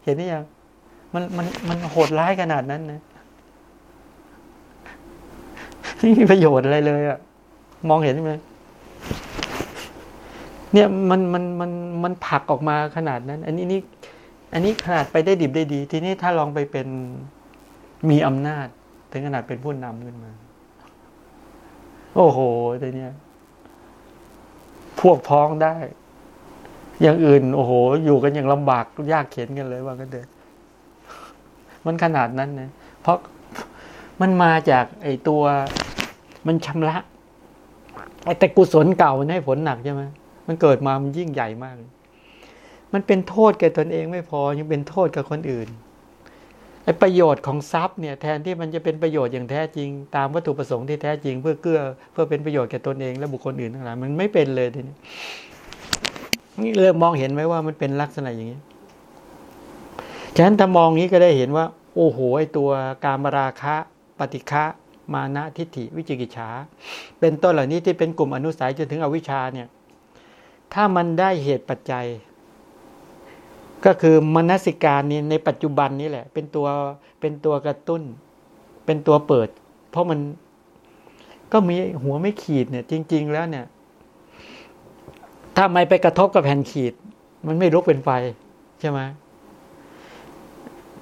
เห็นหรือยังมันมันมันโหดร้ายขนาดนั้นนะไม่มีประโยชน์อะไรเลยอะมองเห็นไหมเนี่ยมันมันมันมันผลักออกมาขนาดนั้น อันนี้นี่อันนี้ขนาดไปได้ดิบได้ดี ทีนี้ถ้าลองไปเป็นมีอำนาจ ถึงขนาดเป็นผู้นำขึ้นมา โอ้โหทีเนี้ยพวกพ้องได้ อย่างอื่น โอ้โห อยู่กันอย่างลำบากยากเข็นกันเลยว่ากันเถอะมันขนาดนั้นนะเพราะมันมาจากไอ้ตัวมันชำระไอ้แต่กุศลเก่ามันให้ผลหนักใช่ไหมมันเกิดมามันยิ่งใหญ่มาก มันเป็นโทษแก่ตนเองไม่พอยังเป็นโทษกับคนอื่น ไอ้ประโยชน์ของทรัพย์เนี่ยแทนที่มันจะเป็นประโยชน์อย่างแท้จริง ตามวัตถุประสงค์ที่แท้จริง เพื่อเกื้อเพื่อเป็นประโยชน์แก่ตนเองและบุคคลอื่นทั้งหลายมันไม่เป็นเลยทีนี้นี่เริ่มมองเห็นไหมว่ามันเป็นลักษณะอย่างนี้ฉะนั้นถ้ามองนี้ก็ได้เห็นว่า โอ้โหไอตัวการมราคะปฏิฆะมานะทิฏฐิวิจิกิจฉาเป็นต้นเหล่านี้ที่เป็นกลุ่มอนุสัยจนถึงอวิชชาเนี่ย ถ้ามันได้เหตุปัจจัย ก็คือมนสิการนี้ในปัจจุบันนี้แหละ เป็นตัวเป็นตัวกระตุ้น เป็นตัวเปิด เพราะมันก็มีหัวไม่ขีดเนี่ย จริง ๆ แล้วเนี่ย ถ้าไม่ไปกระทบกับแผ่นขีด มันไม่ลุกเป็นไฟใช่ไหม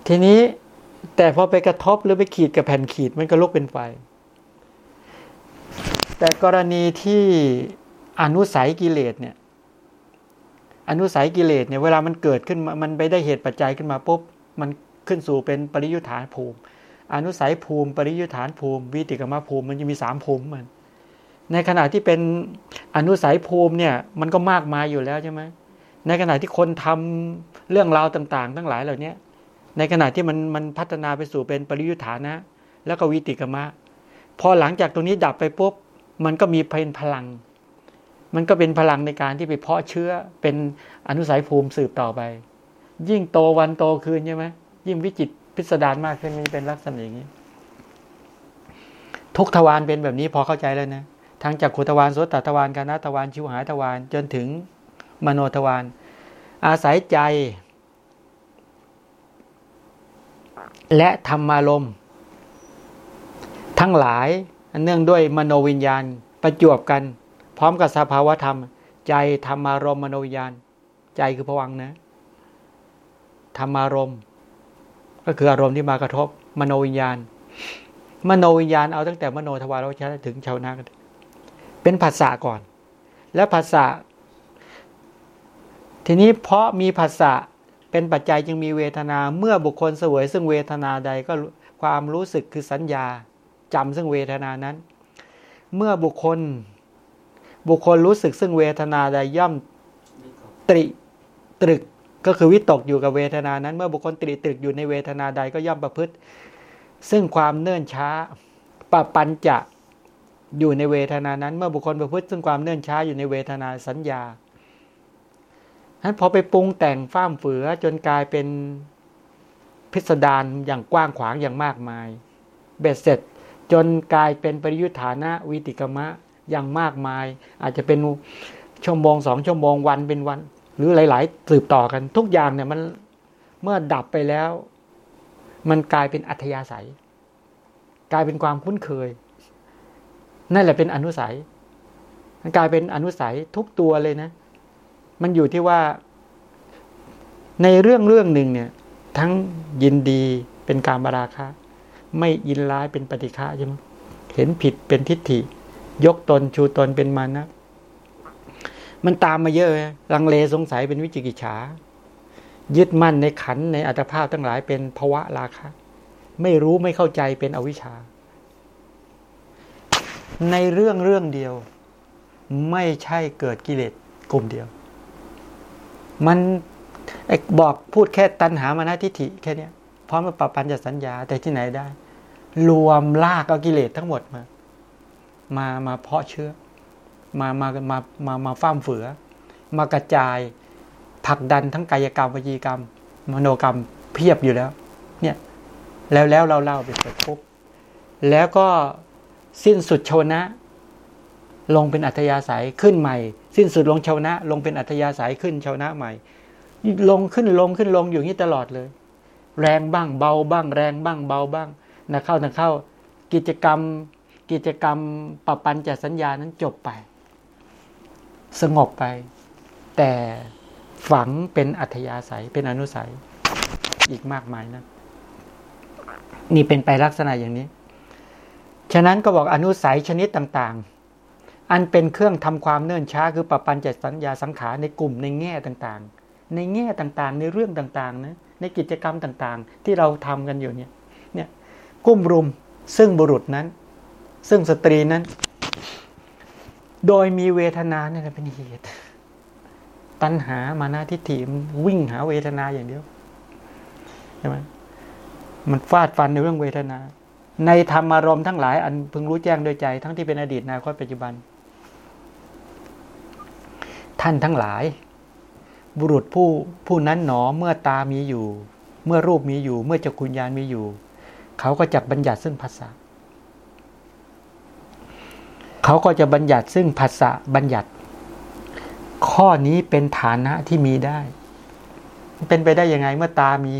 ทีนี้แต่พอไปกระทบหรือไปขีดกับแผ่นขีดมันก็ลุกเป็นไฟ แต่กรณีที่อนุสัยกิเลสเนี่ย อนุสัยกิเลสเนี่ยเวลามันเกิดขึ้นมันไปได้เหตุปัจจัยขึ้นมาปุ๊บมันขึ้นสู่เป็นปริยุทธานภูมิ อนุสัยภูมิ ปริยุทธานภูมิ วิติกรรมภูมิมันจะมีสามภูมิมันในขณะที่เป็นอนุสัยภูมิเนี่ยมันก็มากมายอยู่แล้วใช่ไหมในขณะที่คนทำเรื่องราวต่าง ๆ ทั้งหลายเหล่านี้ในขณะที่มันมันพัฒนาไปสู่เป็นปริยุทธานะ แล้วก็วิติกรรมะพอหลังจากตรงนี้ดับไปปุ๊บมันก็มีเป็นพลัง มันก็เป็นพลังในการที่ไปเพาะเชื้อเป็นอนุสัยภูมิสืบต่อไป ยิ่งโตวันโตคืนใช่ไหมยิ่งวิจิตพิสดารมากขึ้นมันเป็นลักษณะอย่างนี้ ทุกทวารเป็นแบบนี้พอเข้าใจแล้วนะทางจากขุทวารโสตทวารกานาทวารชิวหายทวารจนถึงมโนทวารอาศัยใจ และธรรมารมทั้งหลายเนื่องด้วยมโนวิญญาณประจวบกัน ร้อมกับสภาวธรรม ใจธรรมารมมโนวิญญาณ ใจคือผวังนะธรรมารมก็คืออารมณ์ที่มากระทบมโนวิญญาณ มโนวิญญาณเอาตั้งแต่มโนทวารวชถึงชาวนาเป็นภาษาก่อน แล้วภาษาทีนี้เพราะมีภาษาเป็นปัจจัยจึงมีเวทนาเมื่อบุคคลเสวย ซึ่งเวทนาใดก็ความรู้สึกคือสัญญาจำซึ่งเวทนานั้น เมื่อบุคคล บุคคลรู้สึกซึ่งเวทนาใดย่อมตริตรึกก็คือวิตกอยู่กับเวทนานั้น เมื่อบุคคลตริตรึกอยู่ในเวทนาใดก็ย่อมประพฤติ ซึ่งความเนื่นช้าปปัญจะอยู่ในเวทนานั้น เมื่อบุคคลประพฤติ ซึ่งความเนื่นช้าอยู่ในเวทนาสัญญานั้นพอไปปรุงแต่งฟ้ามเฟือจนกลายเป็นพิสดารอย่างกว้างขวางอย่างมากมาย เบ็ดเสร็จ จนกลายเป็นปริยุทธานะวิติกรรมะ อย่างมากมาย อาจจะเป็นชั่วโมงสองชั่วโมงวันเป็นวัน หรือหลาย ๆ สืบต่อกัน ทุกอย่างเนี่ยมันเมื่อดับไปแล้ว มันกลายเป็นอัธยาศัย กลายเป็นความคุ้นเคย นั่นแหละเป็นอนุสัย มันกลายเป็นอนุสัยทุกตัวเลยนะ มันอยู่ที่ว่า ในเรื่องเรื่องหนึ่งเนี่ย ทั้งยินดีเป็นการบาราคะ ไม่ยินร้ายเป็นปฏิฆะใช่ไหมเห็นผิดเป็นทิฏฐิ ยกตนชูตนเป็นมานะ มันตามมาเยอะลังเลสงสัยเป็นวิจิกิจฉา ยึดมั่นในขันในอัตภาพทั้งหลายเป็นภวะราคะ ไม่รู้ไม่เข้าใจเป็นอวิชชา ในเรื่องเรื่องเดียว ไม่ใช่เกิดกิเลสกลุ่มเดียว มันบอกพูดแค่ตัณหามานะทิฏฐิแค่นี้พร้อมกับปรับปัญจสัญญาแต่ที่ไหนได้ รวมลากเอากิเลสทั้งหมดมา มามาเพาะเชื้อ มามามามามาฟ้ามเฟือ มากระจายผลักดันทั้งกายกรรมวิจีกรรม มโนกรรมเพียบอยู่แล้ว เนี่ยแล้วแล้วเราเล่าไปเสร็จปุ๊บแล้วก็สิ้นสุดโชนะ ลงเป็นอัธยาศัยขึ้นใหม่ สิ้นสุดลงชาวนะ ลงเป็นอัธยาศัยขึ้นชาวนะใหม่ ลงขึ้นลงขึ้นลงอยู่นี้ตลอดเลย แรงบ้างเบาบ้าง แรงบ้างเบาบ้างนะเข้านะเข้า กิจกรรม กิจกรรมปปัญจสัญญานั้นจบไป สงบไป แต่ฝังเป็นอัธยาศัยเป็นอนุสัย อีกมากมายนะนี่เป็นไปลักษณะอย่างนี้ ฉะนั้นก็บอกอนุสัยชนิดต่างๆ อันเป็นเครื่องทำความเนิ่นช้า คือปปัญจสัญญาสังขารในกลุ่มในแง่ต่างๆ ในแง่ต่างๆ ในเรื่องต่างๆนะในกิจกรรมต่างๆ ที่เราทำกันอยู่เนี่ยเนี่ยกุ้มรุมซึ่งบุรุษนั้น ซึ่งสตรีนั้น โดยมีเวทนาเนี่ยเป็นเหตุ ตัณหามานาทิฏฐิวิ่งหาเวทนาอย่างเดียวใช่ไหมมันฟาดฟันในเรื่องเวทนา ในธรรมารมณ์ทั้งหลาย อันพึงรู้แจ้งโดยใจ ทั้งที่เป็นอดีตนาคตปัจจุบัน ท่านทั้งหลาย บุรุษผู้ผู้นั้นหนอเมื่อตามีอยู่ เมื่อรูปมีอยู่ เมื่อจักรุญญาณมีอยู่ เขาก็จะบัญญัติซึ่งภาษา เขาก็จะบัญญัติซึ่งภาษาบัญญัติ ข้อนี้เป็นฐานะที่มีได้ เป็นไปได้ยังไงเมื่อตามี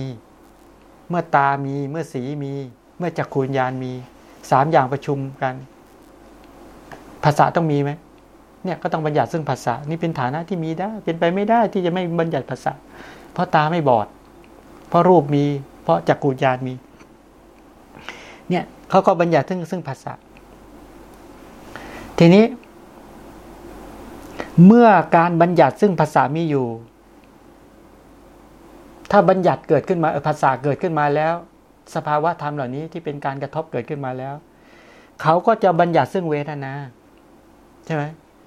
เมื่อตามีเมื่อสีมี เมื่อจักรุญญาณมีสามอย่างประชุมกัน ภาษาต้องมีไหมเนี่ยก็ต้องบัญญัติซึ่งภาษานี่เป็นฐานะที่มีได้ เป็นไปไม่ได้ที่จะไม่บัญญัติภาษาเพราะตาไม่บอด เพราะรูปมี เพราะจักรุญญาณมี เนี่ยเขาก็บัญญัติซึ่งซึ่งภาษา ทีนี้ เมื่อการบัญญัติซึ่งภาษามีอยู่ ถ้าบัญญัติเกิดขึ้นมาภาษาเกิดขึ้นมาแล้ว สภาวะธรรมเหล่านี้ที่เป็นการกระทบเกิดขึ้นมาแล้ว เขาก็จะบัญญัติซึ่งเวทนาใช่ไหม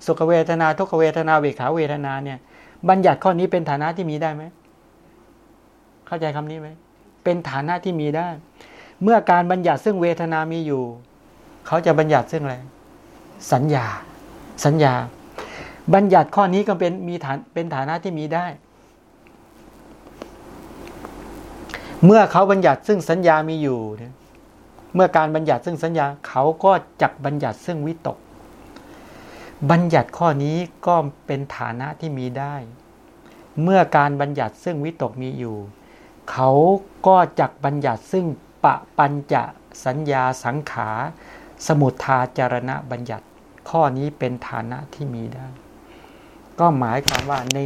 สุขเวทนา ทุกขเวทนาเวขาเวทนาเนี่ย บัญญัติข้อนี้เป็นฐานะที่มีได้ไหมเข้าใจคำนี้ไหมเป็นฐานะที่มีได้ เมื่อการบัญญัติซึ่งเวทนามีอยู่ เขาจะบัญญัติซึ่งอะไร สัญญา สัญญา บัญญัติข้อนี้ก็เป็นมีฐานเป็นฐานะที่มีได้ เมื่อเขาบัญญัติซึ่งสัญญามีอยู่ เมื่อการบัญญัติซึ่งสัญญา เขาก็จักบัญญัติซึ่งวิตก บัญญัติข้อนี้ก็เป็นฐานะที่มีได้ เมื่อการบัญญัติซึ่งวิตกมีอยู่ เขาก็จักบัญญัติซึ่งปะปัญจะสัญญาสังขาร สมุทธาจารณะบัญญัติ ข้อนี้เป็นฐานะที่มีได้ ก็หมายความว่าใน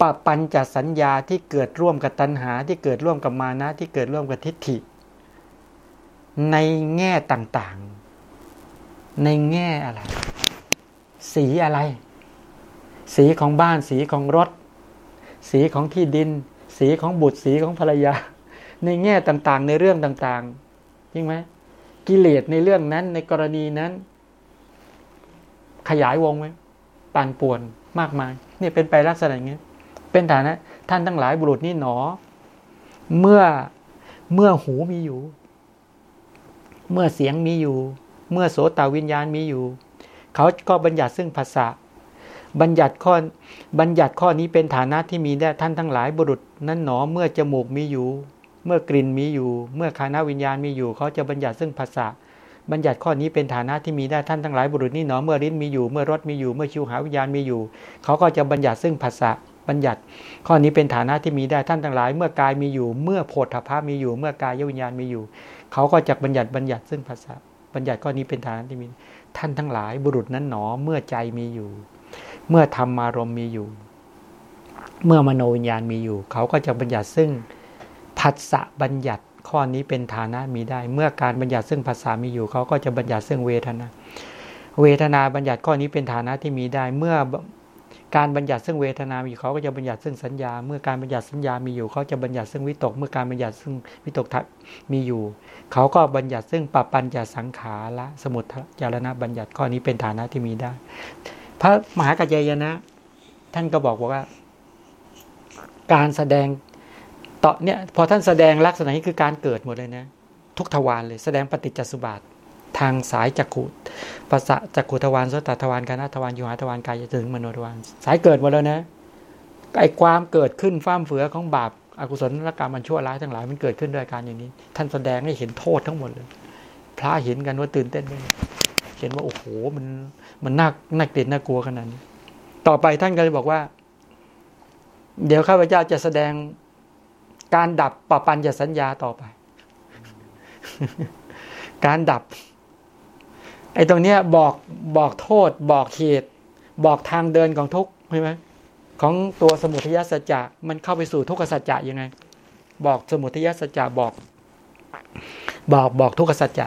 ปปัญจสัญญาที่เกิดร่วมกับตัณหา ที่เกิดร่วมกับมานะที่เกิดร่วมกับทิฏฐิ ในแง่ต่างๆ ในแง่อะไร สีอะไร สีของบ้านสีของรถ สีของที่ดิน สีของบุตรสีของภรรยา ในแง่ต่างๆ ในเรื่องต่างๆจริงไหม กิเลสในเรื่องนั้นในกรณีนั้น ขยายวงไหมปั่นป่วนมากมายนี่เป็นไปลักษณะอย่างนี้เป็นฐานะ ท่านทั้งหลายบุรุษนี่หนอ เมื่อเมื่อหูมีอยู่ เมื่อเสียงมีอยู่ เมื่อโสตวิญญาณมีอยู่ เขาก็บัญญัติซึ่งภาษาบัญญัติข้อบัญญัติข้อนี้เป็นฐานะที่มีได้ท่านทั้งหลายบุรุษ นั้นหนอเมื่อจมูกมีอยู่ เมื่อกลิ่นมีอยู่ เมื่อคานาวิญญาณมีอยู่ เขาจะบัญญัติซึ่งภาษาบัญญัติข้อนี้เป็นฐานะที่มีได้ท่านทั้งหลายบุรุษนี่หนอเมื่อลิ้นมีอยู่ เมื่อรสมีอยู่ เมื่อชิวหาวิญญาณมีอยู่ เขาก็จะบัญญัติซึ่งภาษาบัญญัติ ข้อนี้เป็นฐานะที่มีได้ท่านทั้งหลาย เมื่อกายมีอยู่ เมื่อโพธพามีอยู่ เมื่อกายวิญญาณมีอยู่ เขาก็จะบัญญัติบัญญัติซึ่งภาษาบัญญัติข้อนี้เป็นฐานะที่มี ท่านทั้งหลายบุรุษนั้นหนอเมื่อใจมีอยู่ เมื่อธรรมารมมีอยู่ เมื่อมโนวิญญาณมีอยู่ เขาก็จะบัญญัติซึ่ง ผัสสะบัญญัติข้อนี้เป็นฐานะมีได้ เมื่อการบัญญัติซึ่งภาษามีอยู่เขาก็จะบัญญัติซึ่งเวทนา เวทนาบัญญัติข้อนี้เป็นฐานะที่มีได้ เมื่อการบัญญัติซึ่งเวทนามีเขาก็จะบัญญัติซึ่งสัญญา เมื่อการบัญญัติสัญญามีอยู่เขาจะบัญญัติซึ่งวิตก เมื่อการบัญญัติซึ่งวิตกทัมีอยู่ เขาก็บัญญัติซึ่งปปัญจะสังขาละสมุทจารณะบัญญัติข้อนี้เป็นฐานะที่มีได้ พระมหากัจจายนะ ท่านก็บอกว่า การแสดง ต่อเนี่ยพอท่านแสดงลักษณะนี้คือการเกิดหมดเลยนะ ทุกทวารเลย แสดงปฏิจจสุบาททางสายจักขุภาษะจักขุทวารโสตทวารกานาทวารยูหาทวารกายจะถึงมโนทวารสายเกิดหมดแล้วนะไอความเกิดขึ้นฟ้ามเฟือของบาปอกุศลและกรรมมันชั่วร้ายทั้งหลายมันเกิดขึ้นด้วยการอย่างนี้ ท่านแสดงให้เห็นโทษทั้งหมดเลย พระเห็นกันว่าตื่นเต้นเลยเห็นว่าโอ้โหมันมันน่าน่าเกลียดน่ากลัวขนาดนี้ต่อไปท่านก็เลยบอกว่า เดี๋ยวข้าพเจ้าจะแสดง การดับปปัญญสัญญาต่อไป การดับ ไอ้ตรงเนี้ยบอกบอกโทษ บอกเหตุ บอกทางเดินของทุกข์ใช่ไหมของตัวสมุทัยสัจจะมันเข้าไปสู่ทุกขสัจจะยังไง บอกสมุทัยสัจจะบอก บอกบอกทุกขสัจจะ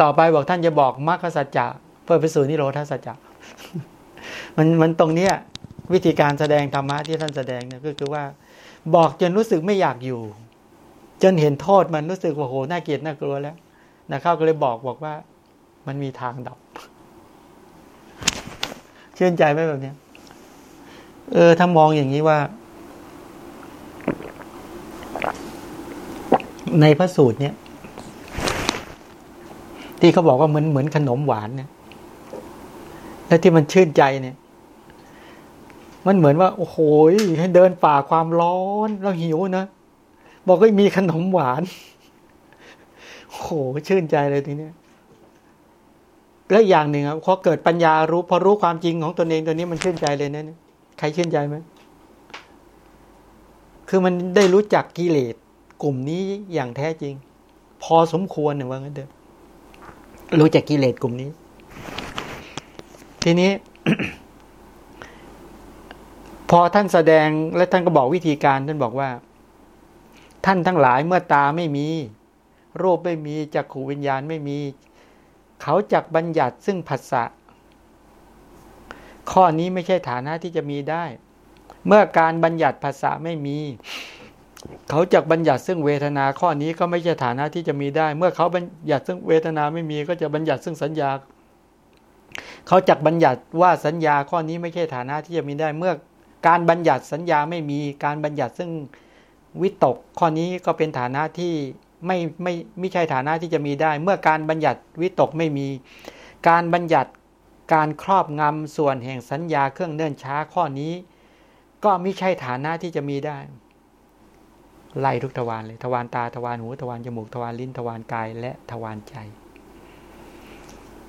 ต่อไปบอกท่านจะบอกมรรคสัจจะเพื่อไปสู่นิโรธาสัจจะมันมันตรงเนี้ยวิธีการแสดงธรรมะที่ท่านแสดงเนี่ยก็คือว่า บอกจนรู้สึกไม่อยากอยู่ จนเห็นโทษมันรู้สึกว่าโหน่าเกลียดน่ากลัวแล้วนะเข้าก็เลยบอกบอกว่า มันมีทางดับเชื่อใจไหมแบบเนี้ยเออถ้ามองอย่างนี้ว่า ในพระสูตรเนี่ย ที่เขาบอกว่าเหมือนเหมือนขนมหวานเนี่ย แล้วที่มันชื่นใจเนี่ย มันเหมือนว่า โอ้โหให้เดินป่าความร้อนแล้วหิวนะบอกว่ามีขนมหวานโอ้โหชื่นใจเลยทีเนี้ยและอย่างหนึ่งครับพอเกิดปัญญารู้ พอรู้ความจริงของตนเองตัวนี้มันชื่นใจเลยนะใครชื่นใจไหมคือมันได้รู้จักกิเลสกลุ่มนี้อย่างแท้จริง พอสมควรเนี่ยว่างั้นเถอะรู้จักกิเลสกลุ่มนี้ ทีนี้ พอท่านแสดงและท่านก็บอกวิธีการท่านบอกว่า ท่านทั้งหลายเมื่อตาไม่มี รูปไม่มีจักขูวิญญาณไม่มี เขาจักบัญญัติซึ่งผัสสะข้อนี้ไม่ใช่ฐานะที่จะมีได้ เมื่อการบัญญัติภาษาไม่มี เขาจักบัญญัติซึ่งเวทนาข้อนี้ก็ไม่ใช่ฐานะที่จะมีได้ เมื่อเขาบัญญัติซึ่งเวทนาไม่มี ก็จะบัญญัติซึ่งสัญญา เขาจักบัญญัติว่าสัญญาข้อนี้ไม่ใช่ฐานะที่จะมีได้ เมื่อ การบัญญัติสัญญาไม่มีการบัญญัติซึ่งวิตกข้อนี้ก็เป็นฐานะที่ไม่ไม่ไม่ใช่ฐานะที่จะมีได้ เมื่อการบัญญัติวิตกไม่มี การบัญญัติการครอบงำส่วนแห่งสัญญาเครื่องเนื่นช้าข้อนี้ ก็ไม่ใช่ฐานะที่จะมีได้ไล่ทุกทวารเลยทวารตาทวารหูทวารจมูกทวารลิ้นทวารกายและทวารใจ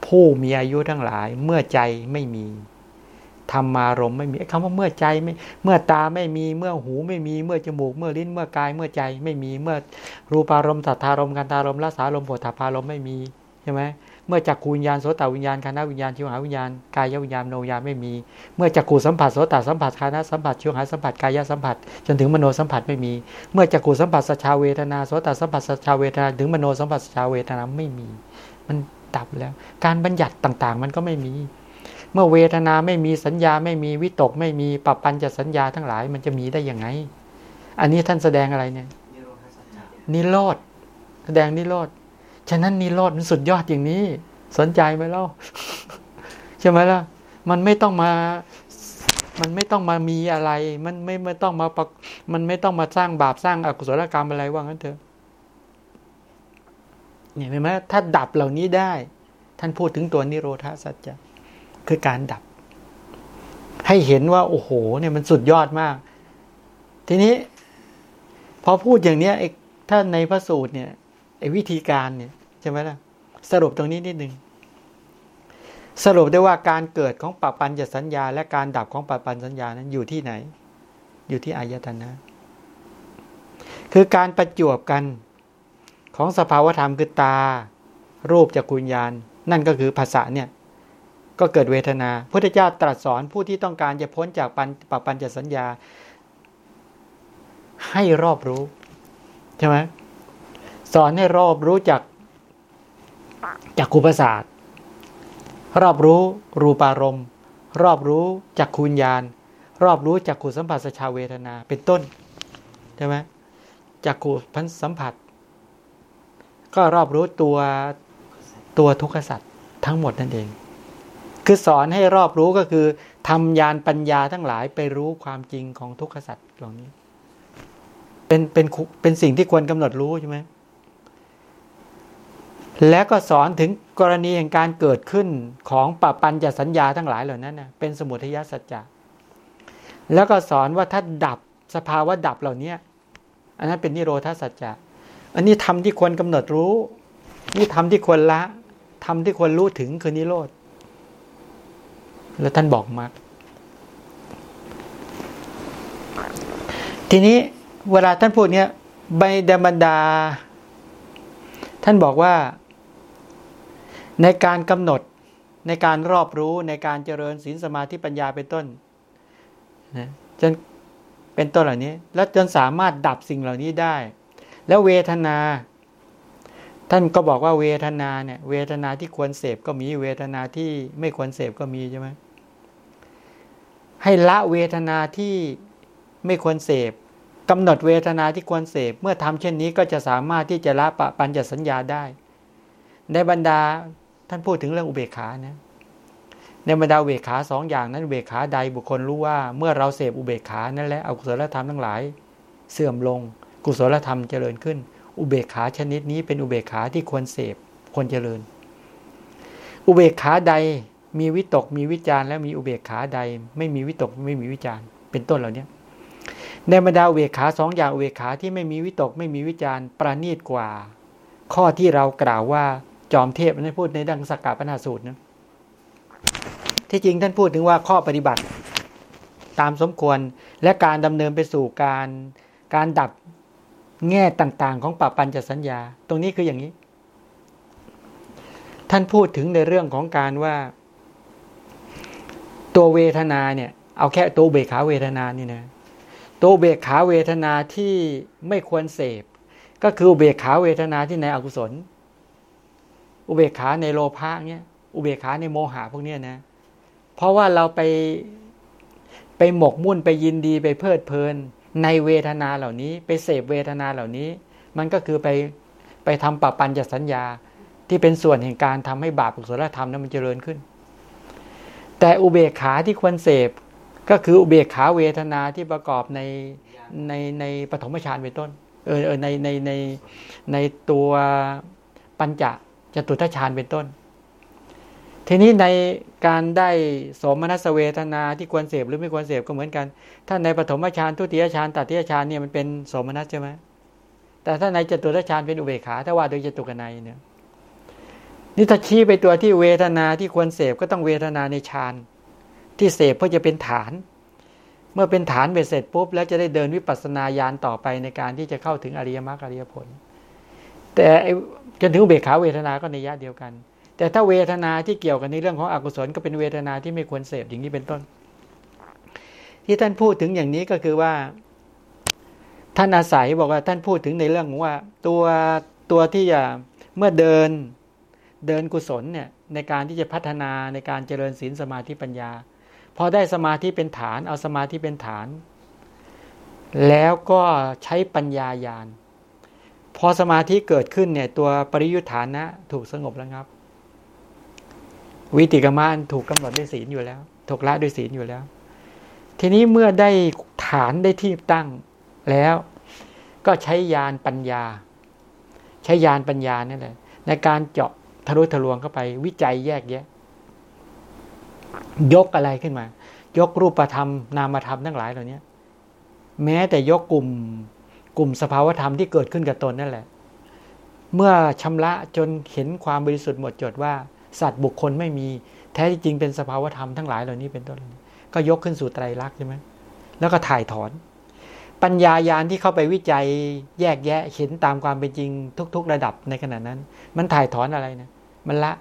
ผู้มีอายุทั้งหลายเมื่อใจไม่มี ธรรมารมไม่มีคำว่าเมื่อใจไม่เมื่อตาไม่มีเมื่อหูไม่มีเมื่อจมูก เมื่อลิ้นเมื่อกายเมื่อใจไม่มีเมื่อรูปารมณ์สัทธารมกันตารมรสารมโผฏฐารมไม่มีใช่ไหมเมื่อจักขูวิญญาณโสตวิญญาณคณะวิญญาณชิวหาวิญญาณกายวิญญาณโนญาณไม่มี เมื่อจักขูสัมผัสโสตสัมผัสคณะสัมผัสชิวหาสัมผัสกายสัมผัส จนถึงมโนสัมผัสไม่มี เมื่อจักขูสัมผัสสชาเวทนาโสตสัมผัสสชาเวทนาถึงมโนสัมผัสสชาเวทนาไม่มี มันดับแล้ว การบัญญัติต่างๆ มันก็ไม่มี เมื่อเวทนาไม่มีสัญญาไม่มีวิตกไม่มีปปัญจะสัญญาทั้งหลายมันจะมีได้ยังไง อันนี้ท่านแสดงอะไรเนี่ยนิโรธาสัจจะนิโรธแสดงนิโรธฉะนั้นนิโรธมันสุดยอดอย่างนี้ สนใจไหมเล่าใช่ไหมล่ะมันไม่ต้องมามันไม่ต้องมามีอะไร มันไม่ไม่ต้องมาปมันไม่ต้องมาสร้างบาปสร้างอกุศลกรรมอะไรว่างั้นเถอะเนี่ยเห็นไหมถ้าดับเหล่านี้ได้ ท่านพูดถึงตัวนิโรธาสัจจะ คือการดับ ให้เห็นว่า โอ้โห เนี่ยมันสุดยอดมาก ทีนี้ พอพูดอย่างเนี้ยไอ้ถ้าในพระสูตรเนี่ยไอ้วิธีการเนี่ยใช่ไหมล่ะ สรุปตรงนี้นิดนึงสรุปได้ว่าการเกิดของปัปปัญจสัญญา และการดับของปัปปัญสัญญานั้นอยู่ที่ไหน อยู่ที่อายตนะ คือการประจวบกันของสภาวธรรมคือตา รูปจากกุญญาณนั่นก็คือภาษาเนี่ย ก็เกิดเวทนาพุทธเจ้าตรัสสอนผู้ที่ต้องการจะพ้นจากปัญปัปปัญจสัญญา ให้รอบรู้ใช่ไหมสอนให้รอบรู้จากจากคูประสาทรอบรู้รูปารมณ์ รอบรู้จากคุญญาณ รอบรู้จากขูสัมผัสสชาเวทนาเป็นต้นใช่ไหมจากขูพันสัมผัส ก็รอบรู้ตัวตัวทุกขสัตว์ทั้งหมดนั่นเอง คือสอนให้รอบรู้ก็คือทำยานปัญญาทั้งหลายไปรู้ความจริงของทุกขสัตว์เหล่านี้ เป็นเป็นเป็นสิ่งที่ควรกำหนดรู้ใช่ไหมแล้วก็สอนถึงกรณีแห่งการเกิดขึ้นของปปัญจสัญญาทั้งหลายเหล่านั้นนะเป็นสมุทัยสัจจะแล้วก็สอนว่าถ้าดับสภาวะดับเหล่านี้อันนั้นเป็นนิโรธาสัจจะอันนี้ทำที่ควรกำหนดรู้ นี่ทำที่ควรละทำที่ควรรู้ถึงคือนิโรธ แล้วท่านบอกมากทีนี้เวลาท่านพูดเนี้ยใบดบรรดา ท่านบอกว่า ในการกำหนดในการรอบรู้ในการเจริญศีลสมาธิปัญญาเป็นต้นนะจนเป็นต้นเหล่านี้ แล้วจนสามารถดับสิ่งเหล่านี้ได้ แล้วเวทนา ท่านก็บอกว่าเวทนาเนี่ยเวทนาที่ควรเสพก็มีเวทนาที่ไม่ควรเสพก็มีใช่ไหม ให้ละเวทนาที่ไม่ควรเสพกำหนดเวทนาที่ควรเสพเมื่อทำเช่นนี้ก็จะสามารถที่จะละปะปัญจสัญญาได้ ในบรรดาท่านพูดถึงเรื่องอุเบกขานะในบรรดาอุเบกขาสองอย่างนั้นอุเบกขาใดบุคคลรู้ว่าเมื่อเราเสพอุเบกขานั่นแหละอกุศลธรรมทั้งหลาย เสื่อมลง กุศลธรรมเจริญขึ้น อุเบกขาชนิดนี้เป็นอุเบกขาที่ควรเสพควรเจริญ อุเบกขาใด มีวิตกมีวิจารและมีอุเบกขาใด ไม่มีวิตกไม่มีวิจารเป็นต้นเหล่านี้ในบรรดาเวขาสองอย่างเวขาที่ไม่มีวิตกไม่มีวิจารประณีตกว่า ข้อที่เรากล่าวว่าจอมเทพนั้นพูดในดังสกกาปนาสูตรนะที่จริงท่านพูดถึงว่าข้อปฏิบัติ ตามสมควรและการดำเนินไปสู่การการดับแง่ต่างๆ ของปปัญจสัญญา ตรงนี้คืออย่างนี้ ท่านพูดถึงในเรื่องของการว่า ตัวเวทนาเนี่ย เอาแค่ตัวเบขาเวทนานี่นะตัวเบขาเวทนาที่ไม่ควรเสพ ก็คืออุเบกขาเวทนาที่ในอกุศล อุเบกขาในโลภะเนี่ยอุเบกขาในโมหะพวกเนี้ยนะ เพราะว่าเราไปไปหมกมุ่นไปยินดีไปเพลิดเพลิน ในเวทนาเหล่านี้ ไปเสพเวทนาเหล่านี้ มันก็คือไปไปทำปปัญจสัญญาที่เป็นส่วนแห่งการทำให้บาปอกุศลธรรมนั้นมันเจริญขึ้น แต่อุเบกขาที่ควรเสพ ก็คืออุเบกขาเวทนาที่ประกอบในในในปฐมฌานเป็นต้น เออเออในในในในตัวปัญจจตุทัชฌานเป็นต้น ทีนี้ในการได้สมนัสเวทนาที่ควรเสพหรือไม่ควรเสพก็เหมือนกัน ถ้าในปฐมฌานทุติยฌานตัติยฌานเนี่ยมันเป็นสมนัสใช่ไหมแต่ถ้าในจตุทัชฌานเป็นอุเบกขาถ้าว่าโดยจตุกนัยเนี่ย นี่ถ้าชี้ไปตัวที่เวทนาที่ควรเสพก็ต้องเวทนาในฌานที่เสพเพื่อจะเป็นฐาน เมื่อเป็นฐานเบ็ดเสร็จปุ๊บ แล้วจะได้เดินวิปัสสนาญาณต่อไปในการที่จะเข้าถึงอริยมรรคอริยผล แต่จนถึงเบขาเวทนาก็ในยะเดียวกัน แต่ถ้าเวทนาที่เกี่ยวกันในเรื่องของอกุศลก็เป็นเวทนาที่ไม่ควรเสพอย่างนี้เป็นต้น ที่ท่านพูดถึงอย่างนี้ก็คือว่า ท่านอาศัยบอกว่าท่านพูดถึงในเรื่องของว่าตัวตัวที่จะเมื่อเดิน เดินกุศลเนี่ยในการที่จะพัฒนาในการเจริญศีลสมาธิปัญญา พอได้สมาธิเป็นฐาน เอาสมาธิเป็นฐาน แล้วก็ใช้ปัญญายาณพอสมาธิเกิดขึ้นเนี่ยตัวปริยุทธานะถูกสงบแล้วครับ วิติกมานถูกกำหนดด้วยศีลอยู่แล้วถูกละด้วยศีลอยู่แล้ว ทีนี้เมื่อได้ฐานได้ที่ตั้งแล้ว ก็ใช้ยานปัญญา ใช้ยานปัญญานี่แหละในการเจาะ ทะลุทะลวงเข้าไป วิจัยแยกแยะ ยกอะไรขึ้นมา ยกรูปธรรม นามธรรมทั้งหลายเหล่านี้แม้แต่ยกกลุ่มกลุ่มสภาวธรรมที่เกิดขึ้นกับตนนั่นแหละ เมื่อชำระจนเห็นความบริสุทธิ์หมดจดว่า สัตว์บุคคลไม่มีแท้จริงเป็นสภาวธรรมทั้งหลายเหล่านี้เป็นต้น ก็ยกขึ้นสู่ไตรลักษณ์ใช่ไหมแล้วก็ถ่ายถอน ปัญญายาณที่เข้าไปวิจัยแยกแยะเห็นตามความเป็นจริงทุก ๆ ระดับในขณะนั้น มันถ่ายถอนอะไรนะ มันละ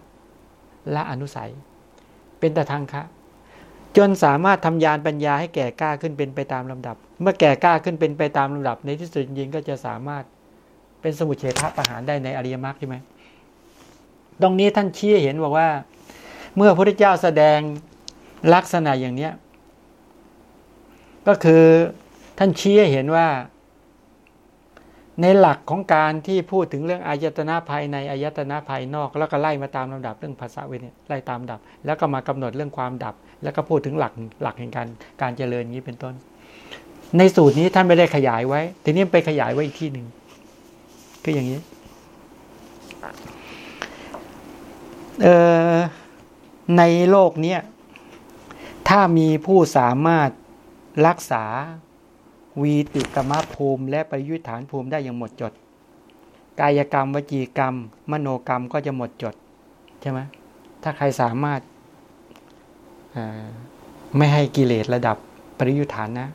ละอนุสัย เป็นแต่ทางคะ จนสามารถทำยานปัญญาให้แก่กล้าขึ้นเป็นไปตามลำดับ เมื่อแก่กล้าขึ้นเป็นไปตามลำดับ ในที่สุดจริงก็จะสามารถเป็นสมุทเฉทประหารได้ในอริยมรรคใช่ไหมตรงนี้ท่านชี้เห็นบอกว่า เมื่อพระพุทธเจ้าแสดงลักษณะอย่างเนี้ยก็คือท่านชี้เห็นว่า ในหลักของการที่พูดถึงเรื่องอายตนะภายในอายตนะภายนอก แล้วก็ไล่มาตามลำดับเรื่องภาษาเวเนี่ยไล่ตามดับ แล้วก็มากำหนดเรื่องความดับ แล้วก็พูดถึงหลักหลักแห่งการการเจริญนี้เป็นต้น ในสูตรนี้ท่านไม่ได้ขยายไว้ ทีนี้ไปขยายไว้อีกที่หนึ่งคืออย่างนี้เออในโลกเนี้ยถ้ามีผู้สามารถรักษา วีติกรรมภูมิ และประยุทธฐานภูมิได้อย่างหมดจด กายกรรมวจีกรรม มโนกรรมก็จะหมดจดใช่ไหมถ้าใครสามารถไม่ให้กิเลสระดับปริยุทธานนะ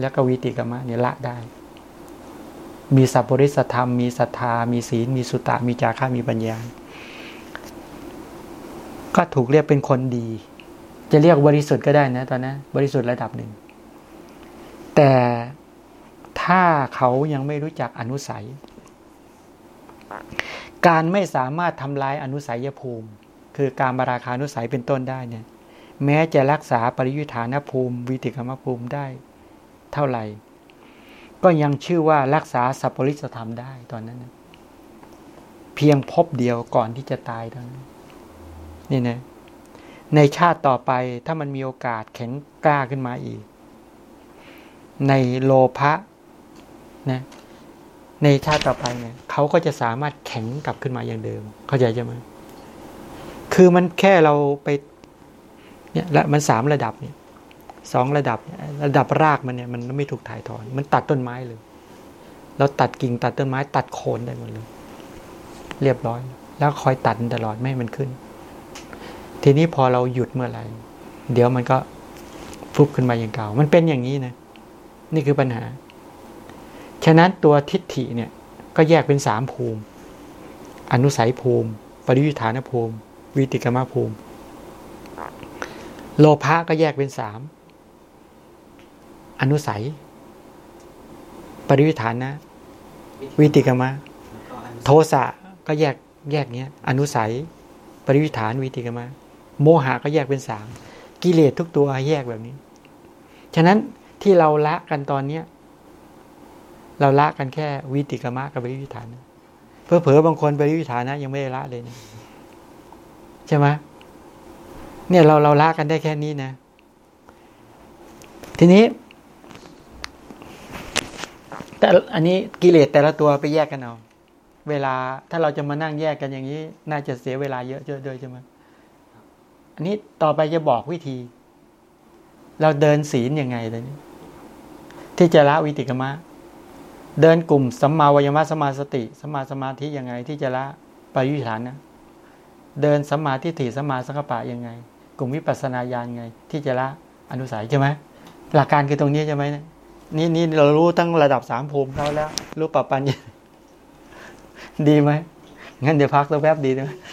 แล้วก็วีติกรรมเนี่ยละได้ มีสัพปริสธรรม มีศรัทธา มีศีล มีสุตตะ มีจาระมีปัญญา ก็ถูกเรียกเป็นคนดี จะเรียกบริสุทธิ์ก็ได้นะตอนนั้นบริสุทธิ์ระดับหนึ่ง แต่ถ้าเขายังไม่รู้จักอนุสัย การไม่สามารถทำลายอนุสัยภูมิ คือการบาราคานุสัยเป็นต้นได้เนี่ย แม้จะรักษาปริยุทธานภูมิ วิติกรรมภูมิได้ เท่าไหร่ ก็ยังชื่อว่ารักษาสัพปริสธรรมได้ตอนนั้นนะเพียงพบเดียวก่อนที่จะตายเท่านั้นนี่นะในชาติต่อไปถ้ามันมีโอกาสแข็งกล้าขึ้นมาอีก ในโลภะนะในชาติต่อไปเนี่ยเขาก็จะสามารถแข็งกลับขึ้นมาอย่างเดิม เข้าใจใช่ไหมคือมันแค่เราไปเนี่ยและมันสามระดับเนี่ยสองระดับระดับรากมันเนี่ยมันไม่ถูกถ่ายถอน มันตัดต้นไม้เลยเราตัดกิ่งตัดต้นไม้ ตัดโคนได้หมดเลย เรียบร้อย แล้วคอยตัดตลอดไม่ให้มันขึ้น ทีนี้พอเราหยุดเมื่อไหร่ เดี๋ยวมันก็ฟุบขึ้นมาอย่างเก่า มันเป็นอย่างนี้นะ นี่คือปัญหา ฉะนั้นตัวทิฏฐิเนี่ยก็แยกเป็นสามภูมิ อนุสัยภูมิ ปริยุทธานภูมิ วิติกรรมภูมิ โลภะก็แยกเป็นสาม อนุสัย ปริยุทธานนะวิติกรรมะ โทสะก็แยกแยกเนี้ย อนุสัย ปริวิฐานวิติกรรมะ โมหะก็แยกเป็นสาม กิเลสทุกตัวแยกแบบนี้ ฉะนั้น ที่เราละกันตอนเนี้ยเราละกันแค่วิติกรรมะกับปริวิฐานเพื่อเผอบางคนปริวิฐานะยังไม่ได้ละเลยนะใช่ไหมเนี่ยเราเราละกันได้แค่นี้นะ ทีนี้ แต่อันนี้กิเลสแต่ละตัวไปแยกกันเอาเวลาถ้าเราจะมานั่งแยกกันอย่างนี้ น่าจะเสียเวลาเยอะเยอะด้วยใช่ไหมอันนี้ต่อไปจะบอกวิธี เราเดินศีลยังไงตอนนี้ ที่จะละวิติกมะ เดินกลุ่มสัมมาวยามะสัมมาสติสัมมาสมาธิยังไง ที่จะละปริยุทธานนะเดินสัมมาทิฏฐิสัมมาสังกปะยังไง กลุ่มวิปัสสนาญาณไง ที่จะละอนุสัยใช่ไหมหลักการคือตรงนี้ใช่ไหมเนี่ยนี่นี่เรารู้ตั้งระดับสามภูมิเขาแล้ว รู้ปรับปัญญาดีไหมงั้นเดี๋ยวพักสักแป๊บดีไหม